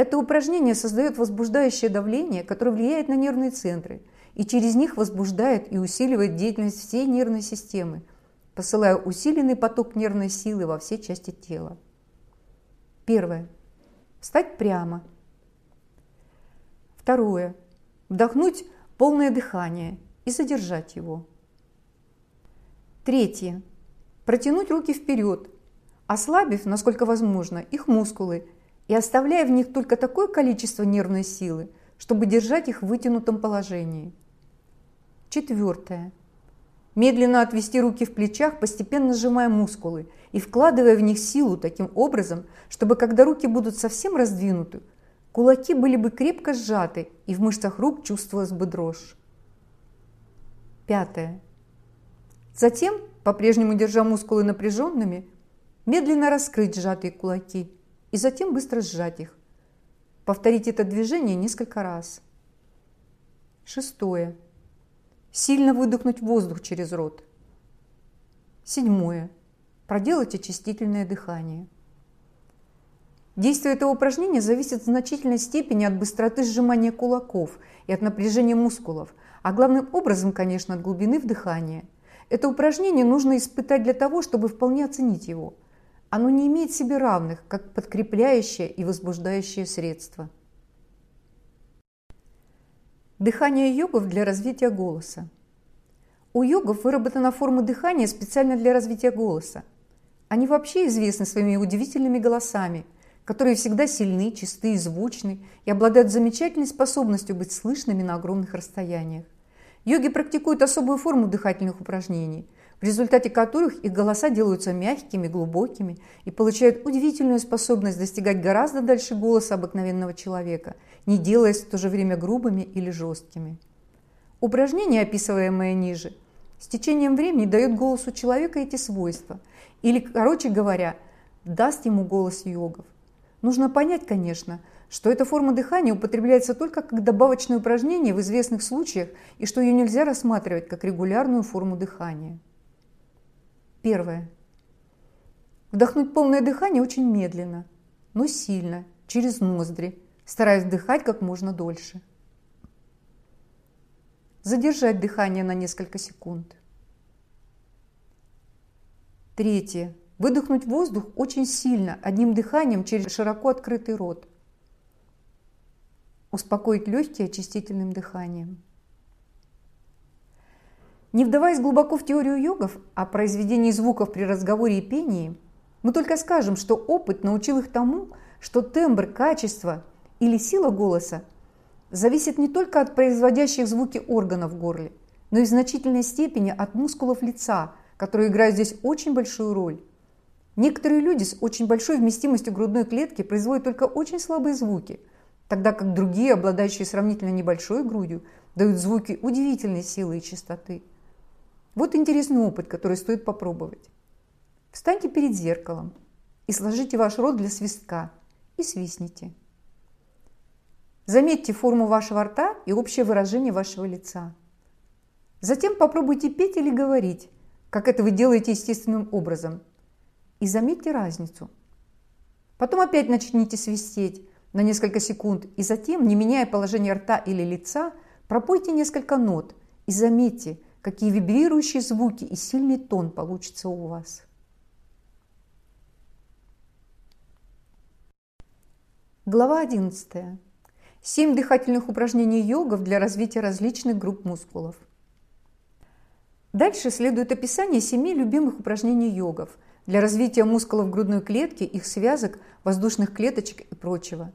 Это упражнение создает возбуждающее давление, которое влияет на нервные центры и через них возбуждает и усиливает деятельность всей нервной системы, посылая усиленный поток нервной силы во все части тела. Первое. Встать прямо. Второе. Вдохнуть полное дыхание и задержать его. Третье. Протянуть руки вперед, ослабив, насколько возможно, их мускулы и оставляя в них только такое количество нервной силы, чтобы держать их в вытянутом положении. Четвертое. Медленно отвести руки в плечах, постепенно сжимая мускулы и вкладывая в них силу таким образом, чтобы когда руки будут совсем раздвинуты, кулаки были бы крепко сжаты и в мышцах рук чувствовалась бы дрожь. Пятое. Затем, по-прежнему держа мускулы напряженными, медленно раскрыть сжатые кулаки и затем быстро сжать их. Повторить это движение несколько раз. Шестое. Сильно выдохнуть воздух через рот. Седьмое. Проделать очистительное дыхание. Действие этого упражнения зависит в значительной степени от быстроты сжимания кулаков и от напряжения мускулов, а главным образом, конечно, от глубины вдыхания. Это упражнение нужно испытать для того, чтобы вполне оценить его. Оно не имеет себе равных, как подкрепляющее и возбуждающее средство. Дыхание йогов для развития голоса. У йогов выработана форма дыхания специально для развития голоса. Они вообще известны своими удивительными голосами, которые всегда сильны, чисты и звучны и обладают замечательной способностью быть слышными на огромных расстояниях. Йоги практикуют особую форму дыхательных упражнений – в результате которых их голоса делаются мягкими, глубокими и получают удивительную способность достигать гораздо дальше голоса обыкновенного человека, не делаясь в то же время грубыми или жесткими. Упражнение, описываемое ниже, с течением времени дает голосу человека эти свойства, или, короче говоря, даст ему голос йогов. Нужно понять, конечно, что эта форма дыхания употребляется только как добавочное упражнение в известных случаях и что ее нельзя рассматривать как регулярную форму дыхания. Первое. Вдохнуть полное дыхание очень медленно, но сильно, через ноздри, стараясь вдыхать как можно дольше. Задержать дыхание на несколько секунд. Третье. Выдохнуть воздух очень сильно, одним дыханием через широко открытый рот. Успокоить легкие очистительным дыханием. Не вдаваясь глубоко в теорию йогов о произведении звуков при разговоре и пении, мы только скажем, что опыт научил их тому, что тембр, качество или сила голоса зависит не только от производящих звуки органов в горле, но и в значительной степени от мускулов лица, которые играют здесь очень большую роль. Некоторые люди с очень большой вместимостью грудной клетки производят только очень слабые звуки, тогда как другие, обладающие сравнительно небольшой грудью, дают звуки удивительной силы и чистоты. Вот интересный опыт, который стоит попробовать. Встаньте перед зеркалом и сложите ваш рот для свистка и свистните. Заметьте форму вашего рта и общее выражение вашего лица. Затем попробуйте петь или говорить, как это вы делаете естественным образом, и заметьте разницу. Потом опять начните свистеть на несколько секунд, и затем, не меняя положение рта или лица, пропойте несколько нот и заметьте, какие вибрирующие звуки и сильный тон получится у вас. Глава 11. Семь дыхательных упражнений йогов для развития различных групп мускулов. Дальше следует описание семи любимых упражнений йогов для развития мускулов грудной клетки, их связок, воздушных клеточек и прочего.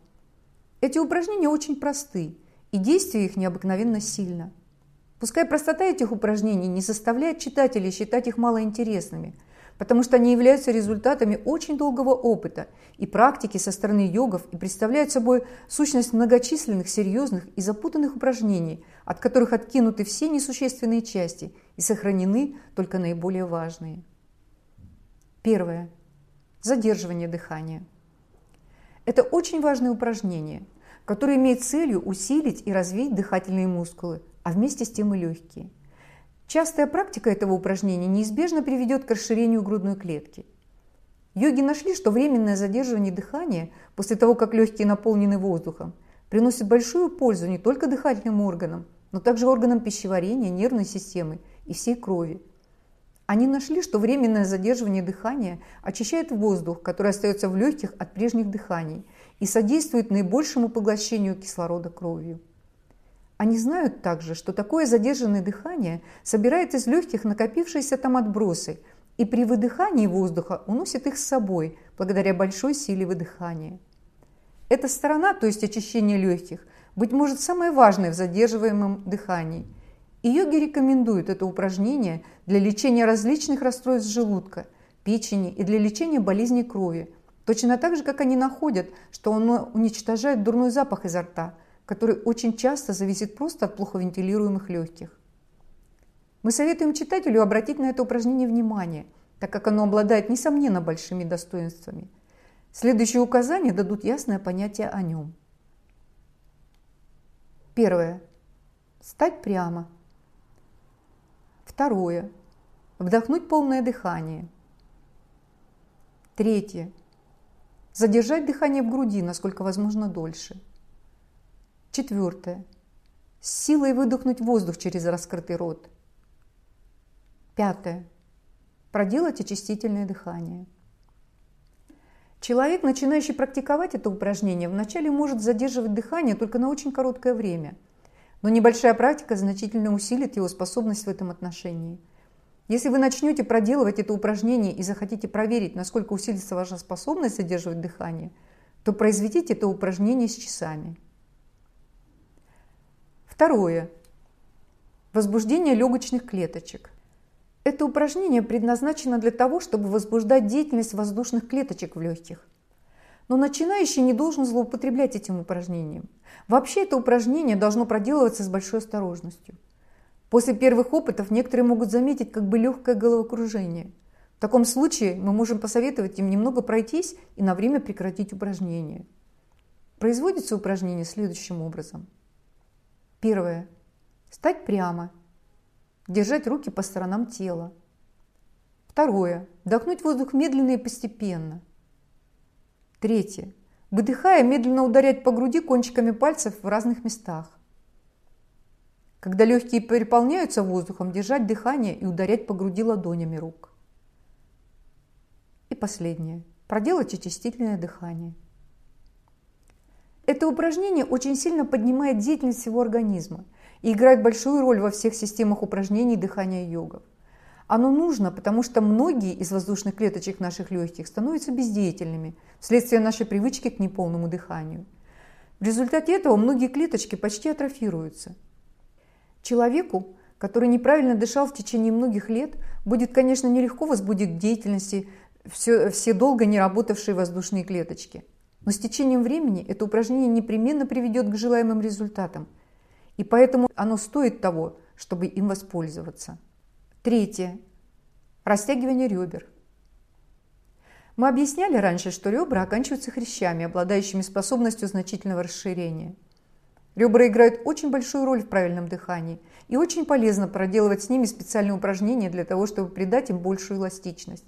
Эти упражнения очень просты, и действие их необыкновенно сильно – Пускай простота этих упражнений не заставляет читателей считать их малоинтересными, потому что они являются результатами очень долгого опыта и практики со стороны йогов и представляют собой сущность многочисленных, серьезных и запутанных упражнений, от которых откинуты все несущественные части и сохранены только наиболее важные. Первое. Задерживание дыхания. Это очень важное упражнение, которое имеет целью усилить и развить дыхательные мускулы, а вместе с тем и легкие. Частая практика этого упражнения неизбежно приведет к расширению грудной клетки. Йоги нашли, что временное задерживание дыхания после того, как легкие наполнены воздухом, приносит большую пользу не только дыхательным органам, но также органам пищеварения, нервной системы и всей крови. Они нашли, что временное задерживание дыхания очищает воздух, который остается в легких от прежних дыханий, и содействует наибольшему поглощению кислорода кровью. Они знают также, что такое задержанное дыхание собирает из легких накопившиеся там отбросы и при выдыхании воздуха уносит их с собой благодаря большой силе выдыхания. Эта сторона, то есть очищение легких, быть может самая важная в задерживаемом дыхании. И йоги рекомендуют это упражнение для лечения различных расстройств желудка, печени и для лечения болезней крови, точно так же, как они находят, что оно уничтожает дурной запах изо рта, который очень часто зависит просто от плохо вентилируемых легких. Мы советуем читателю обратить на это упражнение внимание, так как оно обладает, несомненно, большими достоинствами. Следующие указания дадут ясное понятие о нем. Первое. Стать прямо. Второе. Вдохнуть полное дыхание. Третье. Задержать дыхание в груди, насколько возможно дольше. Четвертое. С силой выдохнуть воздух через раскрытый рот. Пятое. Проделать очистительное дыхание. Человек, начинающий практиковать это упражнение, вначале может задерживать дыхание только на очень короткое время, но небольшая практика значительно усилит его способность в этом отношении. Если вы начнете проделывать это упражнение и захотите проверить, насколько усилится ваша способность задерживать дыхание, то произведите это упражнение с часами. Второе. Возбуждение легочных клеточек. Это упражнение предназначено для того, чтобы возбуждать деятельность воздушных клеточек в легких. Но начинающий не должен злоупотреблять этим упражнением. Вообще это упражнение должно проделываться с большой осторожностью. После первых опытов некоторые могут заметить как бы легкое головокружение. В таком случае мы можем посоветовать им немного пройтись и на время прекратить упражнение. Производится упражнение следующим образом. Первое. Стать прямо Держать руки по сторонам тела. Второе. Вдохнуть воздух медленно и постепенно. Третье. Выдыхая, медленно ударять по груди кончиками пальцев в разных местах. Когда легкие переполняются воздухом, держать дыхание и ударять по груди ладонями рук. И последнее. Проделать очистительное дыхание. Это упражнение очень сильно поднимает деятельность всего организма и играет большую роль во всех системах упражнений дыхания йогов. Оно нужно, потому что многие из воздушных клеточек наших легких становятся бездеятельными вследствие нашей привычки к неполному дыханию. В результате этого многие клеточки почти атрофируются. Человеку, который неправильно дышал в течение многих лет, будет, конечно, нелегко возбудить к деятельности все, все долго не работавшие воздушные клеточки. Но с течением времени это упражнение непременно приведет к желаемым результатам – и поэтому оно стоит того, чтобы им воспользоваться. Третье. Растягивание ребер. Мы объясняли раньше, что ребра оканчиваются хрящами, обладающими способностью значительного расширения. Ребра играют очень большую роль в правильном дыхании, и очень полезно проделывать с ними специальные упражнения для того, чтобы придать им большую эластичность.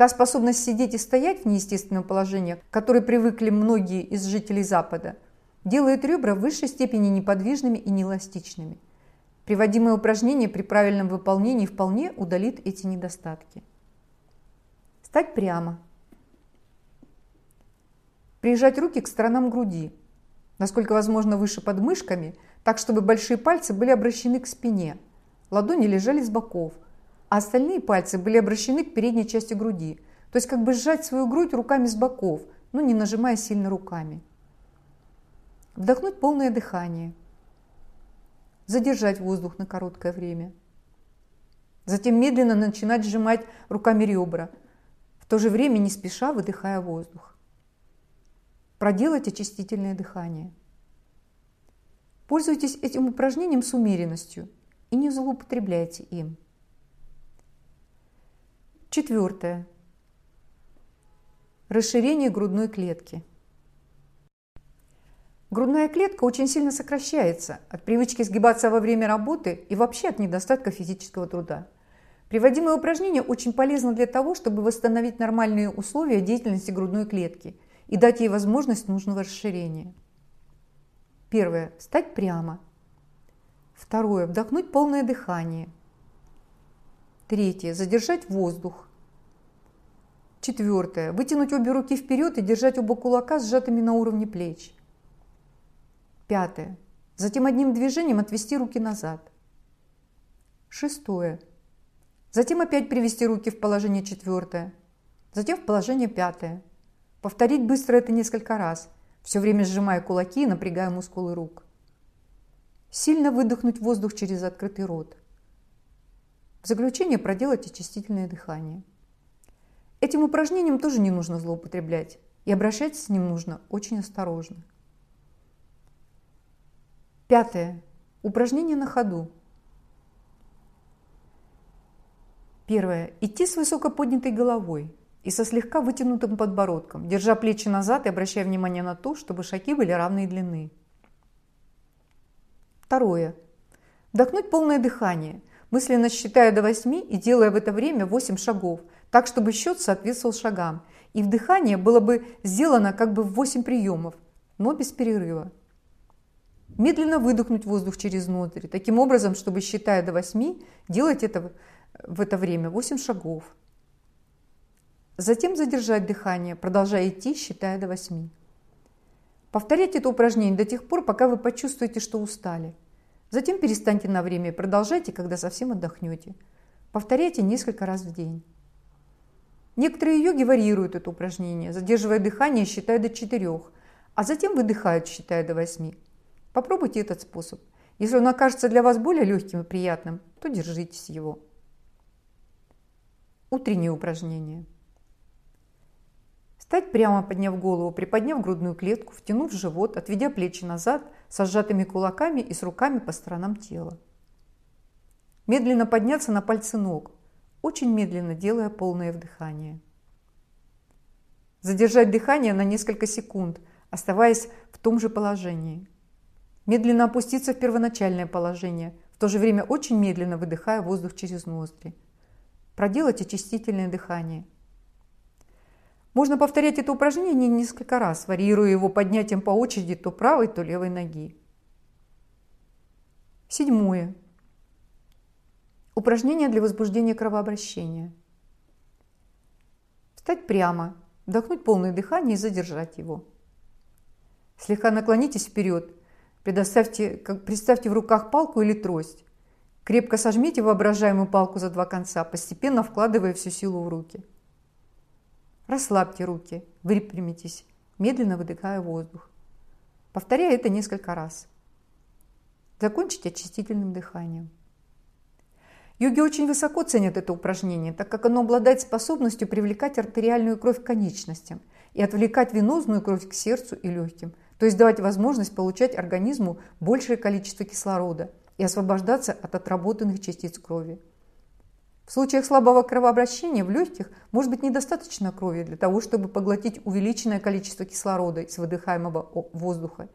Та способность сидеть и стоять в неестественном положении, к которой привыкли многие из жителей Запада – делает ребра в высшей степени неподвижными и неэластичными. Приводимое упражнение при правильном выполнении вполне удалит эти недостатки. Стать прямо. Прижать руки к сторонам груди, насколько возможно выше подмышками, так чтобы большие пальцы были обращены к спине, ладони лежали с боков, а остальные пальцы были обращены к передней части груди, то есть как бы сжать свою грудь руками с боков, но не нажимая сильно руками. Вдохнуть полное дыхание. Задержать воздух на короткое время. Затем медленно начинать сжимать руками ребра, в то же время не спеша выдыхая воздух. Проделать очистительное дыхание. Пользуйтесь этим упражнением с умеренностью и не злоупотребляйте им. Четвертое. Расширение грудной клетки – Грудная клетка очень сильно сокращается от привычки сгибаться во время работы и вообще от недостатка физического труда. Приводимое упражнение очень полезно для того, чтобы восстановить нормальные условия деятельности грудной клетки и дать ей возможность нужного расширения. Первое. Встать прямо. Второе. Вдохнуть полное дыхание. Третье. Задержать воздух. Четвертое. Вытянуть обе руки вперед и держать оба кулака сжатыми на уровне плеч. Пятое. Затем одним движением отвести руки назад. Шестое. Затем опять привести руки в положение четвертое. Затем в положение пятое. Повторить быстро это несколько раз, все время сжимая кулаки и напрягая мускулы рук. Сильно выдохнуть воздух через открытый рот. В заключение проделать очистительное дыхание. Этим упражнением тоже не нужно злоупотреблять, и обращаться с ним нужно очень осторожно. Пятое. Упражнение на ходу. Первое. Идти с высоко поднятой головой и со слегка вытянутым подбородком, держа плечи назад и обращая внимание на то, чтобы шаги были равной длины. Второе. Вдохнуть полное дыхание, мысленно считая до 8 и делая в это время 8 шагов, так, чтобы счет соответствовал шагам. И вдыхание было бы сделано как бы в 8 приемов, но без перерыва. Медленно выдохнуть воздух через ноздри, таким образом, чтобы, считая до 8, делать это в это время 8 шагов. Затем задержать дыхание, продолжая идти, считая до 8. Повторяйте это упражнение до тех пор, пока вы почувствуете, что устали. Затем перестаньте на время и продолжайте, когда совсем отдохнете. Повторяйте несколько раз в день. Некоторые йоги варьируют это упражнение, задерживая дыхание, считая до 4, а затем выдыхают, считая до 8. Попробуйте этот способ. Если он окажется для вас более легким и приятным, то держитесь его. Утреннее упражнение. Встать прямо, подняв голову, приподняв грудную клетку, втянув живот, отведя плечи назад, со сжатыми кулаками и с руками по сторонам тела. Медленно подняться на пальцы ног, очень медленно делая полное вдыхание. Задержать дыхание на несколько секунд, оставаясь в том же положении. Медленно опуститься в первоначальное положение, в то же время очень медленно выдыхая воздух через ноздри. Проделать очистительное дыхание. Можно повторять это упражнение несколько раз, варьируя его поднятием по очереди то правой, то левой ноги. Седьмое. Упражнение для возбуждения кровообращения. Встать прямо, вдохнуть полное дыхание и задержать его. Слегка наклонитесь вперед, предоставьте, представьте в руках палку или трость. Крепко сожмите воображаемую палку за два конца, постепенно вкладывая всю силу в руки. Расслабьте руки, выпрямитесь, медленно выдыхая воздух. Повторяя это несколько раз. Закончите очистительным дыханием. Йоги очень высоко ценят это упражнение, так как оно обладает способностью привлекать артериальную кровь к конечностям и отвлекать венозную кровь к сердцу и легким, то есть давать возможность получать организму большее количество кислорода и освобождаться от отработанных частиц крови. В случаях слабого кровообращения в легких может быть недостаточно крови для того, чтобы поглотить увеличенное количество кислорода из выдыхаемого воздуха.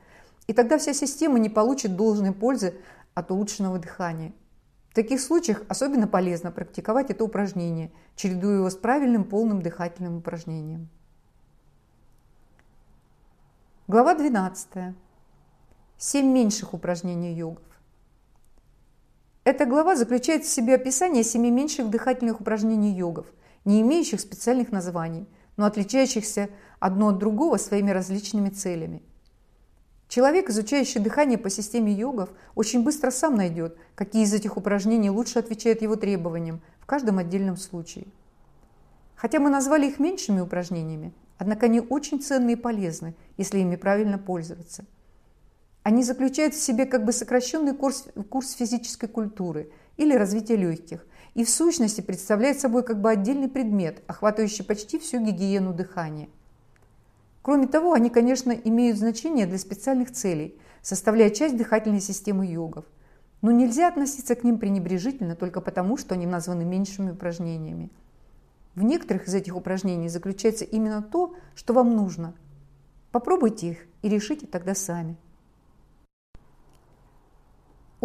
И тогда вся система не получит должной пользы от улучшенного дыхания. В таких случаях особенно полезно практиковать это упражнение, чередуя его с правильным полным дыхательным упражнением. Глава 12. Семь меньших упражнений йогов. Эта глава заключает в себе описание семи меньших дыхательных упражнений йогов, не имеющих специальных названий, но отличающихся одно от другого своими различными целями. Человек, изучающий дыхание по системе йогов, очень быстро сам найдет, какие из этих упражнений лучше отвечают его требованиям в каждом отдельном случае. Хотя мы назвали их меньшими упражнениями, однако они очень ценны и полезны, если ими правильно пользоваться – они заключают в себе как бы сокращенный курс, курс физической культуры или развития легких и в сущности представляют собой как бы отдельный предмет, охватывающий почти всю гигиену дыхания. Кроме того, они, конечно, имеют значение для специальных целей, составляя часть дыхательной системы йогов. Но нельзя относиться к ним пренебрежительно только потому, что они названы меньшими упражнениями. В некоторых из этих упражнений заключается именно то, что вам нужно. Попробуйте их и решите тогда сами.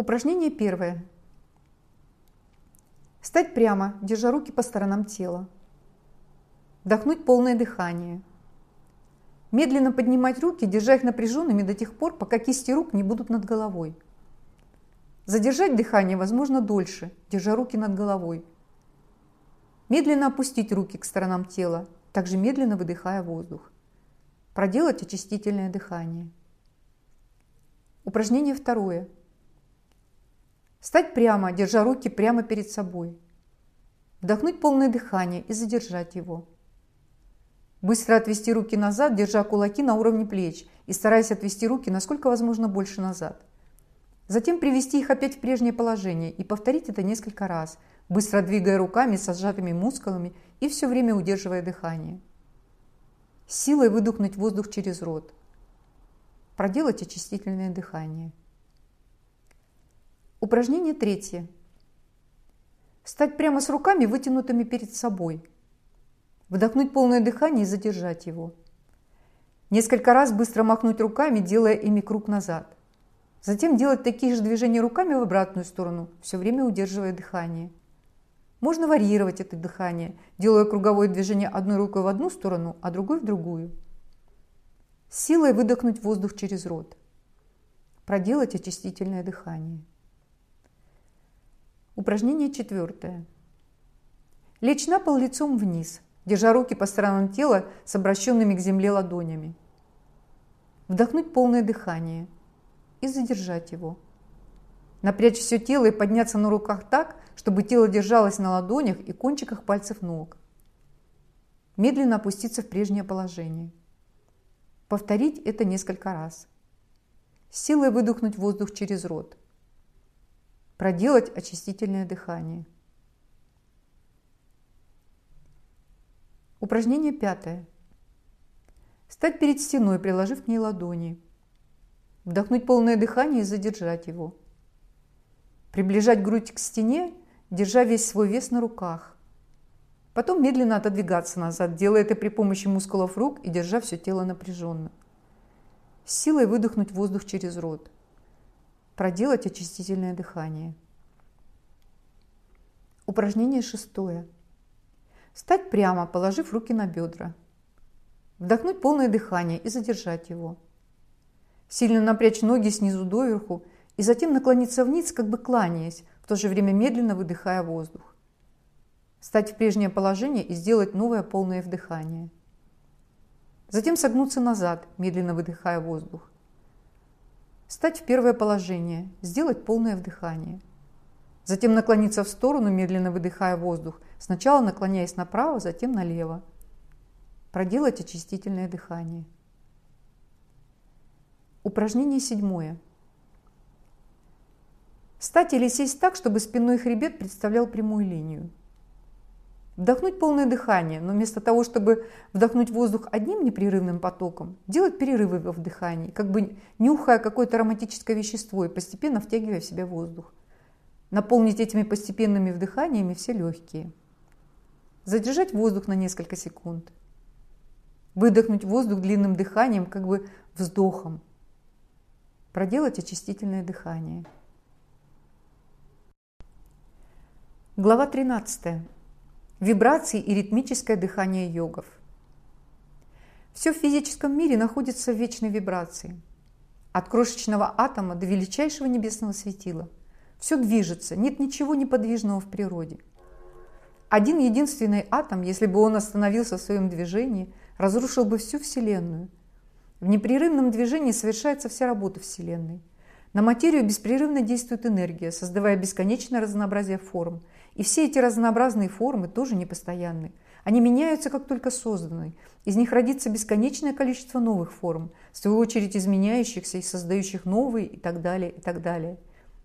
Упражнение первое. Встать прямо, держа руки по сторонам тела. Вдохнуть полное дыхание. Медленно поднимать руки, держа их напряженными до тех пор, пока кисти рук не будут над головой. Задержать дыхание возможно дольше, держа руки над головой. Медленно опустить руки к сторонам тела, также медленно выдыхая воздух. Проделать очистительное дыхание. Упражнение второе. Встать прямо, держа руки прямо перед собой. Вдохнуть полное дыхание и задержать его. Быстро отвести руки назад, держа кулаки на уровне плеч и стараясь отвести руки насколько возможно больше назад. Затем привести их опять в прежнее положение и повторить это несколько раз, быстро двигая руками со сжатыми мускулами и все время удерживая дыхание. Силой выдохнуть воздух через рот. Проделать очистительное дыхание. Упражнение третье. Встать прямо с руками, вытянутыми перед собой. Вдохнуть полное дыхание и задержать его. Несколько раз быстро махнуть руками, делая ими круг назад. Затем делать такие же движения руками в обратную сторону, все время удерживая дыхание. Можно варьировать это дыхание, делая круговое движение одной рукой в одну сторону, а другой в другую. силой выдохнуть воздух через рот. Проделать очистительное дыхание. Упражнение четвертое. Лечь на пол лицом вниз, держа руки по сторонам тела с обращенными к земле ладонями. Вдохнуть полное дыхание и задержать его. Напрячь все тело и подняться на руках так, чтобы тело держалось на ладонях и кончиках пальцев ног. Медленно опуститься в прежнее положение. Повторить это несколько раз. силой выдохнуть воздух через рот. Проделать очистительное дыхание. Упражнение пятое. Стать перед стеной, приложив к ней ладони. Вдохнуть полное дыхание и задержать его. Приближать грудь к стене, держа весь свой вес на руках. Потом медленно отодвигаться назад, делая это при помощи мускулов рук и держа все тело напряженно. С силой выдохнуть воздух через рот. Проделать очистительное дыхание. Упражнение шестое. Встать прямо, положив руки на бедра. Вдохнуть полное дыхание и задержать его. Сильно напрячь ноги снизу доверху и затем наклониться вниз, как бы кланяясь, в то же время медленно выдыхая воздух. Встать в прежнее положение и сделать новое полное вдыхание. Затем согнуться назад, медленно выдыхая воздух. Встать в первое положение, сделать полное вдыхание. Затем наклониться в сторону, медленно выдыхая воздух, сначала наклоняясь направо, затем налево. Проделать очистительное дыхание. Упражнение седьмое. Встать или сесть так, чтобы спинной хребет представлял прямую линию. Вдохнуть полное дыхание, но вместо того, чтобы вдохнуть воздух одним непрерывным потоком, делать перерывы во вдыхании, как бы нюхая какое-то ароматическое вещество и постепенно втягивая в себя воздух. Наполнить этими постепенными вдыханиями все легкие. Задержать воздух на несколько секунд. Выдохнуть воздух длинным дыханием, как бы вздохом. Проделать очистительное дыхание. Глава 13. Вибрации и ритмическое дыхание йогов. Все в физическом мире находится в вечной вибрации. От крошечного атома до величайшего небесного светила. Все движется, нет ничего неподвижного в природе. Один единственный атом, если бы он остановился в своем движении, разрушил бы всю Вселенную. В непрерывном движении совершается вся работа Вселенной. На материю беспрерывно действует энергия, создавая бесконечное разнообразие форм – и все эти разнообразные формы тоже непостоянны. Они меняются, как только созданы. Из них родится бесконечное количество новых форм, в свою очередь изменяющихся и создающих новые и так далее, и так далее.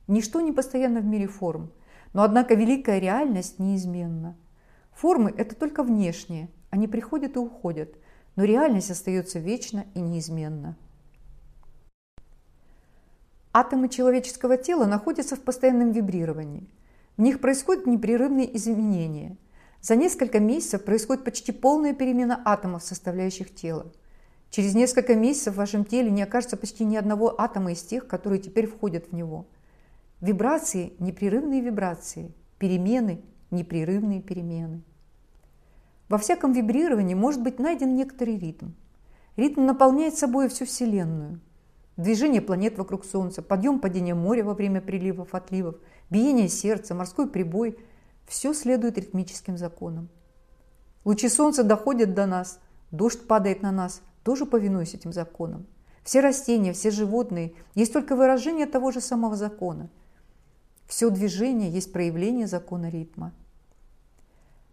Ничто не постоянно в мире форм, но однако великая реальность неизменна. Формы – это только внешние, они приходят и уходят, но реальность остается вечно и неизменна. Атомы человеческого тела находятся в постоянном вибрировании – в них происходят непрерывные изменения. За несколько месяцев происходит почти полная перемена атомов, составляющих тело. Через несколько месяцев в вашем теле не окажется почти ни одного атома из тех, которые теперь входят в него. Вибрации – непрерывные вибрации, перемены непрерывные перемены. Во всяком вибрировании может быть найден некоторый ритм. Ритм наполняет собой всю Вселенную. Движение планет вокруг Солнца, подъем-падение моря во время приливов, отливов, биение сердца, морской прибой – все следует ритмическим законам. Лучи Солнца доходят до нас, дождь падает на нас, тоже повинуясь этим законам. Все растения, все животные есть только выражение того же самого закона. Все движение есть проявление закона ритма.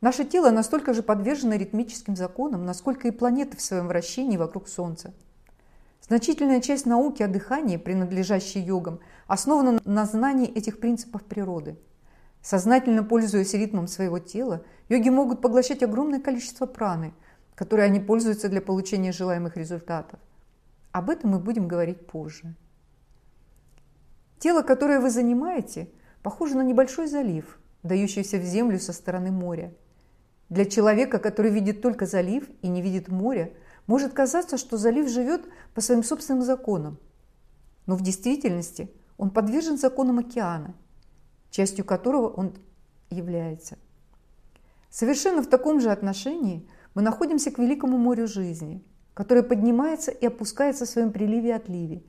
Наше тело настолько же подвержено ритмическим законам, насколько и планеты в своем вращении вокруг Солнца. Значительная часть науки о дыхании, принадлежащей йогам, основана на знании этих принципов природы. Сознательно пользуясь ритмом своего тела, йоги могут поглощать огромное количество праны, которой они пользуются для получения желаемых результатов. Об этом мы будем говорить позже. Тело, которое вы занимаете, похоже на небольшой залив, дающийся в землю со стороны моря. Для человека, который видит только залив и не видит моря, может казаться, что залив живет по своим собственным законам. Но в действительности он подвержен законам океана, частью которого он является. Совершенно в таком же отношении мы находимся к великому морю жизни, которое поднимается и опускается в своем приливе и отливе,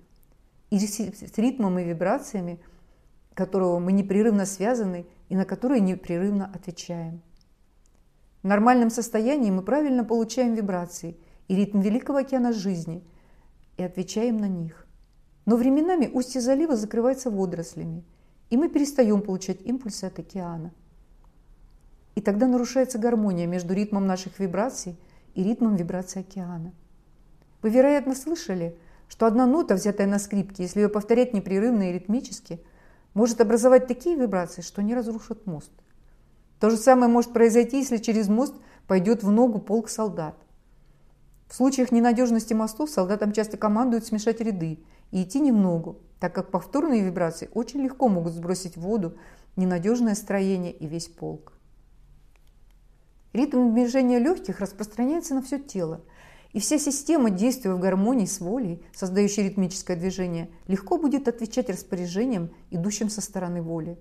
и с ритмом и вибрациями, которого мы непрерывно связаны и на которые непрерывно отвечаем. В нормальном состоянии мы правильно получаем вибрации и ритм Великого океана жизни и отвечаем на них. Но временами устье залива закрывается водорослями, и мы перестаем получать импульсы от океана. И тогда нарушается гармония между ритмом наших вибраций и ритмом вибраций океана. Вы, вероятно, слышали, что одна нота, взятая на скрипке, если ее повторять непрерывно и ритмически, может образовать такие вибрации, что не разрушат мост. То же самое может произойти, если через мост пойдет в ногу полк солдат. В случаях ненадежности мостов солдатам часто командуют смешать ряды и идти не в ногу, так как повторные вибрации очень легко могут сбросить в воду ненадежное строение и весь полк. Ритм движения легких распространяется на все тело, и вся система, действуя в гармонии с волей, создающей ритмическое движение, легко будет отвечать распоряжениям, идущим со стороны воли.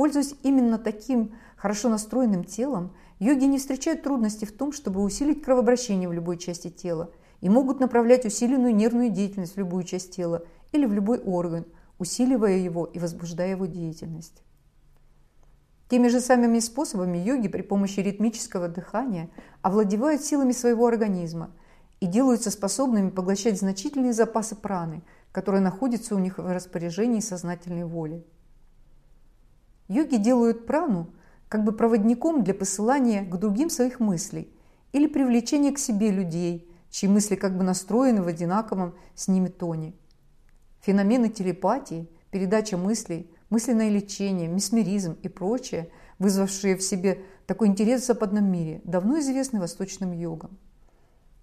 Пользуясь именно таким хорошо настроенным телом, йоги не встречают трудностей в том, чтобы усилить кровообращение в любой части тела и могут направлять усиленную нервную деятельность в любую часть тела или в любой орган, усиливая его и возбуждая его деятельность. Теми же самыми способами йоги при помощи ритмического дыхания овладевают силами своего организма и делаются способными поглощать значительные запасы праны, которые находятся у них в распоряжении сознательной воли. Йоги делают прану как бы проводником для посылания к другим своих мыслей или привлечения к себе людей, чьи мысли как бы настроены в одинаковом с ними тоне. Феномены телепатии, передача мыслей, мысленное лечение, месмеризм и прочее, вызвавшие в себе такой интерес в западном мире, давно известны восточным йогам.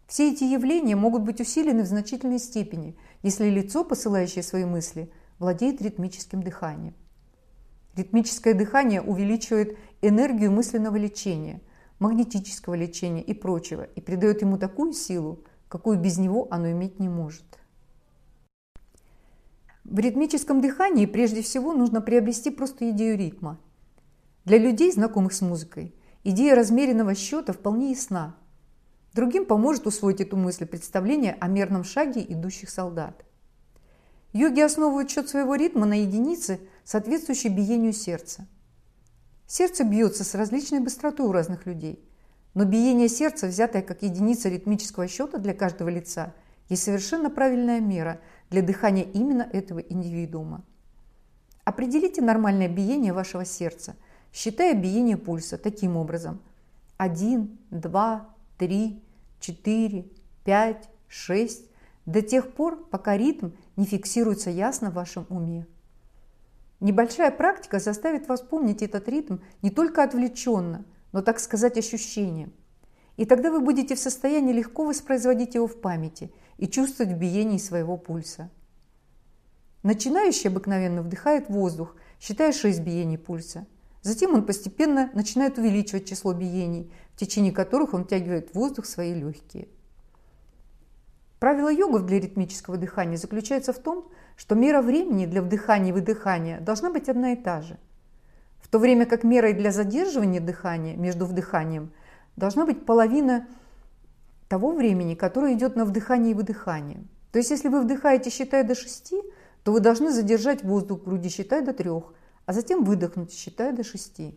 Все эти явления могут быть усилены в значительной степени, если лицо, посылающее свои мысли, владеет ритмическим дыханием. Ритмическое дыхание увеличивает энергию мысленного лечения, магнетического лечения и прочего, и придает ему такую силу, какую без него оно иметь не может. В ритмическом дыхании прежде всего нужно приобрести просто идею ритма. Для людей, знакомых с музыкой, идея размеренного счета вполне ясна. Другим поможет усвоить эту мысль представление о мерном шаге идущих солдат. Йоги основывают счет своего ритма на единице – соответствующий биению сердца. Сердце бьется с различной быстротой у разных людей, но биение сердца, взятое как единица ритмического счета для каждого лица, есть совершенно правильная мера для дыхания именно этого индивидуума. Определите нормальное биение вашего сердца, считая биение пульса таким образом. 1, 2, 3, 4, 5, 6, до тех пор, пока ритм не фиксируется ясно в вашем уме. Небольшая практика заставит вас помнить этот ритм не только отвлеченно, но, так сказать, ощущением. И тогда вы будете в состоянии легко воспроизводить его в памяти и чувствовать в биении своего пульса. Начинающий обыкновенно вдыхает воздух, считая 6 биений пульса. Затем он постепенно начинает увеличивать число биений, в течение которых он втягивает воздух в свои легкие. Правило йогов для ритмического дыхания заключается в том, что мера времени для вдыхания и выдыхания должна быть одна и та же. В то время как мерой для задерживания дыхания между вдыханием должна быть половина того времени, которое идет на вдыхание и выдыхание. То есть если вы вдыхаете, считая до 6, то вы должны задержать воздух в груди, считая до 3, а затем выдохнуть, считая до 6.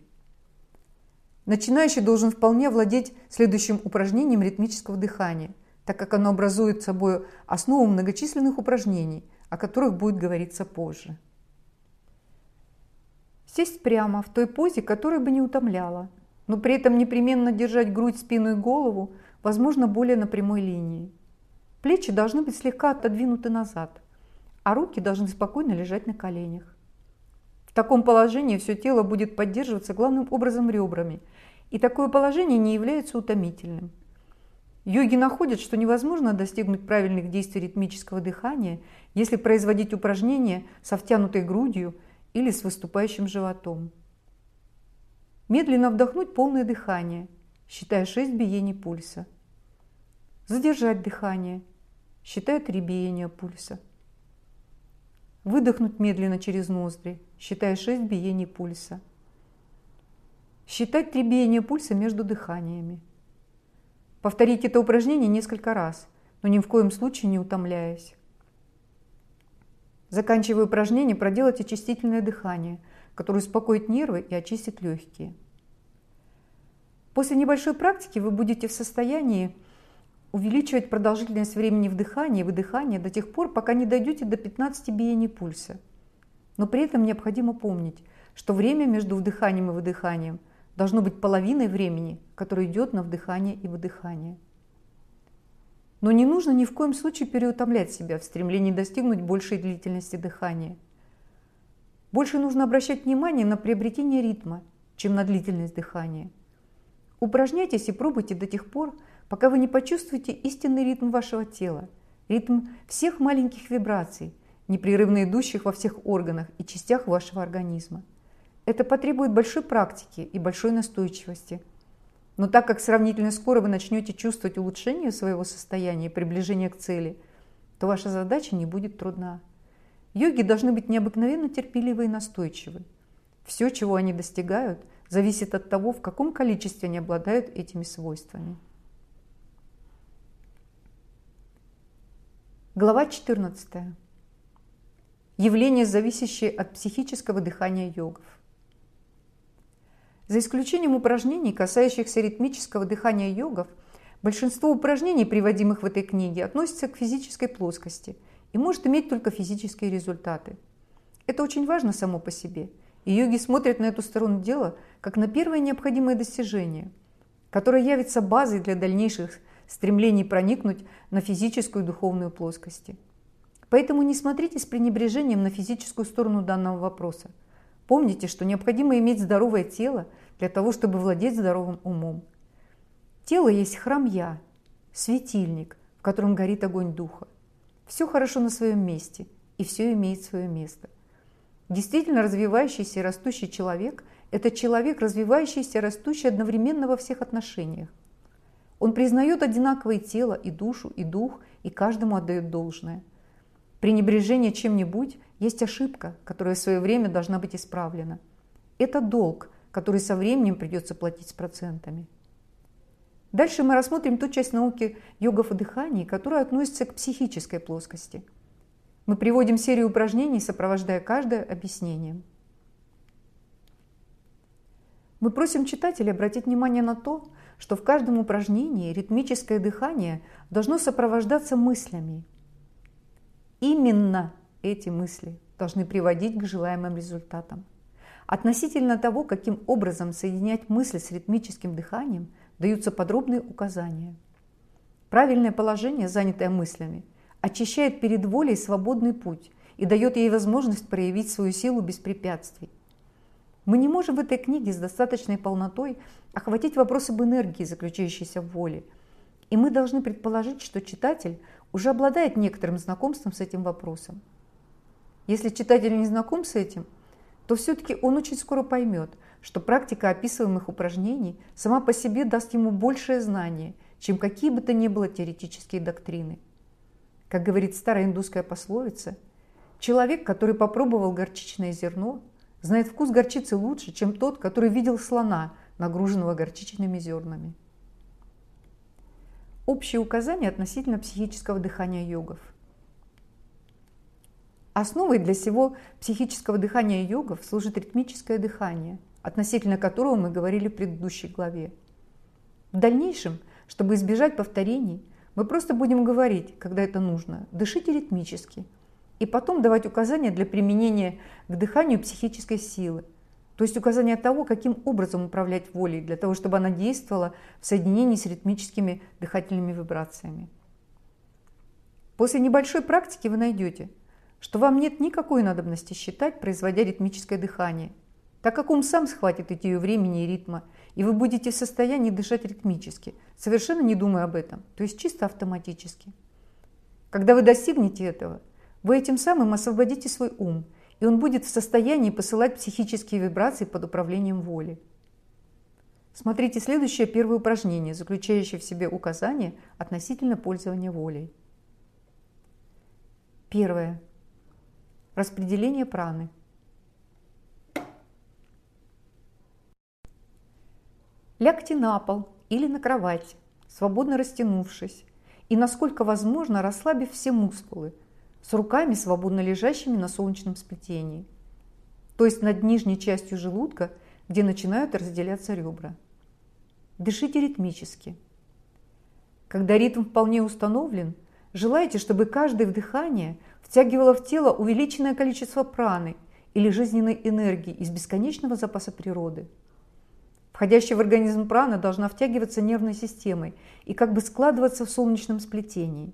Начинающий должен вполне владеть следующим упражнением ритмического дыхания, так как оно образует собой основу многочисленных упражнений, о которых будет говориться позже. Сесть прямо в той позе, которая бы не утомляла, но при этом непременно держать грудь, спину и голову, возможно, более на прямой линии. Плечи должны быть слегка отодвинуты назад, а руки должны спокойно лежать на коленях. В таком положении все тело будет поддерживаться главным образом ребрами, и такое положение не является утомительным. Йоги находят, что невозможно достигнуть правильных действий ритмического дыхания, если производить упражнения со втянутой грудью или с выступающим животом. Медленно вдохнуть полное дыхание, считая 6 биений пульса. Задержать дыхание, считая 3 биения пульса. Выдохнуть медленно через ноздри, считая 6 биений пульса. Считать 3 биения пульса между дыханиями. Повторите это упражнение несколько раз, но ни в коем случае не утомляясь. Заканчивая упражнение, проделайте очистительное дыхание, которое успокоит нервы и очистит легкие. После небольшой практики вы будете в состоянии увеличивать продолжительность времени вдыхания и выдыхания до тех пор, пока не дойдете до 15 биений пульса. Но при этом необходимо помнить, что время между вдыханием и выдыханием – должно быть половиной времени, которое идет на вдыхание и выдыхание. Но не нужно ни в коем случае переутомлять себя в стремлении достигнуть большей длительности дыхания. Больше нужно обращать внимание на приобретение ритма, чем на длительность дыхания. Упражняйтесь и пробуйте до тех пор, пока вы не почувствуете истинный ритм вашего тела, ритм всех маленьких вибраций, непрерывно идущих во всех органах и частях вашего организма. Это потребует большой практики и большой настойчивости. Но так как сравнительно скоро вы начнете чувствовать улучшение своего состояния и приближение к цели, то ваша задача не будет трудна. Йоги должны быть необыкновенно терпеливы и настойчивы. Все, чего они достигают, зависит от того, в каком количестве они обладают этими свойствами. Глава 14. Явления, зависящие от психического дыхания йогов. За исключением упражнений, касающихся ритмического дыхания йогов, большинство упражнений, приводимых в этой книге, относятся к физической плоскости и может иметь только физические результаты. Это очень важно само по себе, и йоги смотрят на эту сторону дела как на первое необходимое достижение, которое явится базой для дальнейших стремлений проникнуть на физическую и духовную плоскости. Поэтому не смотрите с пренебрежением на физическую сторону данного вопроса. Помните, что необходимо иметь здоровое тело для того, чтобы владеть здоровым умом. Тело есть храм Я, светильник, в котором горит огонь духа. Все хорошо на своем месте, и все имеет свое место. Действительно развивающийся и растущий человек – это человек, развивающийся и растущий одновременно во всех отношениях. Он признает одинаковое тело и душу, и дух, и каждому отдает должное. Пренебрежение чем-нибудь есть ошибка, которая в свое время должна быть исправлена. Это долг, который со временем придется платить с процентами. Дальше мы рассмотрим ту часть науки йогов и дыхания, которая относится к психической плоскости. Мы приводим серию упражнений, сопровождая каждое объяснением. Мы просим читателя обратить внимание на то, что в каждом упражнении ритмическое дыхание должно сопровождаться мыслями. Именно эти мысли должны приводить к желаемым результатам. Относительно того, каким образом соединять мысли с ритмическим дыханием, даются подробные указания. Правильное положение, занятое мыслями, очищает перед волей свободный путь и дает ей возможность проявить свою силу без препятствий. Мы не можем в этой книге с достаточной полнотой охватить вопрос об энергии, заключающейся в воле. И мы должны предположить, что читатель уже обладает некоторым знакомством с этим вопросом. Если читатель не знаком с этим, то все-таки он очень скоро поймет, что практика описываемых упражнений сама по себе даст ему большее знание, чем какие бы то ни было теоретические доктрины. Как говорит старая индусская пословица, человек, который попробовал горчичное зерно, знает вкус горчицы лучше, чем тот, который видел слона, нагруженного горчичными зернами. Общие указания относительно психического дыхания йогов. Основой для всего психического дыхания йогов служит ритмическое дыхание, относительно которого мы говорили в предыдущей главе. В дальнейшем, чтобы избежать повторений, мы просто будем говорить, когда это нужно, дышите ритмически, и потом давать указания для применения к дыханию психической силы, то есть указания того, каким образом управлять волей, для того, чтобы она действовала в соединении с ритмическими дыхательными вибрациями. После небольшой практики вы найдете, что вам нет никакой надобности считать, производя ритмическое дыхание, так как ум сам схватит ее времени и ритма, и вы будете в состоянии дышать ритмически, совершенно не думая об этом, то есть чисто автоматически. Когда вы достигнете этого, вы этим самым освободите свой ум, и он будет в состоянии посылать психические вибрации под управлением воли. Смотрите следующее первое упражнение, заключающее в себе указания относительно пользования волей. Первое. Распределение праны. Лягте на пол или на кровать, свободно растянувшись, и, насколько возможно, расслабив все мускулы, с руками, свободно лежащими на солнечном сплетении, то есть над нижней частью желудка, где начинают разделяться ребра. Дышите ритмически. Когда ритм вполне установлен, желайте, чтобы каждое вдыхание втягивало в тело увеличенное количество праны или жизненной энергии из бесконечного запаса природы – Входящая в организм прана должна втягиваться нервной системой и как бы складываться в солнечном сплетении.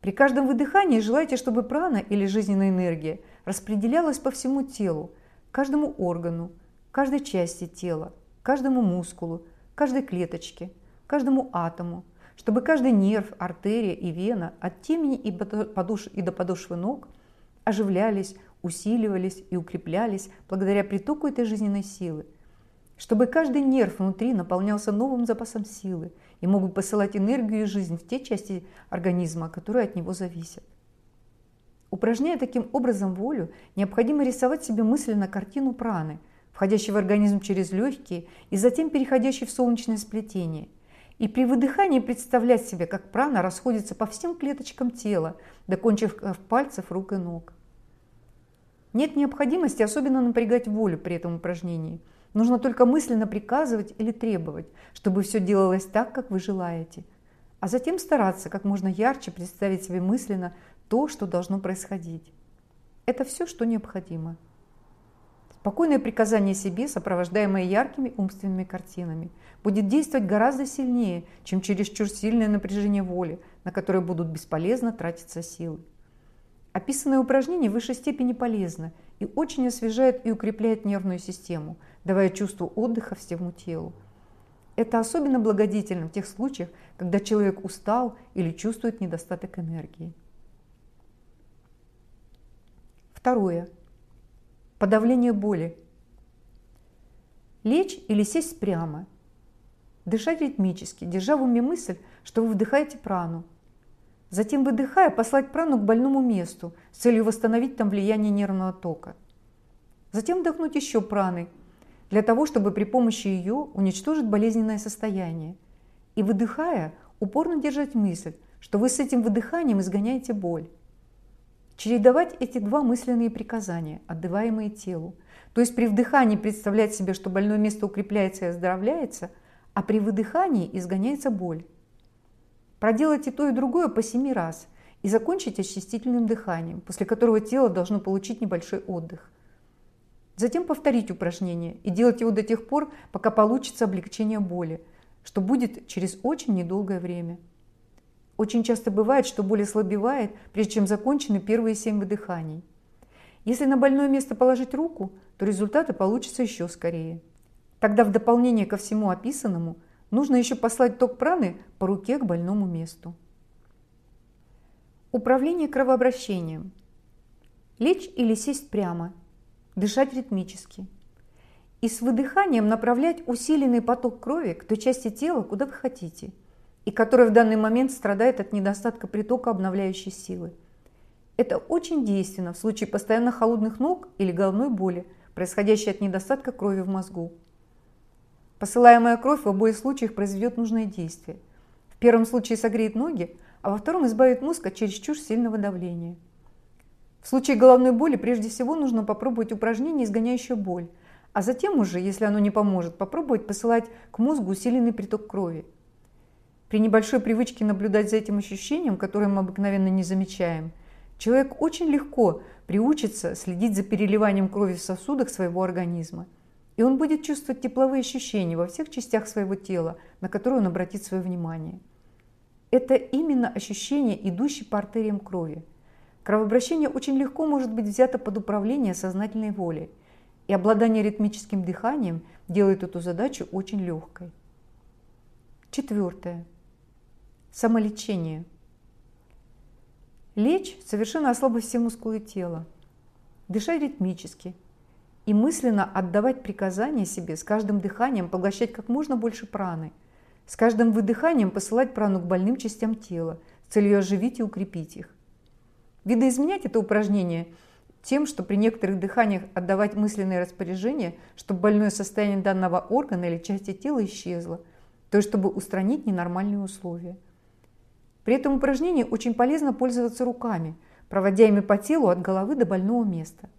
При каждом выдыхании желайте, чтобы прана или жизненная энергия распределялась по всему телу, каждому органу, каждой части тела, каждому мускулу, каждой клеточке, каждому атому, чтобы каждый нерв, артерия и вена от темени и, подош... и до подошвы ног оживлялись, усиливались и укреплялись благодаря притоку этой жизненной силы – чтобы каждый нерв внутри наполнялся новым запасом силы и мог бы посылать энергию и жизнь в те части организма, которые от него зависят. Упражняя таким образом волю, необходимо рисовать себе мысленно картину праны, входящей в организм через легкие и затем переходящей в солнечное сплетение. И при выдыхании представлять себе, как прана расходится по всем клеточкам тела, до кончиков пальцев, рук и ног. Нет необходимости особенно напрягать волю при этом упражнении – Нужно только мысленно приказывать или требовать, чтобы все делалось так, как вы желаете. А затем стараться как можно ярче представить себе мысленно то, что должно происходить. Это все, что необходимо. Спокойное приказание себе, сопровождаемое яркими умственными картинами, будет действовать гораздо сильнее, чем чересчур сильное напряжение воли, на которое будут бесполезно тратиться силы. Описанное упражнение в высшей степени полезно и очень освежает и укрепляет нервную систему, давая чувство отдыха всему телу. Это особенно благодетельно в тех случаях, когда человек устал или чувствует недостаток энергии. Второе. Подавление боли. Лечь или сесть прямо. Дышать ритмически, держа в уме мысль, что вы вдыхаете прану. Затем, выдыхая, послать прану к больному месту с целью восстановить там влияние нервного тока. Затем вдохнуть еще праной, для того, чтобы при помощи ее уничтожить болезненное состояние. И выдыхая, упорно держать мысль, что вы с этим выдыханием изгоняете боль. Чередовать эти два мысленные приказания, отдаваемые телу. То есть при вдыхании представлять себе, что больное место укрепляется и оздоровляется, а при выдыхании изгоняется боль. Проделайте то и другое по семи раз и закончите очистительным дыханием, после которого тело должно получить небольшой отдых. Затем повторить упражнение и делать его до тех пор, пока получится облегчение боли, что будет через очень недолгое время. Очень часто бывает, что боль ослабевает, прежде чем закончены первые семь выдыханий. Если на больное место положить руку, то результаты получатся еще скорее. Тогда в дополнение ко всему описанному нужно еще послать ток праны по руке к больному месту. Управление кровообращением. Лечь или сесть прямо – дышать ритмически. И с выдыханием направлять усиленный поток крови к той части тела, куда вы хотите, и которая в данный момент страдает от недостатка притока обновляющей силы. Это очень действенно в случае постоянно холодных ног или головной боли, происходящее от недостатка крови в мозгу. Посылаемая кровь в обоих случаях произведет нужное действие. В первом случае согреет ноги, а во втором избавит мозг от чересчур сильного давления. В случае головной боли прежде всего нужно попробовать упражнение, изгоняющее боль, а затем уже, если оно не поможет, попробовать посылать к мозгу усиленный приток крови. При небольшой привычке наблюдать за этим ощущением, которое мы обыкновенно не замечаем, человек очень легко приучится следить за переливанием крови в сосудах своего организма – и он будет чувствовать тепловые ощущения во всех частях своего тела, на которые он обратит свое внимание. Это именно ощущение, идущее по артериям крови. Кровообращение очень легко может быть взято под управление сознательной волей, и обладание ритмическим дыханием делает эту задачу очень легкой. Четвертое. Самолечение. Лечь, совершенно ослабив все мускулы тела. Дышать ритмически – и мысленно отдавать приказания себе, с каждым дыханием поглощать как можно больше праны, с каждым выдыханием посылать прану к больным частям тела с целью оживить и укрепить их. Видоизменять это упражнение тем, что при некоторых дыханиях отдавать мысленные распоряжения, чтобы больное состояние данного органа или части тела исчезло, то есть чтобы устранить ненормальные условия. При этом упражнении очень полезно пользоваться руками, проводя ими по телу от головы до больного места –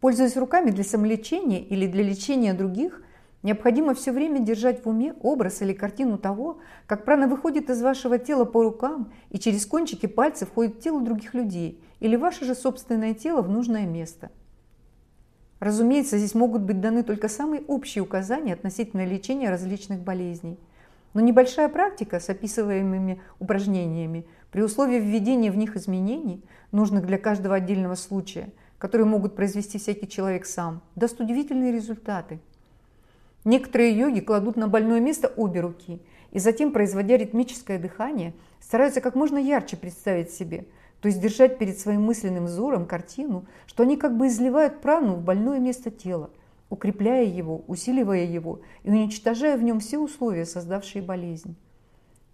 Пользуясь руками для самолечения или для лечения других, необходимо все время держать в уме образ или картину того, как прана выходит из вашего тела по рукам и через кончики пальцев входит в тело других людей или ваше же собственное тело в нужное место. Разумеется, здесь могут быть даны только самые общие указания относительно лечения различных болезней. Но небольшая практика с описываемыми упражнениями при условии введения в них изменений, нужных для каждого отдельного случая – которые могут произвести всякий человек сам, даст удивительные результаты. Некоторые йоги кладут на больное место обе руки и затем, производя ритмическое дыхание, стараются как можно ярче представить себе, то есть держать перед своим мысленным взором картину, что они как бы изливают прану в больное место тела, укрепляя его, усиливая его и уничтожая в нем все условия, создавшие болезнь.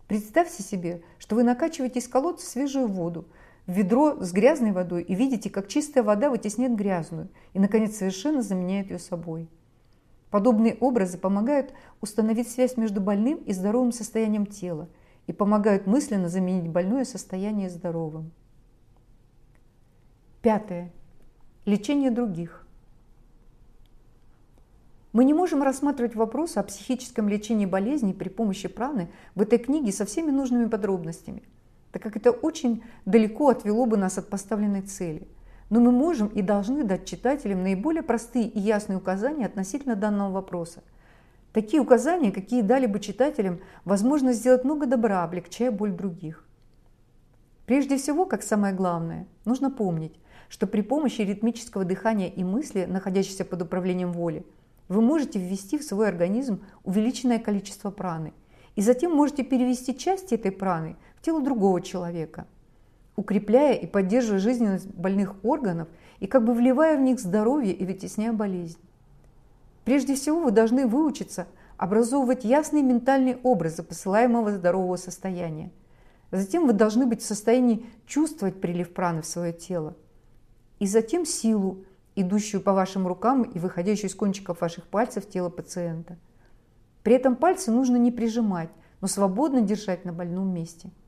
Представьте себе, что вы накачиваете из колодца свежую воду, ведро с грязной водой и видите, как чистая вода вытесняет грязную и, наконец, совершенно заменяет ее собой. Подобные образы помогают установить связь между больным и здоровым состоянием тела и помогают мысленно заменить больное состояние здоровым. Пятое. Лечение других. Мы не можем рассматривать вопрос о психическом лечении болезней при помощи праны в этой книге со всеми нужными подробностями – так как это очень далеко отвело бы нас от поставленной цели. Но мы можем и должны дать читателям наиболее простые и ясные указания относительно данного вопроса. Такие указания, какие дали бы читателям возможность сделать много добра, облегчая боль других. Прежде всего, как самое главное, нужно помнить, что при помощи ритмического дыхания и мысли, находящейся под управлением воли, вы можете ввести в свой организм увеличенное количество праны, и затем можете перевести части этой праны тело другого человека, укрепляя и поддерживая жизненность больных органов и как бы вливая в них здоровье и вытесняя болезнь. Прежде всего вы должны выучиться образовывать ясные ментальные образы посылаемого здорового состояния. Затем вы должны быть в состоянии чувствовать прилив праны в свое тело. И затем силу, идущую по вашим рукам и выходящую из кончиков ваших пальцев тело пациента. При этом пальцы нужно не прижимать, но свободно держать на больном месте –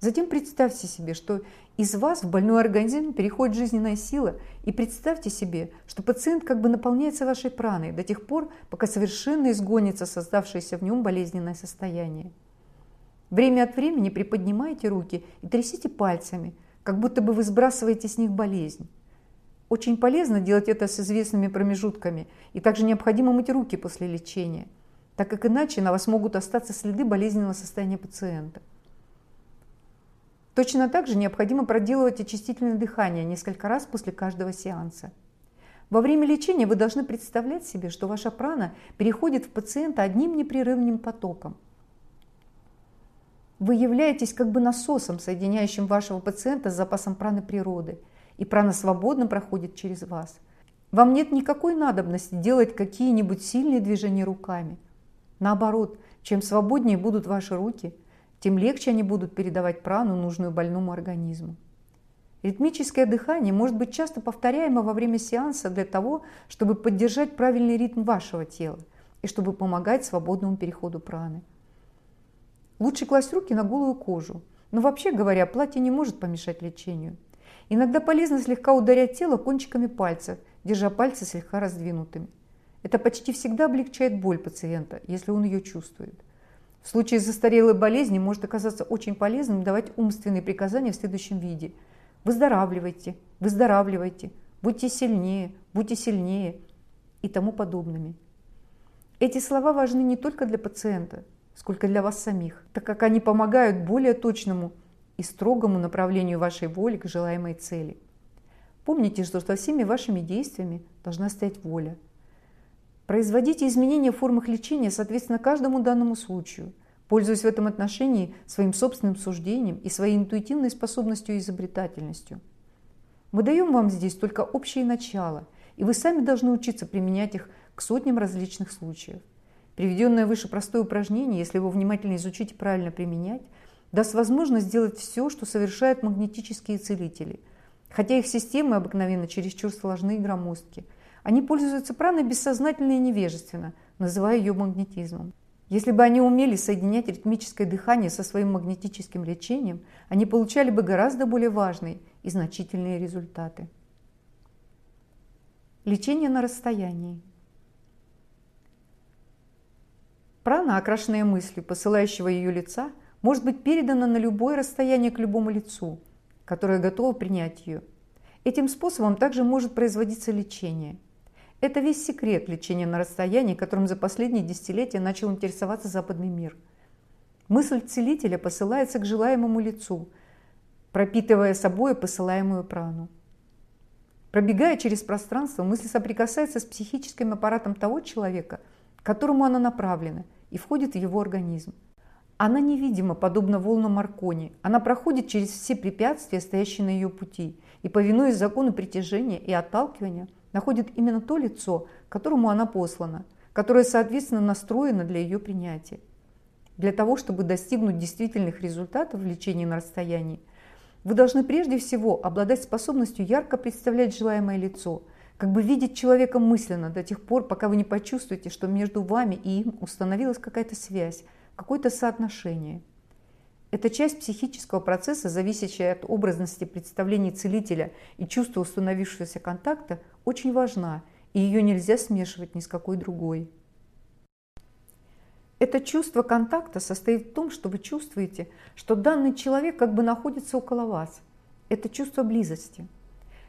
Затем представьте себе, что из вас в больной организм переходит жизненная сила, и представьте себе, что пациент как бы наполняется вашей праной до тех пор, пока совершенно изгонится создавшееся в нем болезненное состояние. Время от времени приподнимайте руки и трясите пальцами, как будто бы вы сбрасываете с них болезнь. Очень полезно делать это с известными промежутками, и также необходимо мыть руки после лечения, так как иначе на вас могут остаться следы болезненного состояния пациента. Точно так же необходимо проделывать очистительное дыхание несколько раз после каждого сеанса. Во время лечения вы должны представлять себе, что ваша прана переходит в пациента одним непрерывным потоком. Вы являетесь как бы насосом, соединяющим вашего пациента с запасом праны природы, и прана свободно проходит через вас. Вам нет никакой надобности делать какие-нибудь сильные движения руками. Наоборот, чем свободнее будут ваши руки – тем легче они будут передавать прану, нужную больному организму. Ритмическое дыхание может быть часто повторяемо во время сеанса для того, чтобы поддержать правильный ритм вашего тела и чтобы помогать свободному переходу праны. Лучше класть руки на голую кожу, но вообще говоря, платье не может помешать лечению. Иногда полезно слегка ударять тело кончиками пальцев, держа пальцы слегка раздвинутыми. Это почти всегда облегчает боль пациента, если он ее чувствует. В случае застарелой болезни может оказаться очень полезным давать умственные приказания в следующем виде – выздоравливайте, выздоравливайте, будьте сильнее, будьте сильнее и тому подобными. Эти слова важны не только для пациента, сколько для вас самих, так как они помогают более точному и строгому направлению вашей воли к желаемой цели. Помните, что за всеми вашими действиями должна стоять воля. Производите изменения в формах лечения соответственно каждому данному случаю – пользуясь в этом отношении своим собственным суждением и своей интуитивной способностью и изобретательностью. Мы даем вам здесь только общие начала, и вы сами должны учиться применять их к сотням различных случаев. Приведенное выше простое упражнение, если его внимательно изучить и правильно применять, даст возможность сделать все, что совершают магнетические целители. Хотя их системы обыкновенно чересчур сложны и громоздки. Они пользуются праной бессознательно и невежественно, называя ее магнетизмом. Если бы они умели соединять ритмическое дыхание со своим магнетическим лечением, они получали бы гораздо более важные и значительные результаты. Лечение на расстоянии. Прана, окрашенная мыслью посылающего ее лица, может быть передана на любое расстояние к любому лицу, которое готово принять ее. Этим способом также может производиться лечение – это весь секрет лечения на расстоянии, которым за последние десятилетия начал интересоваться западный мир. Мысль целителя посылается к желаемому лицу, пропитывая собой посылаемую прану. Пробегая через пространство, мысль соприкасается с психическим аппаратом того человека, к которому она направлена, и входит в его организм. Она невидима, подобно волнам Маркони. Она проходит через все препятствия, стоящие на ее пути, и, повинуясь закону притяжения и отталкивания – находит именно то лицо, которому она послана, которое, соответственно, настроено для ее принятия. Для того, чтобы достигнуть действительных результатов в лечении на расстоянии, вы должны прежде всего обладать способностью ярко представлять желаемое лицо, как бы видеть человека мысленно до тех пор, пока вы не почувствуете, что между вами и им установилась какая-то связь, какое-то соотношение. Это часть психического процесса, зависящая от образности представлений целителя и чувства установившегося контакта, очень важна, и ее нельзя смешивать ни с какой другой. Это чувство контакта состоит в том, что вы чувствуете, что данный человек как бы находится около вас. Это чувство близости.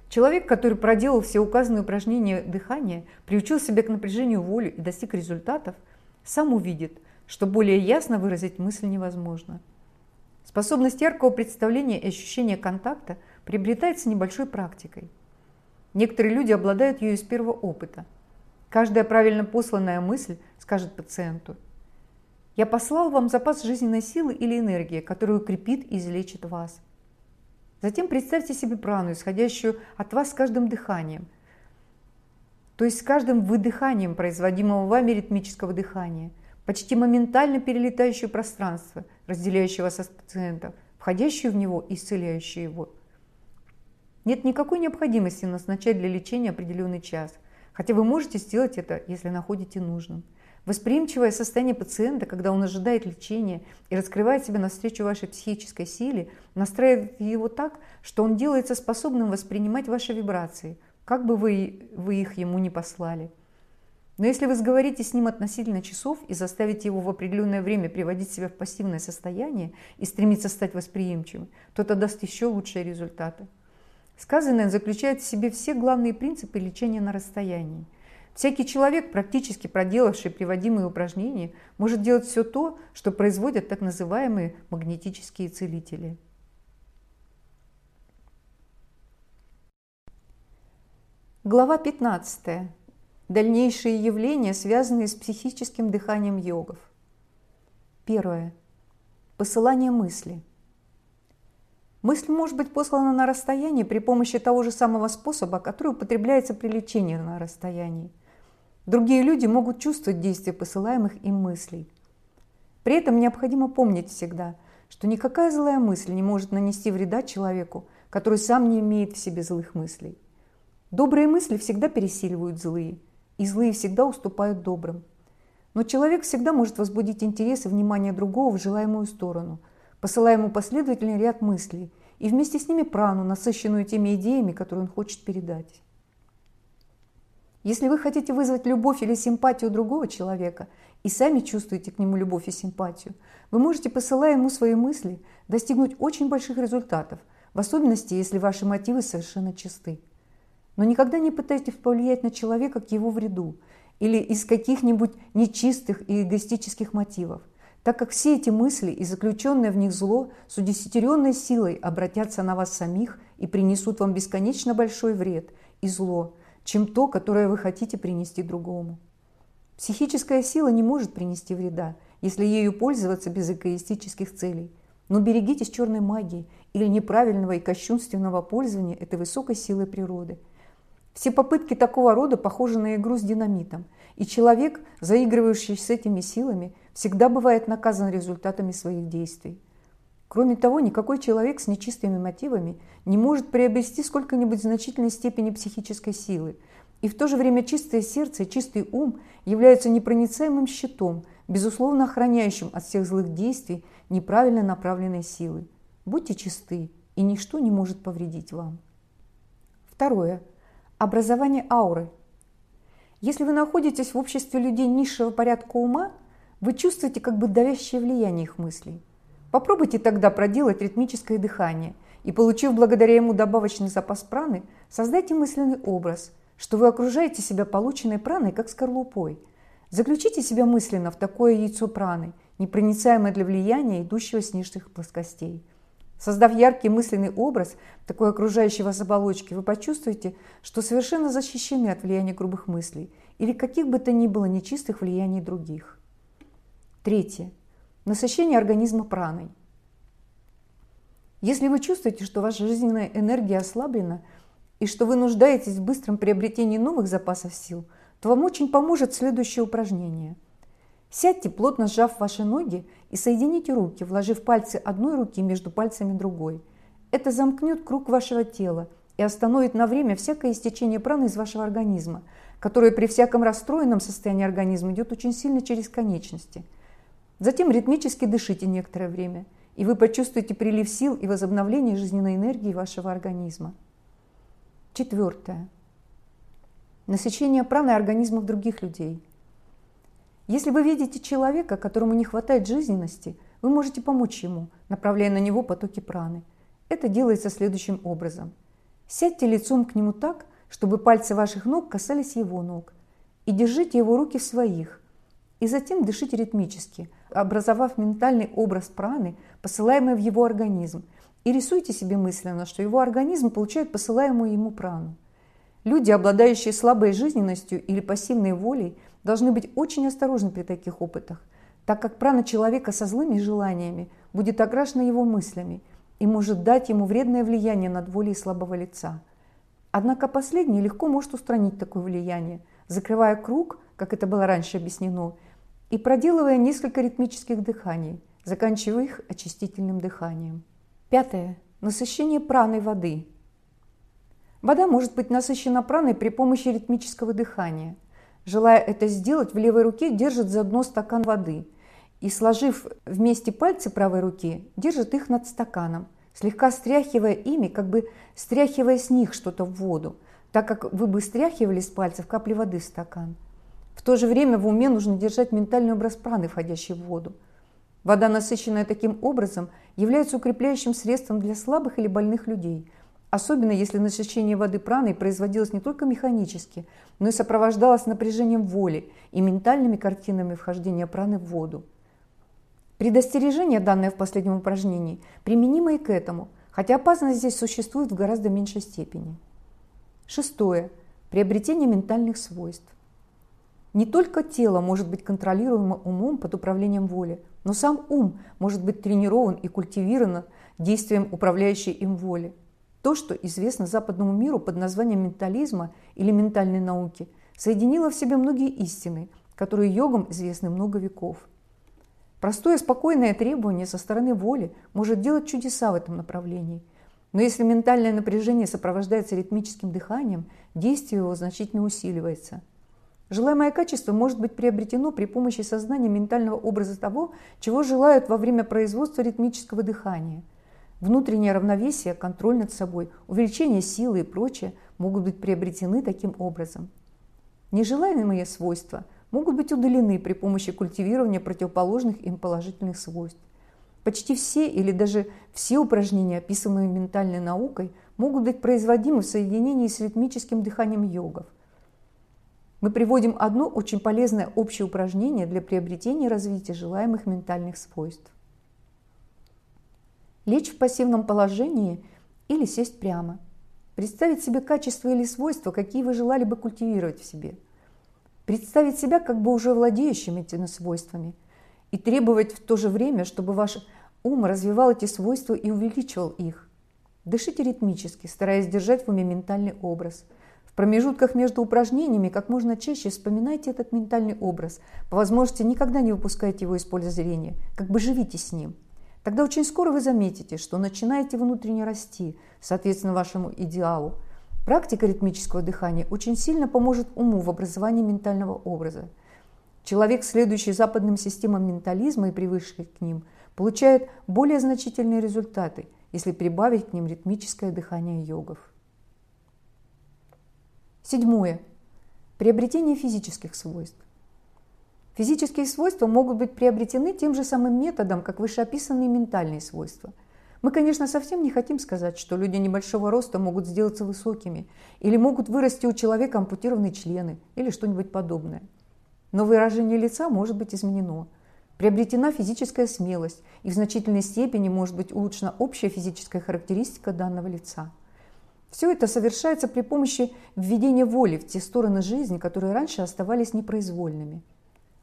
Человек, который проделал все указанные упражнения дыхания, приучил себя к напряжению воли и достиг результатов, сам увидит, что более ясно выразить мысль невозможно. Способность яркого представления и ощущения контакта приобретается небольшой практикой – Некоторые люди обладают ее из первого опыта. Каждая правильно посланная мысль скажет пациенту «Я послал вам запас жизненной силы или энергии, который укрепит и излечит вас». Затем представьте себе прану, исходящую от вас с каждым дыханием, то есть с каждым выдыханием производимого вами ритмического дыхания, почти моментально перелетающее пространство, разделяющее вас от пациента, входящее в него и исцеляющее его – нет никакой необходимости назначать для лечения определенный час, хотя вы можете сделать это, если находите нужным. Восприимчивое состояние пациента, когда он ожидает лечения и раскрывает себя навстречу вашей психической силе, настраивает его так, что он делается способным воспринимать ваши вибрации, как бы вы, вы их ему не послали. Но если вы сговорите с ним относительно часов и заставите его в определенное время приводить себя в пассивное состояние и стремиться стать восприимчивым, то это даст еще лучшие результаты. Сказанное заключает в себе все главные принципы лечения на расстоянии. Всякий человек, практически проделавший приводимые упражнения, может делать все то, что производят так называемые магнетические целители. Глава 15. Дальнейшие явления, связанные с психическим дыханием йогов. Первое. Посылание мысли – Мысль может быть послана на расстоянии при помощи того же самого способа, который употребляется при лечении на расстоянии. Другие люди могут чувствовать действие посылаемых им мыслей. При этом необходимо помнить всегда, что никакая злая мысль не может нанести вреда человеку, который сам не имеет в себе злых мыслей. Добрые мысли всегда пересиливают злые, и злые всегда уступают добрым. Но человек всегда может возбудить интерес и внимание другого в желаемую сторону, посылая ему последовательный ряд мыслей и вместе с ними прану, насыщенную теми идеями, которые он хочет передать. Если вы хотите вызвать любовь или симпатию другого человека и сами чувствуете к нему любовь и симпатию, вы можете, посылая ему свои мысли, достигнуть очень больших результатов, в особенности, если ваши мотивы совершенно чисты. Но никогда не пытайтесь повлиять на человека к его вреду или из каких-нибудь нечистых и эгоистических мотивов, так как все эти мысли и заключенное в них зло с удесятеренной силой обратятся на вас самих и принесут вам бесконечно большой вред и зло, чем то, которое вы хотите принести другому. Психическая сила не может принести вреда, если ею пользоваться без эгоистических целей. Но берегитесь черной магии или неправильного и кощунственного пользования этой высокой силой природы. Все попытки такого рода похожи на игру с динамитом, и человек, заигрывающий с этими силами, всегда бывает наказан результатами своих действий. Кроме того, никакой человек с нечистыми мотивами не может приобрести сколько-нибудь значительной степени психической силы, и в то же время чистое сердце чистый ум являются непроницаемым щитом, безусловно охраняющим от всех злых действий неправильно направленной силы. Будьте чисты, и ничто не может повредить вам. Второе. Образование ауры. Если вы находитесь в обществе людей низшего порядка ума, вы чувствуете как бы давящее влияние их мыслей. Попробуйте тогда проделать ритмическое дыхание и, получив благодаря ему добавочный запас праны, создайте мысленный образ, что вы окружаете себя полученной праной, как скорлупой – Заключите себя мысленно в такое яйцо праны, непроницаемое для влияния, идущего с нижних плоскостей. Создав яркий мысленный образ такой окружающей вас оболочки, вы почувствуете, что совершенно защищены от влияния грубых мыслей или каких бы то ни было нечистых влияний других. Третье. Насыщение организма праной. Если вы чувствуете, что ваша жизненная энергия ослаблена и что вы нуждаетесь в быстром приобретении новых запасов сил – то вам очень поможет следующее упражнение. Сядьте, плотно сжав ваши ноги и соедините руки, вложив пальцы одной руки между пальцами другой. Это замкнет круг вашего тела и остановит на время всякое истечение праны из вашего организма, которое при всяком расстроенном состоянии организма идет очень сильно через конечности. Затем ритмически дышите некоторое время, и вы почувствуете прилив сил и возобновление жизненной энергии вашего организма. Четвертое насыщение праной организмов других людей. Если вы видите человека, которому не хватает жизненности, вы можете помочь ему, направляя на него потоки праны. Это делается следующим образом. Сядьте лицом к нему так, чтобы пальцы ваших ног касались его ног, и держите его руки в своих, и затем дышите ритмически, образовав ментальный образ праны, посылаемый в его организм, и рисуйте себе мысленно, что его организм получает посылаемую ему прану. Люди, обладающие слабой жизненностью или пассивной волей, должны быть очень осторожны при таких опытах, так как прана человека со злыми желаниями будет окрашена его мыслями и может дать ему вредное влияние над волей слабого лица. Однако последний легко может устранить такое влияние, закрывая круг, как это было раньше объяснено, и проделывая несколько ритмических дыханий, заканчивая их очистительным дыханием. Пятое. Насыщение праной воды – Вода может быть насыщена праной при помощи ритмического дыхания. Желая это сделать, в левой руке держит за дно стакан воды и, сложив вместе пальцы правой руки, держит их над стаканом, слегка стряхивая ими, как бы стряхивая с них что-то в воду, так как вы бы стряхивали с пальцев капли воды в стакан. В то же время в уме нужно держать ментальный образ праны, входящий в воду. Вода, насыщенная таким образом, является укрепляющим средством для слабых или больных людей – Особенно если насыщение воды праной производилось не только механически, но и сопровождалось напряжением воли и ментальными картинами вхождения праны в воду. Предостережение, данное в последнем упражнении, применимо и к этому, хотя опасность здесь существует в гораздо меньшей степени. Шестое. Приобретение ментальных свойств. Не только тело может быть контролируемо умом под управлением воли, но сам ум может быть тренирован и культивирован действием управляющей им воли. То, что известно западному миру под названием ментализма или ментальной науки, соединило в себе многие истины, которые йогам известны много веков. Простое спокойное требование со стороны воли может делать чудеса в этом направлении. Но если ментальное напряжение сопровождается ритмическим дыханием, действие его значительно усиливается. Желаемое качество может быть приобретено при помощи сознания ментального образа того, чего желают во время производства ритмического дыхания. Внутреннее равновесие, контроль над собой, увеличение силы и прочее могут быть приобретены таким образом. Нежелаемые свойства могут быть удалены при помощи культивирования противоположных им положительных свойств. Почти все или даже все упражнения, описанные ментальной наукой, могут быть производимы в соединении с ритмическим дыханием йогов. Мы приводим одно очень полезное общее упражнение для приобретения и развития желаемых ментальных свойств. Лечь в пассивном положении или сесть прямо. Представить себе качества или свойства, какие вы желали бы культивировать в себе. Представить себя как бы уже владеющим этими свойствами – и требовать в то же время, чтобы ваш ум развивал эти свойства и увеличивал их. Дышите ритмически, стараясь держать в уме ментальный образ. В промежутках между упражнениями как можно чаще вспоминайте этот ментальный образ. По возможности никогда не выпускайте его из поля зрения, как бы живите с ним. Тогда очень скоро вы заметите, что начинаете внутренне расти, соответственно вашему идеалу. Практика ритмического дыхания очень сильно поможет уму в образовании ментального образа. Человек, следующий западным системам ментализма и привыкший к ним, получает более значительные результаты, если прибавить к ним ритмическое дыхание йогов. Седьмое. Приобретение физических свойств. Физические свойства могут быть приобретены тем же самым методом, как вышеописанные ментальные свойства. Мы, конечно, совсем не хотим сказать, что люди небольшого роста могут сделаться высокими, или могут вырасти у человека ампутированные члены, или что-нибудь подобное – но выражение лица может быть изменено. Приобретена физическая смелость, и в значительной степени может быть улучшена общая физическая характеристика данного лица. Все это совершается при помощи введения воли в те стороны жизни, которые раньше оставались непроизвольными.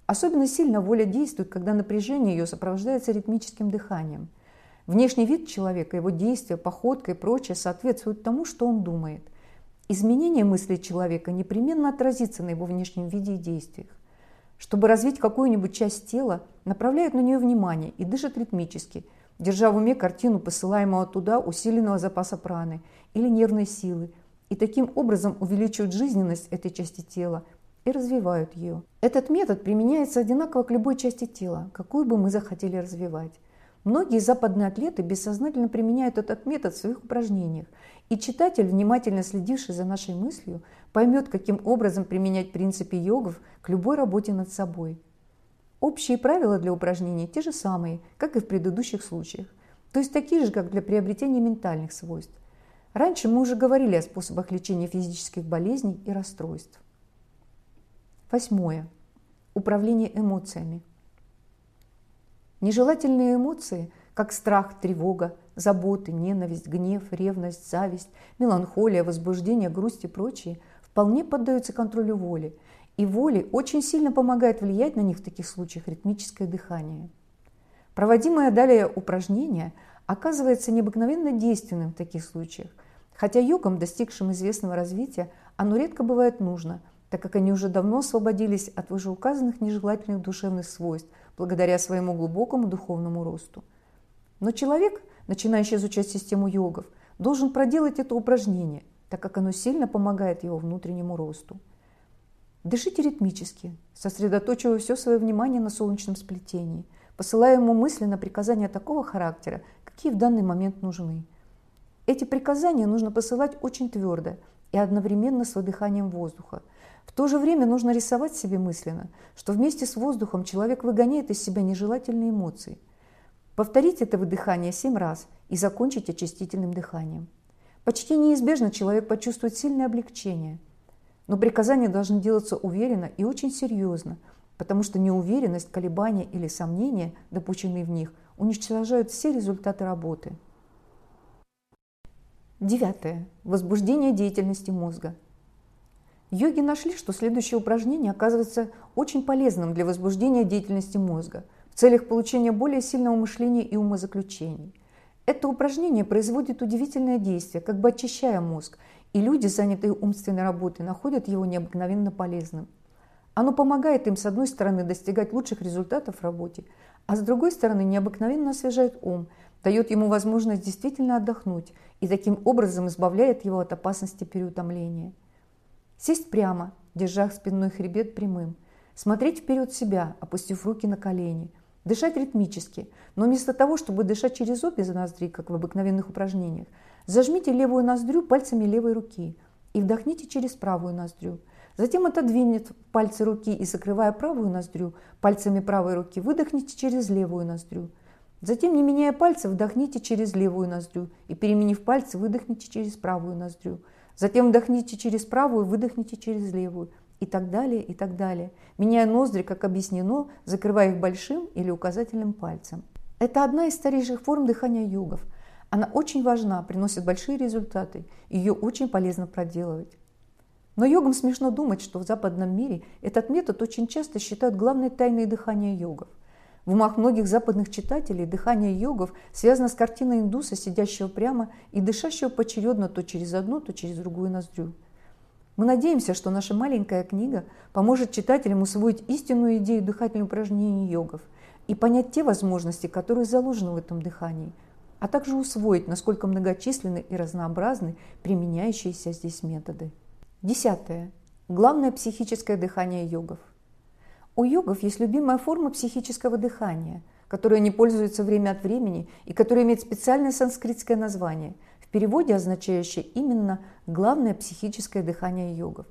Особенно сильно воля действует, когда напряжение ее сопровождается ритмическим дыханием. Внешний вид человека, его действия, походка и прочее соответствуют тому, что он думает. Изменение мысли человека непременно отразится на его внешнем виде и действиях. Чтобы развить какую-нибудь часть тела, направляют на нее внимание и дышат ритмически, держа в уме картину посылаемого туда усиленного запаса праны или нервной силы, и таким образом увеличивают жизненность этой части тела и развивают ее. Этот метод применяется одинаково к любой части тела, какую бы мы захотели развивать. Многие западные атлеты бессознательно применяют этот метод в своих упражнениях, и читатель, внимательно следивший за нашей мыслью, поймет, каким образом применять принципы йогов к любой работе над собой. Общие правила для упражнений те же самые, как и в предыдущих случаях, то есть такие же, как для приобретения ментальных свойств. Раньше мы уже говорили о способах лечения физических болезней и расстройств. Восьмое. Управление эмоциями. Нежелательные эмоции, как страх, тревога, заботы, ненависть, гнев, ревность, зависть, меланхолия, возбуждение, грусть и прочие, вполне поддаются контролю воли, и воли очень сильно помогает влиять на них в таких случаях ритмическое дыхание. Проводимое далее упражнение оказывается необыкновенно действенным в таких случаях, хотя йогам, достигшим известного развития, оно редко бывает нужно, так как они уже давно освободились от вышеуказанных нежелательных душевных свойств благодаря своему глубокому духовному росту. Но человек, начинающий изучать систему йогов, должен проделать это упражнение – так как оно сильно помогает его внутреннему росту. Дышите ритмически, сосредоточивая все свое внимание на солнечном сплетении, посылая ему мысленно приказания такого характера, какие в данный момент нужны. Эти приказания нужно посылать очень твердо и одновременно с выдыханием воздуха. В то же время нужно рисовать себе мысленно, что вместе с воздухом человек выгоняет из себя нежелательные эмоции. Повторите это выдыхание семь раз и закончите очистительным дыханием. Почти неизбежно человек почувствует сильное облегчение. Но приказания должны делаться уверенно и очень серьезно, потому что неуверенность, колебания или сомнения, допущенные в них, уничтожают все результаты работы. Девятое. Возбуждение деятельности мозга. Йоги нашли, что следующее упражнение оказывается очень полезным для возбуждения деятельности мозга в целях получения более сильного мышления и умозаключений – это упражнение производит удивительное действие, как бы очищая мозг, и люди, занятые умственной работой, находят его необыкновенно полезным. Оно помогает им, с одной стороны, достигать лучших результатов в работе, а с другой стороны, необыкновенно освежает ум, дает ему возможность действительно отдохнуть и таким образом избавляет его от опасности переутомления. Сесть прямо, держа спинной хребет прямым, смотреть вперед себя, опустив руки на колени, дышать ритмически, но вместо того, чтобы дышать через обе ноздри, как в обыкновенных упражнениях, зажмите левую ноздрю пальцами левой руки и вдохните через правую ноздрю. Затем отодвинет пальцы руки и, закрывая правую ноздрю, пальцами правой руки выдохните через левую ноздрю. Затем, не меняя пальцев, вдохните через левую ноздрю и, переменив пальцы, выдохните через правую ноздрю. Затем вдохните через правую, выдохните через левую и так далее, и так далее, меняя ноздри, как объяснено, закрывая их большим или указательным пальцем. Это одна из старейших форм дыхания йогов. Она очень важна, приносит большие результаты, ее очень полезно проделывать. Но йогам смешно думать, что в западном мире этот метод очень часто считают главной тайной дыхания йогов. В умах многих западных читателей дыхание йогов связано с картиной индуса, сидящего прямо и дышащего поочередно то через одну, то через другую ноздрю. Мы надеемся, что наша маленькая книга поможет читателям усвоить истинную идею дыхательных упражнений йогов и понять те возможности, которые заложены в этом дыхании, а также усвоить, насколько многочисленны и разнообразны применяющиеся здесь методы. Десятое. Главное психическое дыхание йогов. У йогов есть любимая форма психического дыхания, которой они пользуются время от времени и которая имеет специальное санскритское название, в переводе означающее именно «главное психическое дыхание йогов».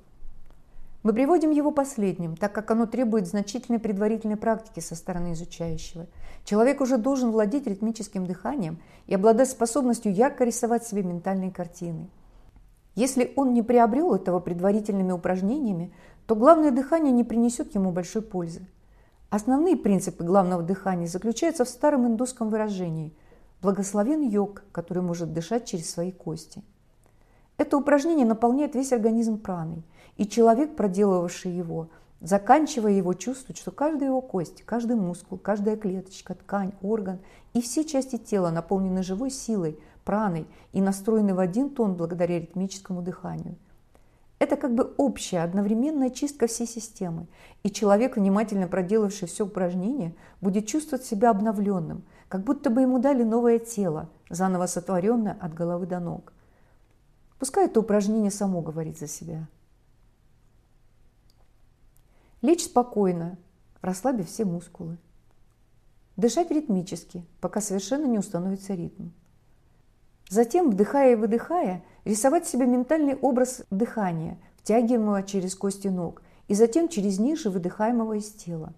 Мы приводим его последним, так как оно требует значительной предварительной практики со стороны изучающего. Человек уже должен владеть ритмическим дыханием и обладать способностью ярко рисовать себе ментальные картины. Если он не приобрел этого предварительными упражнениями, то главное дыхание не принесет ему большой пользы. Основные принципы главного дыхания заключаются в старом индусском выражении «благословен йог, который может дышать через свои кости». Это упражнение наполняет весь организм праной, и человек, проделывавший его, заканчивая его, чувствует, что каждая его кость, каждый мускул, каждая клеточка, ткань, орган и все части тела наполнены живой силой, праной и настроены в один тон благодаря ритмическому дыханию. Это как бы общая, одновременная чистка всей системы, и человек, внимательно проделавший все упражнение, будет чувствовать себя обновленным, как будто бы ему дали новое тело, заново сотворенное от головы до ног. Пускай это упражнение само говорит за себя. Лечь спокойно, расслабив все мускулы. Дышать ритмически, пока совершенно не установится ритм. Затем, вдыхая и выдыхая, рисовать себе ментальный образ дыхания, втягиваемого через кости ног, и затем через ниже выдыхаемого из тела.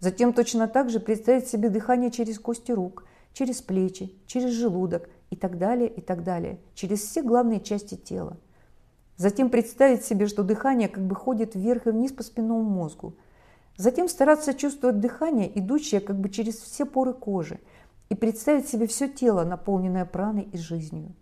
Затем точно так же представить себе дыхание через кости рук, через плечи, через желудок и так далее, и так далее, через все главные части тела. Затем представить себе, что дыхание как бы ходит вверх и вниз по спинному мозгу. Затем стараться чувствовать дыхание, идущее как бы через все поры кожи – и представить себе все тело, наполненное праной и жизнью.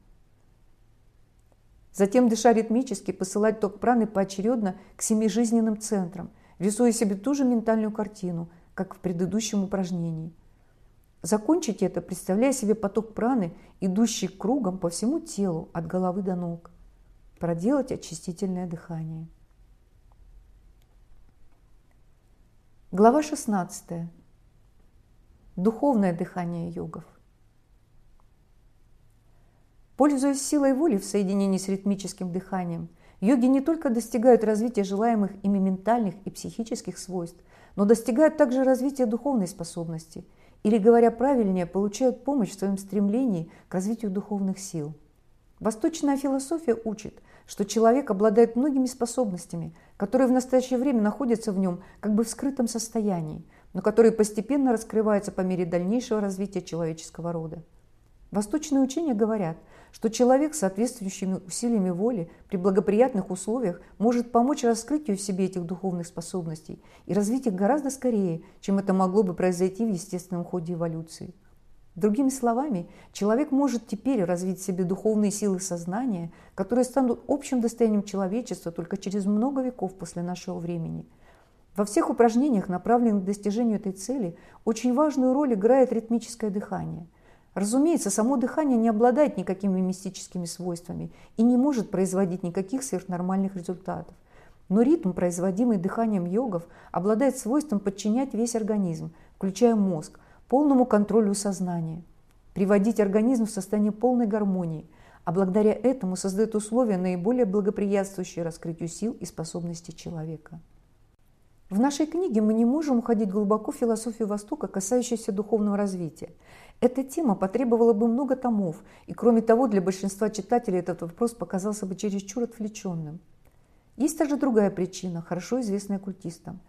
Затем, дыша ритмически, посылать ток праны поочередно к семи жизненным центрам, рисуя себе ту же ментальную картину, как в предыдущем упражнении. Закончить это, представляя себе поток праны, идущий кругом по всему телу, от головы до ног. Проделать очистительное дыхание. Глава 16 духовное дыхание йогов. Пользуясь силой воли в соединении с ритмическим дыханием, йоги не только достигают развития желаемых ими ментальных и психических свойств, но достигают также развития духовной способности, или, говоря правильнее, получают помощь в своем стремлении к развитию духовных сил. Восточная философия учит, что человек обладает многими способностями, которые в настоящее время находятся в нем как бы в скрытом состоянии – но которые постепенно раскрываются по мере дальнейшего развития человеческого рода. Восточные учения говорят, что человек с соответствующими усилиями воли при благоприятных условиях может помочь раскрытию в себе этих духовных способностей и развить их гораздо скорее, чем это могло бы произойти в естественном ходе эволюции. Другими словами, человек может теперь развить в себе духовные силы сознания, которые станут общим достоянием человечества только через много веков после нашего времени – во всех упражнениях, направленных к достижению этой цели, очень важную роль играет ритмическое дыхание. Разумеется, само дыхание не обладает никакими мистическими свойствами и не может производить никаких сверхнормальных результатов. Но ритм, производимый дыханием йогов, обладает свойством подчинять весь организм, включая мозг, полному контролю сознания. приводить организм в состояние полной гармонии, а благодаря этому создает условия, наиболее благоприятствующие раскрытию сил и способностей человека. В нашей книге мы не можем уходить глубоко в философию Востока, касающуюся духовного развития. Эта тема потребовала бы много томов, и кроме того, для большинства читателей этот вопрос показался бы чересчур отвлеченным. Есть также другая причина, хорошо известная оккультистам,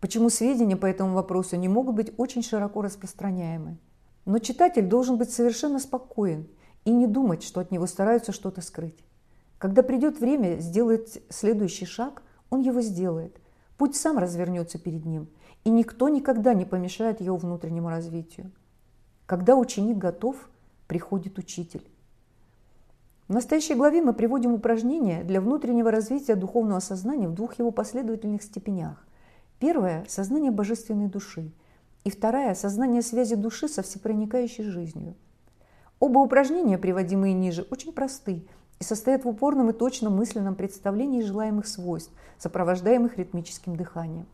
почему сведения по этому вопросу не могут быть очень широко распространяемы. Но читатель должен быть совершенно спокоен и не думать, что от него стараются что-то скрыть. Когда придет время сделать следующий шаг, он его сделает – Путь сам развернется перед ним, и никто никогда не помешает его внутреннему развитию. Когда ученик готов, приходит учитель. В настоящей главе мы приводим упражнения для внутреннего развития духовного сознания в двух его последовательных степенях. Первое – сознание божественной души, и вторая – сознание связи души со всепроникающей жизнью. Оба упражнения, приводимые ниже, очень просты и состоят в упорном и точном мысленном представлении желаемых свойств, сопровождаемых ритмическим дыханием.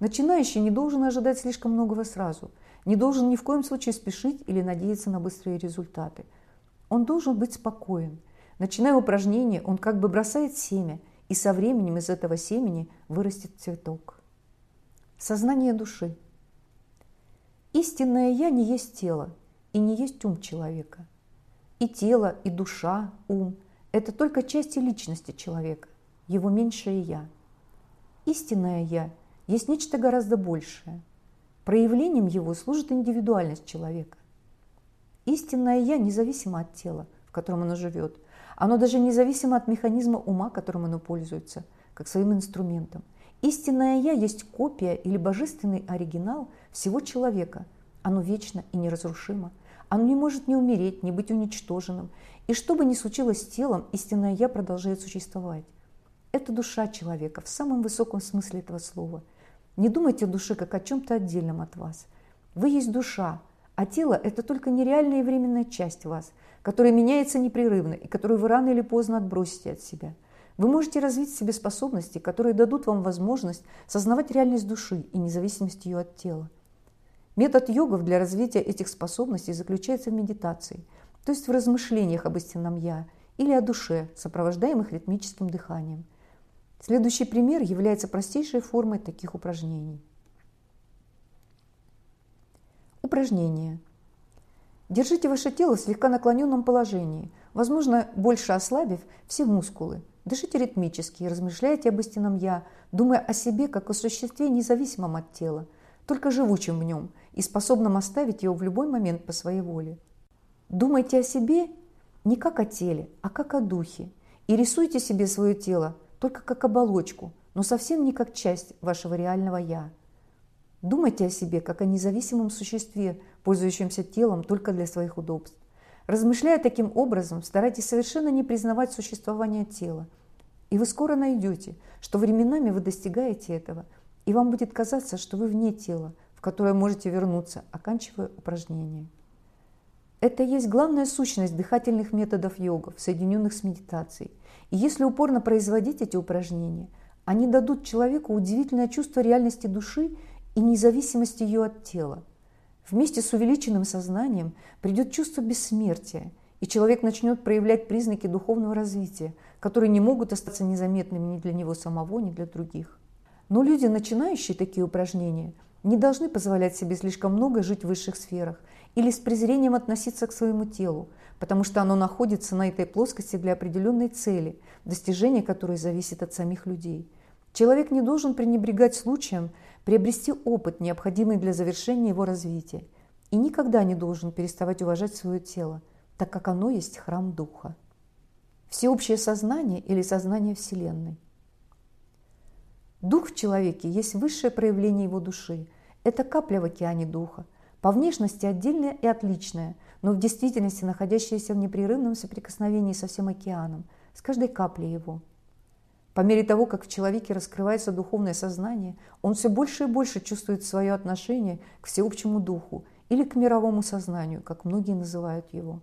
Начинающий не должен ожидать слишком многого сразу, не должен ни в коем случае спешить или надеяться на быстрые результаты. Он должен быть спокоен. Начиная упражнение, он как бы бросает семя, и со временем из этого семени вырастет цветок. Сознание души. Истинное «я» не есть тело и не есть ум человека – и тело, и душа, ум – это только части личности человека, его меньшее «я». Истинное «я» есть нечто гораздо большее. Проявлением его служит индивидуальность человека. Истинное «я» независимо от тела, в котором оно живет. Оно даже независимо от механизма ума, которым оно пользуется, как своим инструментом. Истинное «я» есть копия или божественный оригинал всего человека. Оно вечно и неразрушимо – оно не может не умереть, не быть уничтоженным. И что бы ни случилось с телом, истинное «я» продолжает существовать. Это душа человека в самом высоком смысле этого слова. Не думайте о душе как о чем-то отдельном от вас. Вы есть душа, а тело – это только нереальная и временная часть вас, которая меняется непрерывно и которую вы рано или поздно отбросите от себя. Вы можете развить в себе способности, которые дадут вам возможность сознавать реальность души и независимость ее от тела. Метод йогов для развития этих способностей заключается в медитации, то есть в размышлениях об истинном «я» или о душе, сопровождаемых ритмическим дыханием. Следующий пример является простейшей формой таких упражнений. Упражнение. Держите ваше тело в слегка наклоненном положении, возможно, больше ослабив все мускулы. Дышите ритмически и размышляйте об истинном «я», думая о себе как о существе, независимом от тела, только живучим в нем – и способным оставить его в любой момент по своей воле. Думайте о себе не как о теле, а как о духе, и рисуйте себе свое тело только как оболочку, но совсем не как часть вашего реального «я». Думайте о себе как о независимом существе, пользующемся телом только для своих удобств. Размышляя таким образом, старайтесь совершенно не признавать существование тела. И вы скоро найдете, что временами вы достигаете этого, и вам будет казаться, что вы вне тела, в которое можете вернуться, оканчивая упражнение. Это есть главная сущность дыхательных методов йогов, соединенных с медитацией. И если упорно производить эти упражнения, они дадут человеку удивительное чувство реальности души и независимости ее от тела. Вместе с увеличенным сознанием придет чувство бессмертия, и человек начнет проявлять признаки духовного развития, которые не могут остаться незаметными ни для него самого, ни для других. Но люди, начинающие такие упражнения – не должны позволять себе слишком много жить в высших сферах или с презрением относиться к своему телу, потому что оно находится на этой плоскости для определенной цели, достижение которой зависит от самих людей. Человек не должен пренебрегать случаем приобрести опыт, необходимый для завершения его развития, и никогда не должен переставать уважать свое тело, так как оно есть храм Духа. Всеобщее сознание или сознание Вселенной – Дух в человеке есть высшее проявление его души. Это капля в океане духа, по внешности отдельная и отличная, но в действительности находящаяся в непрерывном соприкосновении со всем океаном, с каждой каплей его. По мере того, как в человеке раскрывается духовное сознание, он все больше и больше чувствует свое отношение к всеобщему духу или к мировому сознанию, как многие называют его.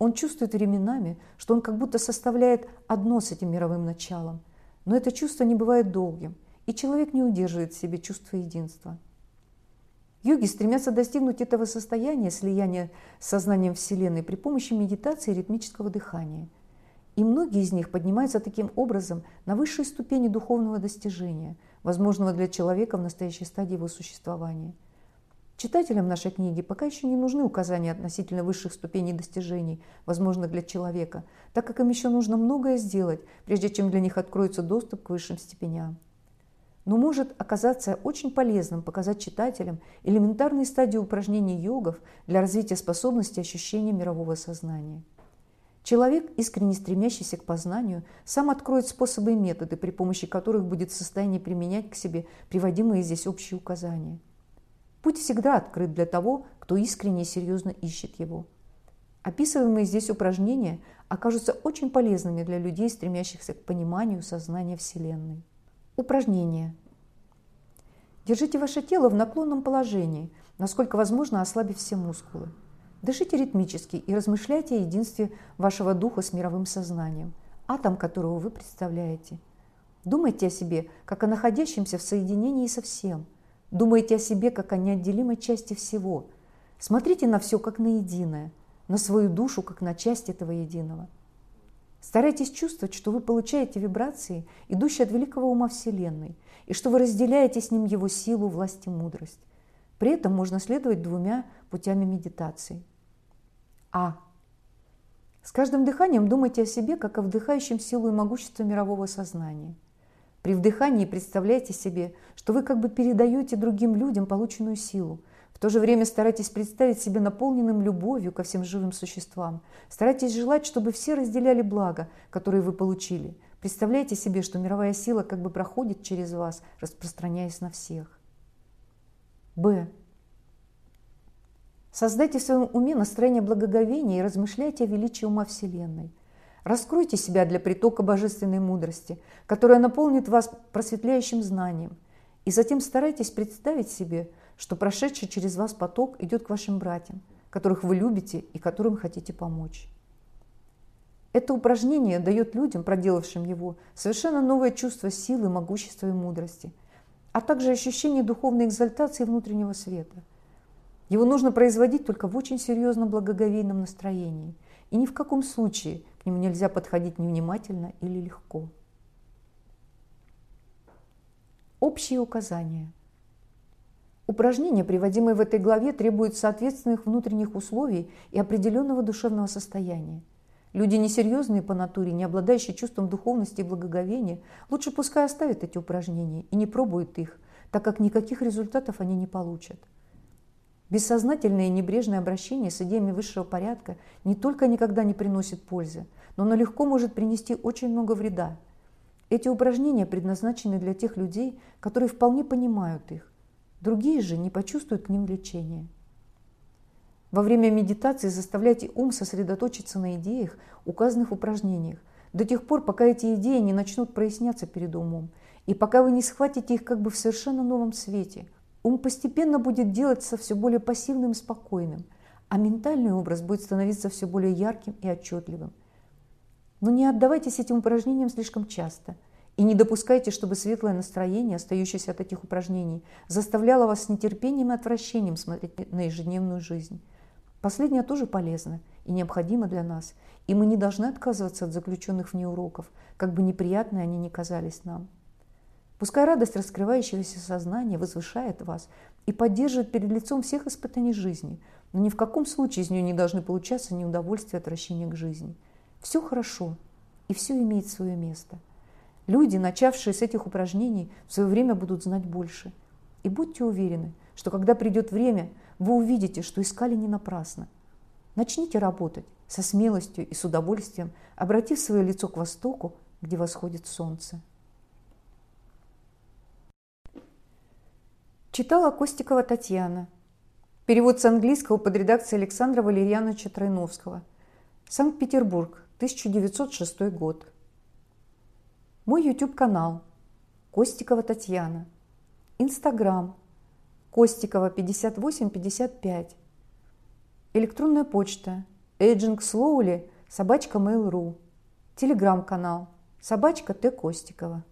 Он чувствует временами, что он как будто составляет одно с этим мировым началом, но это чувство не бывает долгим – и человек не удерживает в себе чувство единства. Йоги стремятся достигнуть этого состояния слияния с сознанием Вселенной при помощи медитации и ритмического дыхания. И многие из них поднимаются таким образом на высшие ступени духовного достижения, возможного для человека в настоящей стадии его существования. Читателям нашей книги пока еще не нужны указания относительно высших ступеней достижений, возможных для человека, так как им еще нужно многое сделать, прежде чем для них откроется доступ к высшим степеням но может оказаться очень полезным показать читателям элементарные стадии упражнений йогов для развития способности ощущения мирового сознания. Человек, искренне стремящийся к познанию, сам откроет способы и методы, при помощи которых будет в состоянии применять к себе приводимые здесь общие указания. Путь всегда открыт для того, кто искренне и серьезно ищет его. Описываемые здесь упражнения окажутся очень полезными для людей, стремящихся к пониманию сознания Вселенной. Упражнение. Держите ваше тело в наклонном положении, насколько возможно ослабив все мускулы. Дышите ритмически и размышляйте о единстве вашего духа с мировым сознанием, атом которого вы представляете. Думайте о себе, как о находящемся в соединении со всем. Думайте о себе, как о неотделимой части всего. Смотрите на все, как на единое, на свою душу, как на часть этого единого – Старайтесь чувствовать, что вы получаете вибрации, идущие от великого ума Вселенной, и что вы разделяете с ним его силу, власть и мудрость. При этом можно следовать двумя путями медитации. А. С каждым дыханием думайте о себе, как о вдыхающем силу и могущество мирового сознания. При вдыхании представляйте себе, что вы как бы передаете другим людям полученную силу, то же время старайтесь представить себя наполненным любовью ко всем живым существам. Старайтесь желать, чтобы все разделяли благо, которое вы получили. Представляйте себе, что мировая сила как бы проходит через вас, распространяясь на всех. Б. Создайте в своем уме настроение благоговения и размышляйте о величии ума Вселенной. Раскройте себя для притока божественной мудрости, которая наполнит вас просветляющим знанием. И затем старайтесь представить себе, что прошедший через вас поток идет к вашим братьям, которых вы любите и которым хотите помочь. Это упражнение дает людям, проделавшим его, совершенно новое чувство силы, могущества и мудрости, а также ощущение духовной экзальтации внутреннего света. Его нужно производить только в очень серьезном благоговейном настроении, и ни в каком случае к нему нельзя подходить невнимательно или легко. Общие указания – Упражнения, приводимые в этой главе, требуют соответственных внутренних условий и определенного душевного состояния. Люди несерьезные по натуре, не обладающие чувством духовности и благоговения, лучше пускай оставят эти упражнения и не пробуют их, так как никаких результатов они не получат. Бессознательное и небрежное обращение с идеями высшего порядка не только никогда не приносит пользы, но оно легко может принести очень много вреда. Эти упражнения предназначены для тех людей, которые вполне понимают их, Другие же не почувствуют к ним влечения. Во время медитации заставляйте ум сосредоточиться на идеях, указанных в упражнениях, до тех пор, пока эти идеи не начнут проясняться перед умом, и пока вы не схватите их как бы в совершенно новом свете. Ум постепенно будет делаться все более пассивным и спокойным, а ментальный образ будет становиться все более ярким и отчетливым. Но не отдавайтесь этим упражнениям слишком часто – и не допускайте, чтобы светлое настроение, остающееся от этих упражнений, заставляло вас с нетерпением и отвращением смотреть на ежедневную жизнь. Последнее тоже полезно и необходимо для нас, и мы не должны отказываться от заключенных в ней уроков, как бы неприятны они ни казались нам. Пускай радость раскрывающегося сознания возвышает вас и поддерживает перед лицом всех испытаний жизни, но ни в каком случае из нее не должны получаться неудовольствие и отвращение к жизни. Все хорошо, и все имеет свое место – Люди, начавшие с этих упражнений, в свое время будут знать больше. И будьте уверены, что когда придет время, вы увидите, что искали не напрасно. Начните работать со смелостью и с удовольствием, обратив свое лицо к востоку, где восходит солнце. Читала Костикова Татьяна. Перевод с английского под редакцией Александра Валерьяновича Тройновского. Санкт-Петербург, 1906 год. Мой YouTube-канал Костикова Татьяна. Инстаграм Костикова 5855. Электронная почта Aging Slowly собачка Mail.ru. Телеграм-канал собачка Т. Костикова.